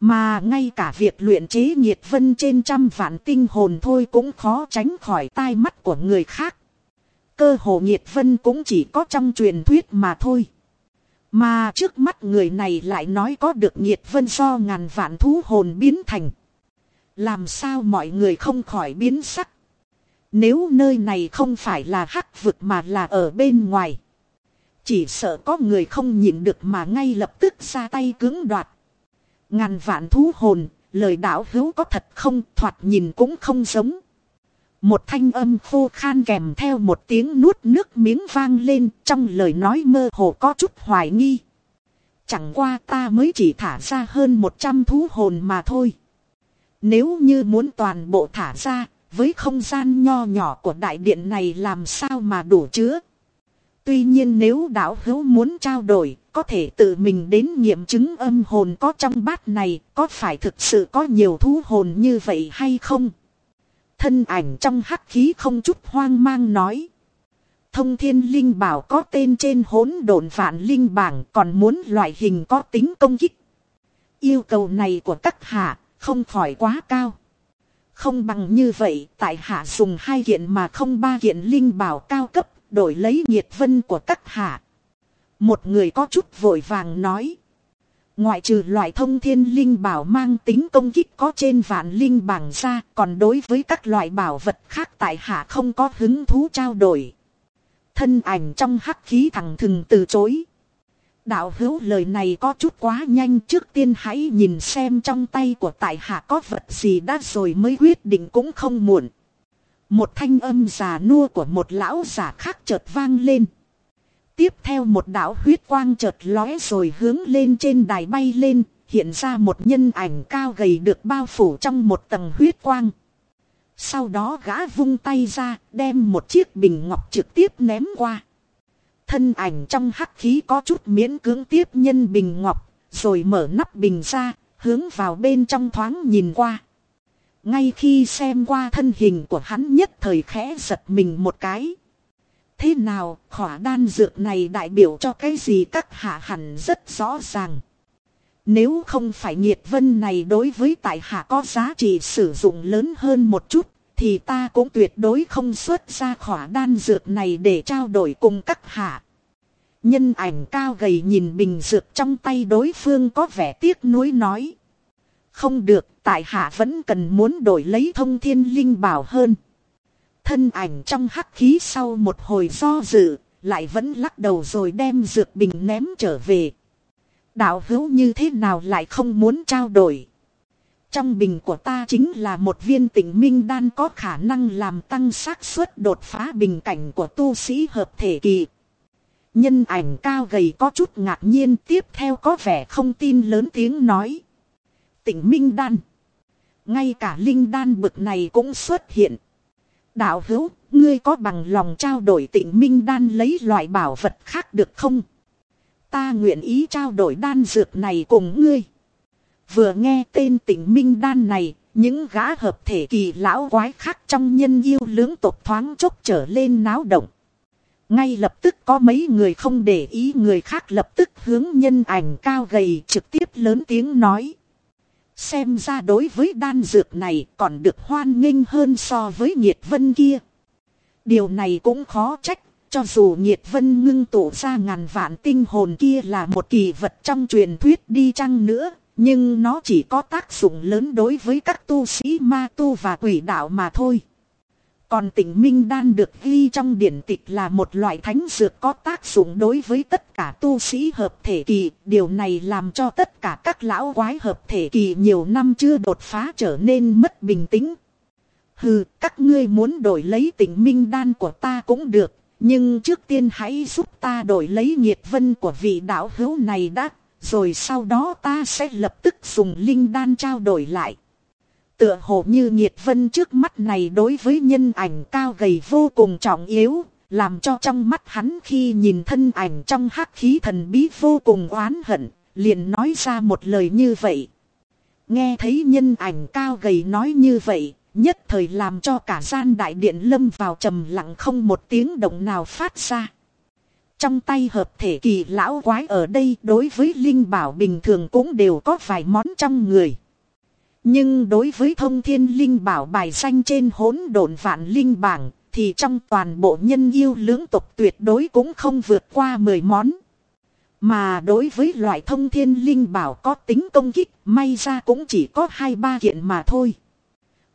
Mà ngay cả việc luyện chế nhiệt vân trên trăm vạn tinh hồn thôi cũng khó tránh khỏi tai mắt của người khác. Cơ hồ nhiệt vân cũng chỉ có trong truyền thuyết mà thôi. Mà trước mắt người này lại nói có được nhiệt vân do ngàn vạn thú hồn biến thành. Làm sao mọi người không khỏi biến sắc. Nếu nơi này không phải là hắc vực mà là ở bên ngoài. Chỉ sợ có người không nhịn được mà ngay lập tức ra tay cưỡng đoạt. Ngàn vạn thú hồn, lời đạo hữu có thật không thoạt nhìn cũng không giống. Một thanh âm khô khan kèm theo một tiếng nuốt nước miếng vang lên trong lời nói mơ hồ có chút hoài nghi. Chẳng qua ta mới chỉ thả ra hơn 100 thú hồn mà thôi. Nếu như muốn toàn bộ thả ra, với không gian nho nhỏ của đại điện này làm sao mà đủ chứa. Tuy nhiên nếu đạo hữu muốn trao đổi, có thể tự mình đến nghiệm chứng âm hồn có trong bát này, có phải thực sự có nhiều thú hồn như vậy hay không? Thân ảnh trong hắc khí không chút hoang mang nói. Thông thiên linh bảo có tên trên hỗn độn vạn linh bảng còn muốn loại hình có tính công kích. Yêu cầu này của các hạ không khỏi quá cao. Không bằng như vậy, tại hạ dùng hai kiện mà không ba kiện linh bảo cao cấp, đổi lấy nhiệt vân của các hạ. Một người có chút vội vàng nói. Ngoại trừ loại thông thiên linh bảo mang tính công kích có trên vạn linh bảng ra, còn đối với các loại bảo vật khác tại hạ không có hứng thú trao đổi. Thân ảnh trong hắc khí thẳng thừng từ chối. Đạo hữu lời này có chút quá nhanh trước tiên hãy nhìn xem trong tay của tại hạ có vật gì đã rồi mới quyết định cũng không muộn. Một thanh âm già nua của một lão giả khác chợt vang lên. Tiếp theo một đạo huyết quang chợt lóe rồi hướng lên trên đài bay lên, hiện ra một nhân ảnh cao gầy được bao phủ trong một tầng huyết quang. Sau đó gã vung tay ra, đem một chiếc bình ngọc trực tiếp ném qua. Thân ảnh trong hắc khí có chút miễn cưỡng tiếp nhân bình ngọc, rồi mở nắp bình ra, hướng vào bên trong thoáng nhìn qua. Ngay khi xem qua thân hình của hắn nhất thời khẽ giật mình một cái. Thế nào, khỏa đan dược này đại biểu cho cái gì các hạ hẳn rất rõ ràng. Nếu không phải nhiệt vân này đối với tại hạ có giá trị sử dụng lớn hơn một chút, thì ta cũng tuyệt đối không xuất ra khỏa đan dược này để trao đổi cùng các hạ. Nhân ảnh cao gầy nhìn bình dược trong tay đối phương có vẻ tiếc nuối nói. Không được, tại hạ vẫn cần muốn đổi lấy thông thiên linh bảo hơn. Thân ảnh trong hắc khí sau một hồi do dự, lại vẫn lắc đầu rồi đem dược bình ném trở về. Đạo hữu như thế nào lại không muốn trao đổi. Trong bình của ta chính là một viên tỉnh minh đan có khả năng làm tăng xác suất đột phá bình cảnh của tu sĩ hợp thể kỳ. Nhân ảnh cao gầy có chút ngạc nhiên tiếp theo có vẻ không tin lớn tiếng nói. Tỉnh minh đan. Ngay cả linh đan bực này cũng xuất hiện. Đạo hữu, ngươi có bằng lòng trao đổi tịnh minh đan lấy loại bảo vật khác được không? Ta nguyện ý trao đổi đan dược này cùng ngươi. Vừa nghe tên tịnh minh đan này, những gã hợp thể kỳ lão quái khác trong nhân yêu lưỡng tộc thoáng chốc trở lên náo động. Ngay lập tức có mấy người không để ý người khác lập tức hướng nhân ảnh cao gầy trực tiếp lớn tiếng nói. Xem ra đối với đan dược này còn được hoan nghênh hơn so với nhiệt vân kia. Điều này cũng khó trách, cho dù nhiệt vân ngưng tụ ra ngàn vạn tinh hồn kia là một kỳ vật trong truyền thuyết đi chăng nữa, nhưng nó chỉ có tác dụng lớn đối với các tu sĩ ma tu và quỷ đạo mà thôi. Còn tỉnh Minh Đan được ghi trong điển tịch là một loại thánh dược có tác dụng đối với tất cả tu sĩ hợp thể kỳ. Điều này làm cho tất cả các lão quái hợp thể kỳ nhiều năm chưa đột phá trở nên mất bình tĩnh. Hừ, các ngươi muốn đổi lấy tỉnh Minh Đan của ta cũng được. Nhưng trước tiên hãy giúp ta đổi lấy nhiệt vân của vị đạo hữu này đã. Rồi sau đó ta sẽ lập tức dùng linh đan trao đổi lại. Tựa hồ như nhiệt vân trước mắt này đối với nhân ảnh cao gầy vô cùng trọng yếu, làm cho trong mắt hắn khi nhìn thân ảnh trong hắc khí thần bí vô cùng oán hận, liền nói ra một lời như vậy. Nghe thấy nhân ảnh cao gầy nói như vậy, nhất thời làm cho cả gian đại điện lâm vào trầm lặng không một tiếng động nào phát ra. Trong tay hợp thể kỳ lão quái ở đây đối với linh bảo bình thường cũng đều có vài món trong người. Nhưng đối với thông thiên linh bảo bài danh trên hỗn độn vạn linh bảng thì trong toàn bộ nhân yêu lưỡng tục tuyệt đối cũng không vượt qua 10 món. Mà đối với loại thông thiên linh bảo có tính công kích, may ra cũng chỉ có hai ba kiện mà thôi.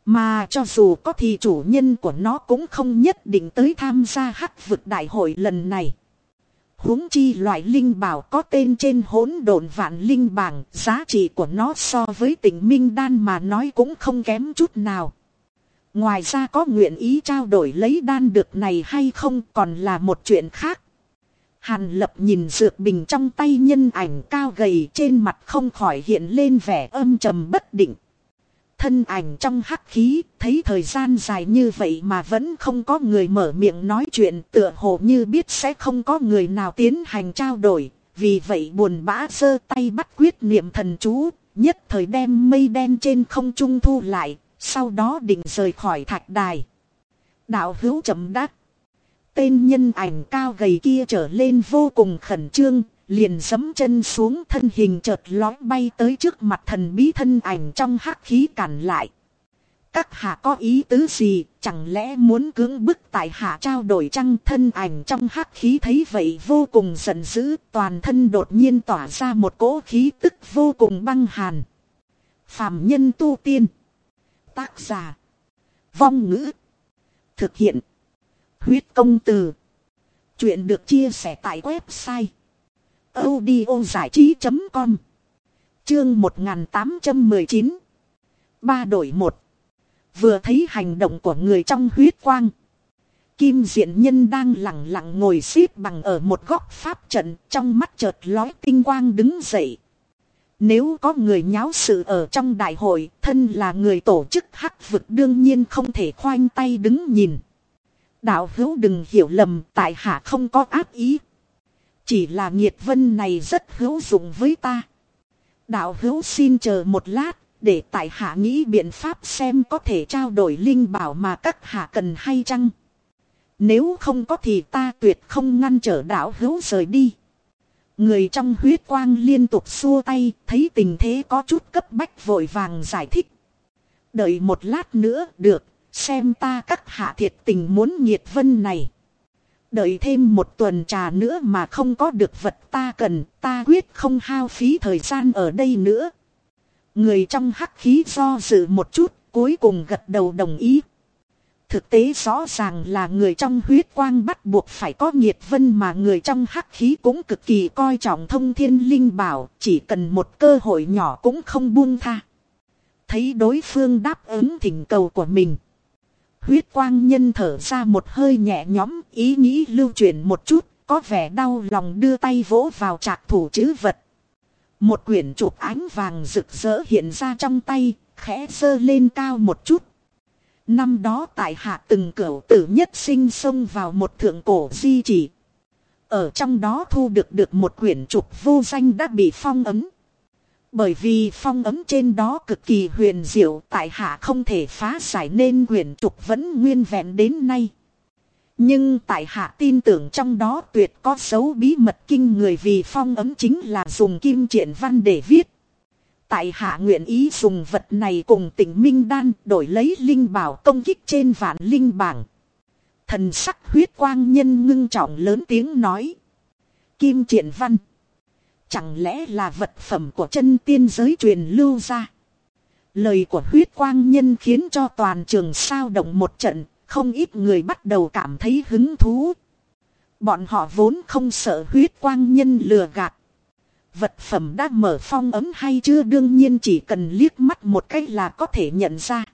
Mà cho dù có thì chủ nhân của nó cũng không nhất định tới tham gia hắc vực đại hội lần này huống chi loại linh bảo có tên trên hỗn độn vạn linh bảng, giá trị của nó so với tỉnh Minh Đan mà nói cũng không kém chút nào. Ngoài ra có nguyện ý trao đổi lấy đan được này hay không còn là một chuyện khác. Hàn lập nhìn dược bình trong tay nhân ảnh cao gầy trên mặt không khỏi hiện lên vẻ âm trầm bất định thân ảnh trong hắc khí, thấy thời gian dài như vậy mà vẫn không có người mở miệng nói chuyện tựa hồ như biết sẽ không có người nào tiến hành trao đổi, vì vậy buồn bã sơ tay bắt quyết niệm thần chú, nhất thời đem mây đen trên không trung thu lại, sau đó định rời khỏi thạch đài. Đạo hữu chậm đắc. Tên nhân ảnh cao gầy kia trở lên vô cùng khẩn trương, liền sấm chân xuống thân hình chợt lói bay tới trước mặt thần bí thân ảnh trong hắc khí cản lại. Các hạ có ý tứ gì, chẳng lẽ muốn cưỡng bức tại hạ trao đổi chăng thân ảnh trong hắc khí thấy vậy vô cùng giận dữ, toàn thân đột nhiên tỏa ra một cỗ khí tức vô cùng băng hàn. Phạm nhân tu tiên. Tác giả. Vong ngữ. Thực hiện. Huyết công từ. Chuyện được chia sẻ tại website audio giải trí.com Chương 1819 Ba đổi một Vừa thấy hành động của người trong huyết quang. Kim diện nhân đang lặng lặng ngồi xếp bằng ở một góc pháp trận trong mắt chợt lói tinh quang đứng dậy. Nếu có người nháo sự ở trong đại hội, thân là người tổ chức hắc vực đương nhiên không thể khoanh tay đứng nhìn. Đạo hữu đừng hiểu lầm, tại hạ không có ác ý. Chỉ là nghiệt vân này rất hữu dụng với ta. Đạo hữu xin chờ một lát, để tại hạ nghĩ biện pháp xem có thể trao đổi linh bảo mà các hạ cần hay chăng. Nếu không có thì ta tuyệt không ngăn trở đạo hữu rời đi. Người trong huyết quang liên tục xua tay, thấy tình thế có chút cấp bách vội vàng giải thích. Đợi một lát nữa, được, xem ta các hạ thiệt tình muốn nghiệt vân này. Đợi thêm một tuần trà nữa mà không có được vật ta cần, ta quyết không hao phí thời gian ở đây nữa. Người trong hắc khí do dự một chút, cuối cùng gật đầu đồng ý. Thực tế rõ ràng là người trong huyết quang bắt buộc phải có nhiệt vân mà người trong hắc khí cũng cực kỳ coi trọng thông thiên linh bảo, chỉ cần một cơ hội nhỏ cũng không buông tha. Thấy đối phương đáp ứng thỉnh cầu của mình. Huyết quang nhân thở ra một hơi nhẹ nhõm, ý nghĩ lưu chuyển một chút, có vẻ đau lòng đưa tay vỗ vào trạc thủ chữ vật. Một quyển chụp ánh vàng rực rỡ hiện ra trong tay, khẽ sơ lên cao một chút. Năm đó tại hạ từng cửu tử nhất sinh xông vào một thượng cổ di chỉ. Ở trong đó thu được được một quyển trục vô danh đã bị phong ấn bởi vì phong ấm trên đó cực kỳ huyền diệu, tại hạ không thể phá giải nên quyển trục vẫn nguyên vẹn đến nay. Nhưng tại hạ tin tưởng trong đó tuyệt có dấu bí mật kinh người vì phong ấm chính là dùng kim triển văn để viết. Tại hạ nguyện ý dùng vật này cùng tỉnh Minh Đan đổi lấy linh bảo công kích trên vạn linh bảng. Thần sắc huyết quang nhân ngưng trọng lớn tiếng nói. Kim triển văn. Chẳng lẽ là vật phẩm của chân tiên giới truyền lưu ra. Lời của huyết quang nhân khiến cho toàn trường sao động một trận, không ít người bắt đầu cảm thấy hứng thú. Bọn họ vốn không sợ huyết quang nhân lừa gạt. Vật phẩm đã mở phong ấm hay chưa đương nhiên chỉ cần liếc mắt một cách là có thể nhận ra.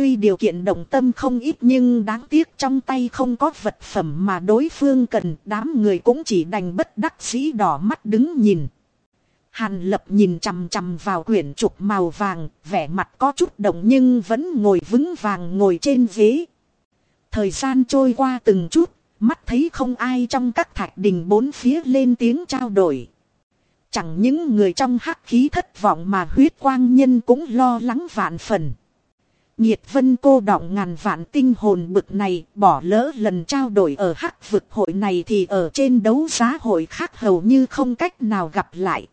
Tuy điều kiện động tâm không ít nhưng đáng tiếc trong tay không có vật phẩm mà đối phương cần đám người cũng chỉ đành bất đắc sĩ đỏ mắt đứng nhìn. Hàn lập nhìn chằm chằm vào quyển trục màu vàng, vẻ mặt có chút động nhưng vẫn ngồi vững vàng ngồi trên ghế. Thời gian trôi qua từng chút, mắt thấy không ai trong các thạch đình bốn phía lên tiếng trao đổi. Chẳng những người trong hắc khí thất vọng mà huyết quang nhân cũng lo lắng vạn phần. Nhiệt vân cô đọng ngàn vạn tinh hồn bực này, bỏ lỡ lần trao đổi ở hắc vực hội này thì ở trên đấu giá hội khác hầu như không cách nào gặp lại.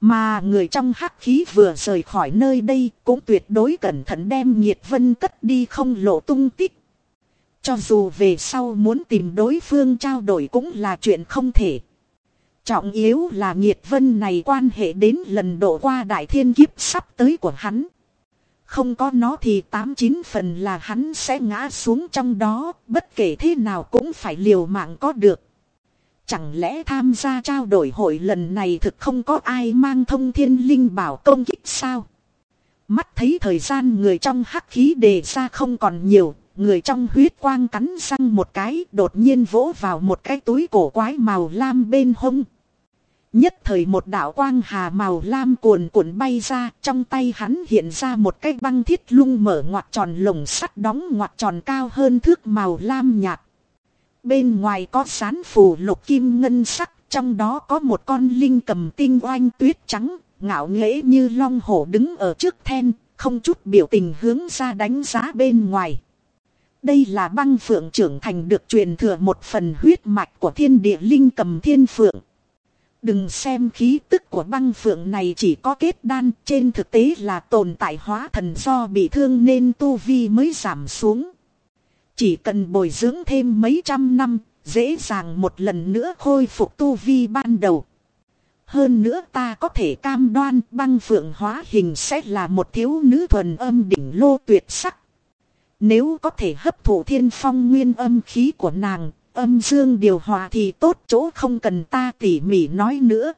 Mà người trong hắc khí vừa rời khỏi nơi đây cũng tuyệt đối cẩn thận đem nhiệt vân cất đi không lộ tung tích. Cho dù về sau muốn tìm đối phương trao đổi cũng là chuyện không thể. Trọng yếu là nhiệt vân này quan hệ đến lần độ qua đại thiên kiếp sắp tới của hắn. Không có nó thì tám chín phần là hắn sẽ ngã xuống trong đó, bất kể thế nào cũng phải liều mạng có được. Chẳng lẽ tham gia trao đổi hội lần này thực không có ai mang thông thiên linh bảo công kích sao? Mắt thấy thời gian người trong hắc khí đề ra không còn nhiều, người trong huyết quang cắn răng một cái đột nhiên vỗ vào một cái túi cổ quái màu lam bên hông. Nhất thời một đạo quang hà màu lam cuồn cuộn bay ra, trong tay hắn hiện ra một cái băng thiết lung mở ngoặt tròn lồng sắt đóng ngoặt tròn cao hơn thước màu lam nhạt. Bên ngoài có sán phủ lục kim ngân sắc, trong đó có một con linh cầm tinh oanh tuyết trắng, ngạo nghễ như long hổ đứng ở trước then, không chút biểu tình hướng ra đánh giá bên ngoài. Đây là băng phượng trưởng thành được truyền thừa một phần huyết mạch của thiên địa linh cầm thiên phượng. Đừng xem khí tức của băng phượng này chỉ có kết đan, trên thực tế là tồn tại hóa thần do bị thương nên tu vi mới giảm xuống. Chỉ cần bồi dưỡng thêm mấy trăm năm, dễ dàng một lần nữa khôi phục tu vi ban đầu. Hơn nữa ta có thể cam đoan băng phượng hóa hình sẽ là một thiếu nữ thuần âm đỉnh lô tuyệt sắc. Nếu có thể hấp thụ thiên phong nguyên âm khí của nàng, âm dương điều hòa thì tốt, chỗ không cần ta tỉ mỉ nói nữa.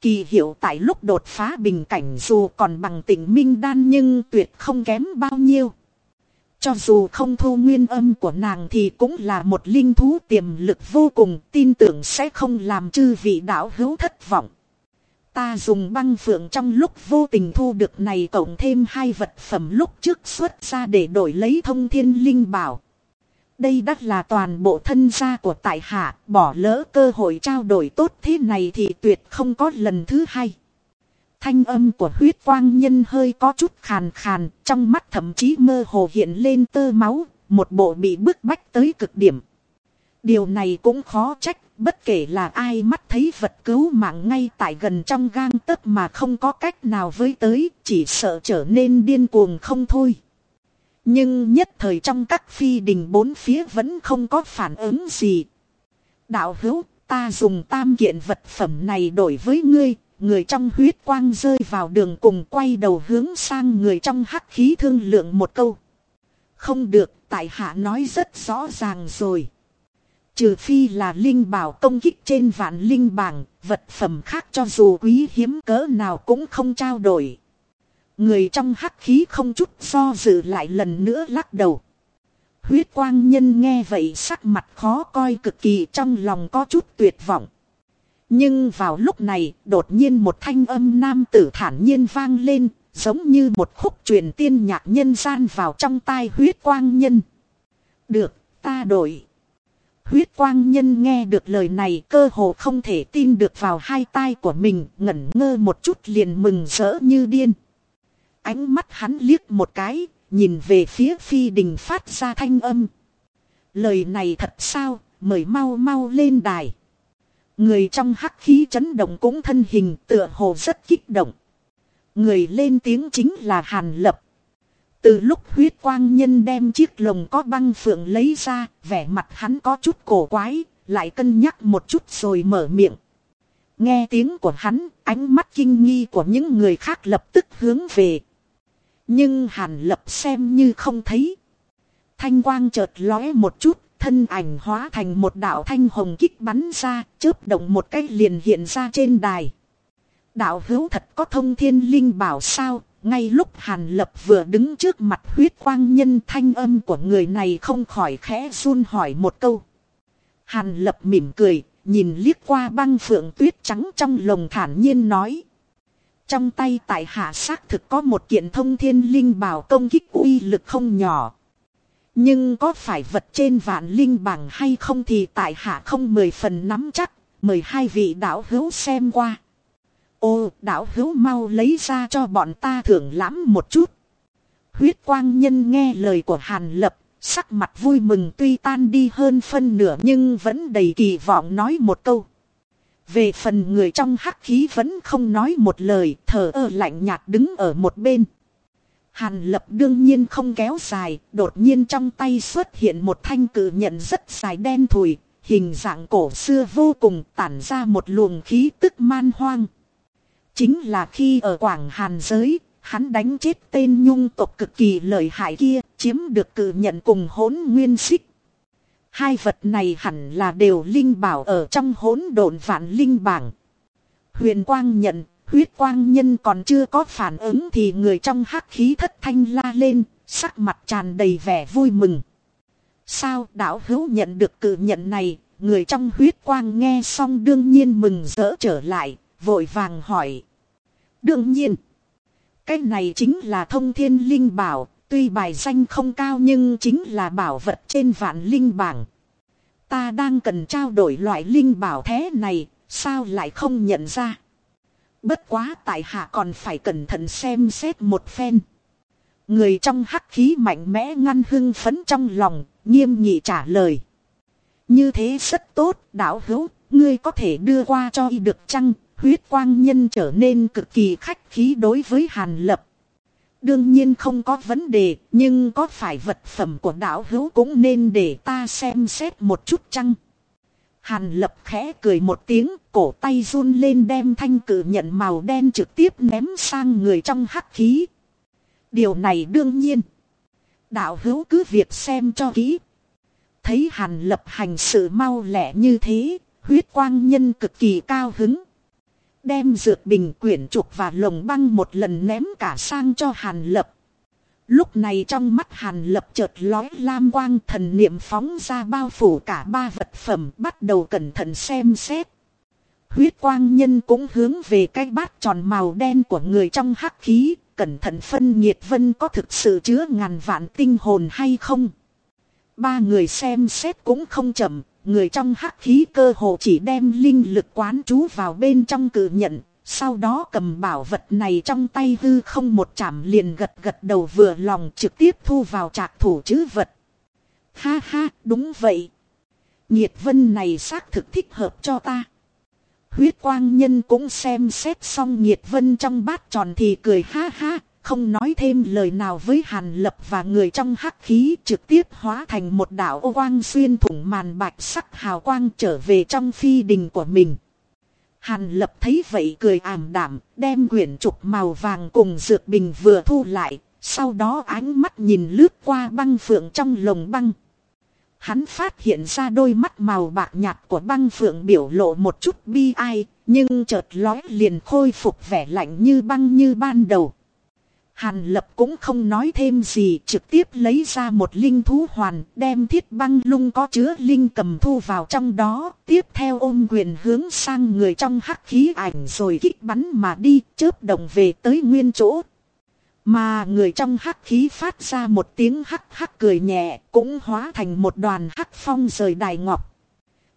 Kỳ hiệu tại lúc đột phá bình cảnh dù còn bằng tỉnh minh đan nhưng tuyệt không kém bao nhiêu. Cho dù không thu nguyên âm của nàng thì cũng là một linh thú tiềm lực vô cùng, tin tưởng sẽ không làm chư vị đạo hữu thất vọng. Ta dùng băng phượng trong lúc vô tình thu được này cộng thêm hai vật phẩm lúc trước xuất ra để đổi lấy thông thiên linh bảo. Đây đắt là toàn bộ thân gia của tại hạ, bỏ lỡ cơ hội trao đổi tốt thế này thì tuyệt không có lần thứ hai. Thanh âm của huyết quang nhân hơi có chút khàn khàn, trong mắt thậm chí mơ hồ hiện lên tơ máu, một bộ bị bức bách tới cực điểm. Điều này cũng khó trách, bất kể là ai mắt thấy vật cứu mạng ngay tại gần trong gang tấc mà không có cách nào với tới, chỉ sợ trở nên điên cuồng không thôi. Nhưng nhất thời trong các phi đình bốn phía vẫn không có phản ứng gì. Đạo hữu, ta dùng tam kiện vật phẩm này đổi với ngươi, người trong huyết quang rơi vào đường cùng quay đầu hướng sang người trong hắc khí thương lượng một câu. Không được, tại hạ nói rất rõ ràng rồi. Trừ phi là linh bảo công kích trên vạn linh bảng, vật phẩm khác cho dù quý hiếm cỡ nào cũng không trao đổi. Người trong hắc khí không chút do dự lại lần nữa lắc đầu. Huyết quang nhân nghe vậy sắc mặt khó coi cực kỳ trong lòng có chút tuyệt vọng. Nhưng vào lúc này đột nhiên một thanh âm nam tử thản nhiên vang lên giống như một khúc truyền tiên nhạc nhân gian vào trong tai huyết quang nhân. Được, ta đổi. Huyết quang nhân nghe được lời này cơ hồ không thể tin được vào hai tai của mình ngẩn ngơ một chút liền mừng rỡ như điên. Ánh mắt hắn liếc một cái, nhìn về phía phi đình phát ra thanh âm. Lời này thật sao, mời mau mau lên đài. Người trong hắc khí chấn động cũng thân hình tựa hồ rất kích động. Người lên tiếng chính là Hàn Lập. Từ lúc huyết quang nhân đem chiếc lồng có băng phượng lấy ra, vẻ mặt hắn có chút cổ quái, lại cân nhắc một chút rồi mở miệng. Nghe tiếng của hắn, ánh mắt kinh nghi của những người khác lập tức hướng về. Nhưng hàn lập xem như không thấy. Thanh quang chợt lóe một chút, thân ảnh hóa thành một đạo thanh hồng kích bắn ra, chớp động một cái liền hiện ra trên đài. Đạo hữu thật có thông thiên linh bảo sao, ngay lúc hàn lập vừa đứng trước mặt huyết quang nhân thanh âm của người này không khỏi khẽ run hỏi một câu. Hàn lập mỉm cười, nhìn liếc qua băng phượng tuyết trắng trong lồng thản nhiên nói. Trong tay tại hạ xác thực có một kiện thông thiên linh bảo công kích uy lực không nhỏ. Nhưng có phải vật trên vạn linh bằng hay không thì tại hạ không mười phần nắm chắc, mời hai vị đạo hữu xem qua. Ô, đạo hữu mau lấy ra cho bọn ta thưởng lãm một chút. Huyết quang nhân nghe lời của Hàn Lập, sắc mặt vui mừng tuy tan đi hơn phân nửa nhưng vẫn đầy kỳ vọng nói một câu. Về phần người trong hắc khí vẫn không nói một lời, thở ơ lạnh nhạt đứng ở một bên. Hàn lập đương nhiên không kéo dài, đột nhiên trong tay xuất hiện một thanh cử nhận rất dài đen thùi, hình dạng cổ xưa vô cùng tản ra một luồng khí tức man hoang. Chính là khi ở Quảng Hàn giới, hắn đánh chết tên nhung tộc cực kỳ lợi hại kia, chiếm được cử nhận cùng hỗn nguyên xích. Hai vật này hẳn là đều linh bảo ở trong hỗn độn vạn linh bảng. Huyền quang nhận, huyết quang nhân còn chưa có phản ứng thì người trong hắc khí thất thanh la lên, sắc mặt tràn đầy vẻ vui mừng. Sao đạo hữu nhận được cử nhận này, người trong huyết quang nghe xong đương nhiên mừng rỡ trở lại, vội vàng hỏi. Đương nhiên, cái này chính là thông thiên linh bảo, tuy bài danh không cao nhưng chính là bảo vật trên vạn linh bảng. Ta đang cần trao đổi loại linh bảo thế này, sao lại không nhận ra? Bất quá tại hạ còn phải cẩn thận xem xét một phen. Người trong hắc khí mạnh mẽ ngăn hưng phấn trong lòng, nghiêm nghị trả lời. Như thế rất tốt, đạo hữu, ngươi có thể đưa qua cho y được chăng? Huyết quang nhân trở nên cực kỳ khách khí đối với Hàn Lập. Đương nhiên không có vấn đề, nhưng có phải vật phẩm của đạo hữu cũng nên để ta xem xét một chút chăng? Hàn lập khẽ cười một tiếng, cổ tay run lên đem thanh cử nhận màu đen trực tiếp ném sang người trong hắc khí. Điều này đương nhiên. Đạo hữu cứ việc xem cho kỹ. Thấy hàn lập hành sự mau lẹ như thế, huyết quang nhân cực kỳ cao hứng. Đem dược bình quyển trục và lồng băng một lần ném cả sang cho hàn lập. Lúc này trong mắt hàn lập chợt lói lam quang thần niệm phóng ra bao phủ cả ba vật phẩm bắt đầu cẩn thận xem xét. Huyết quang nhân cũng hướng về cái bát tròn màu đen của người trong hắc khí, cẩn thận phân nhiệt vân có thực sự chứa ngàn vạn tinh hồn hay không. Ba người xem xét cũng không chậm, người trong hắc khí cơ hồ chỉ đem linh lực quán trú vào bên trong cử nhận, sau đó cầm bảo vật này trong tay hư không một chạm liền gật gật đầu vừa lòng trực tiếp thu vào trạc thủ chữ vật. Ha ha, đúng vậy. Nhiệt vân này xác thực thích hợp cho ta. Huyết quang nhân cũng xem xét xong nhiệt vân trong bát tròn thì cười ha ha, không nói thêm lời nào với hàn lập và người trong hắc khí trực tiếp hóa thành một đạo ô quang xuyên thủng màn bạch sắc hào quang trở về trong phi đình của mình. Hàn lập thấy vậy cười ảm đảm, đem quyển trục màu vàng cùng dược bình vừa thu lại, sau đó ánh mắt nhìn lướt qua băng phượng trong lồng băng. Hắn phát hiện ra đôi mắt màu bạc nhạt của băng phượng biểu lộ một chút bi ai, nhưng chợt lói liền khôi phục vẻ lạnh như băng như ban đầu. Hàn lập cũng không nói thêm gì, trực tiếp lấy ra một linh thú hoàn, đem thiết băng lung có chứa linh cầm thu vào trong đó. Tiếp theo ôm quyền hướng sang người trong hắc khí ảnh rồi kích bắn mà đi, chớp đồng về tới nguyên chỗ. Mà người trong hắc khí phát ra một tiếng hắc hắc cười nhẹ, cũng hóa thành một đoàn hắc phong rời đài ngọc.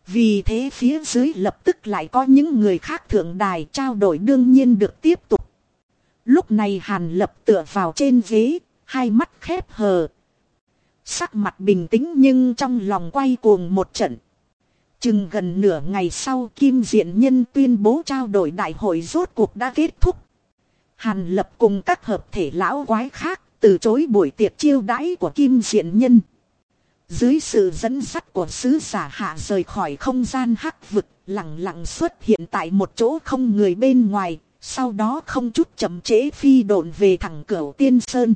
Vì thế phía dưới lập tức lại có những người khác thượng đài trao đổi đương nhiên được tiếp tục. Lúc này hàn lập tựa vào trên ghế, hai mắt khép hờ. Sắc mặt bình tĩnh nhưng trong lòng quay cuồng một trận. Chừng gần nửa ngày sau Kim Diện Nhân tuyên bố trao đổi đại hội rốt cuộc đã kết thúc. Hàn lập cùng các hợp thể lão quái khác từ chối buổi tiệc chiêu đãi của Kim Diện Nhân. Dưới sự dẫn dắt của sứ giả hạ rời khỏi không gian hắc vực, lặng lặng xuất hiện tại một chỗ không người bên ngoài, sau đó không chút chậm trễ phi độn về thẳng cửa tiên sơn.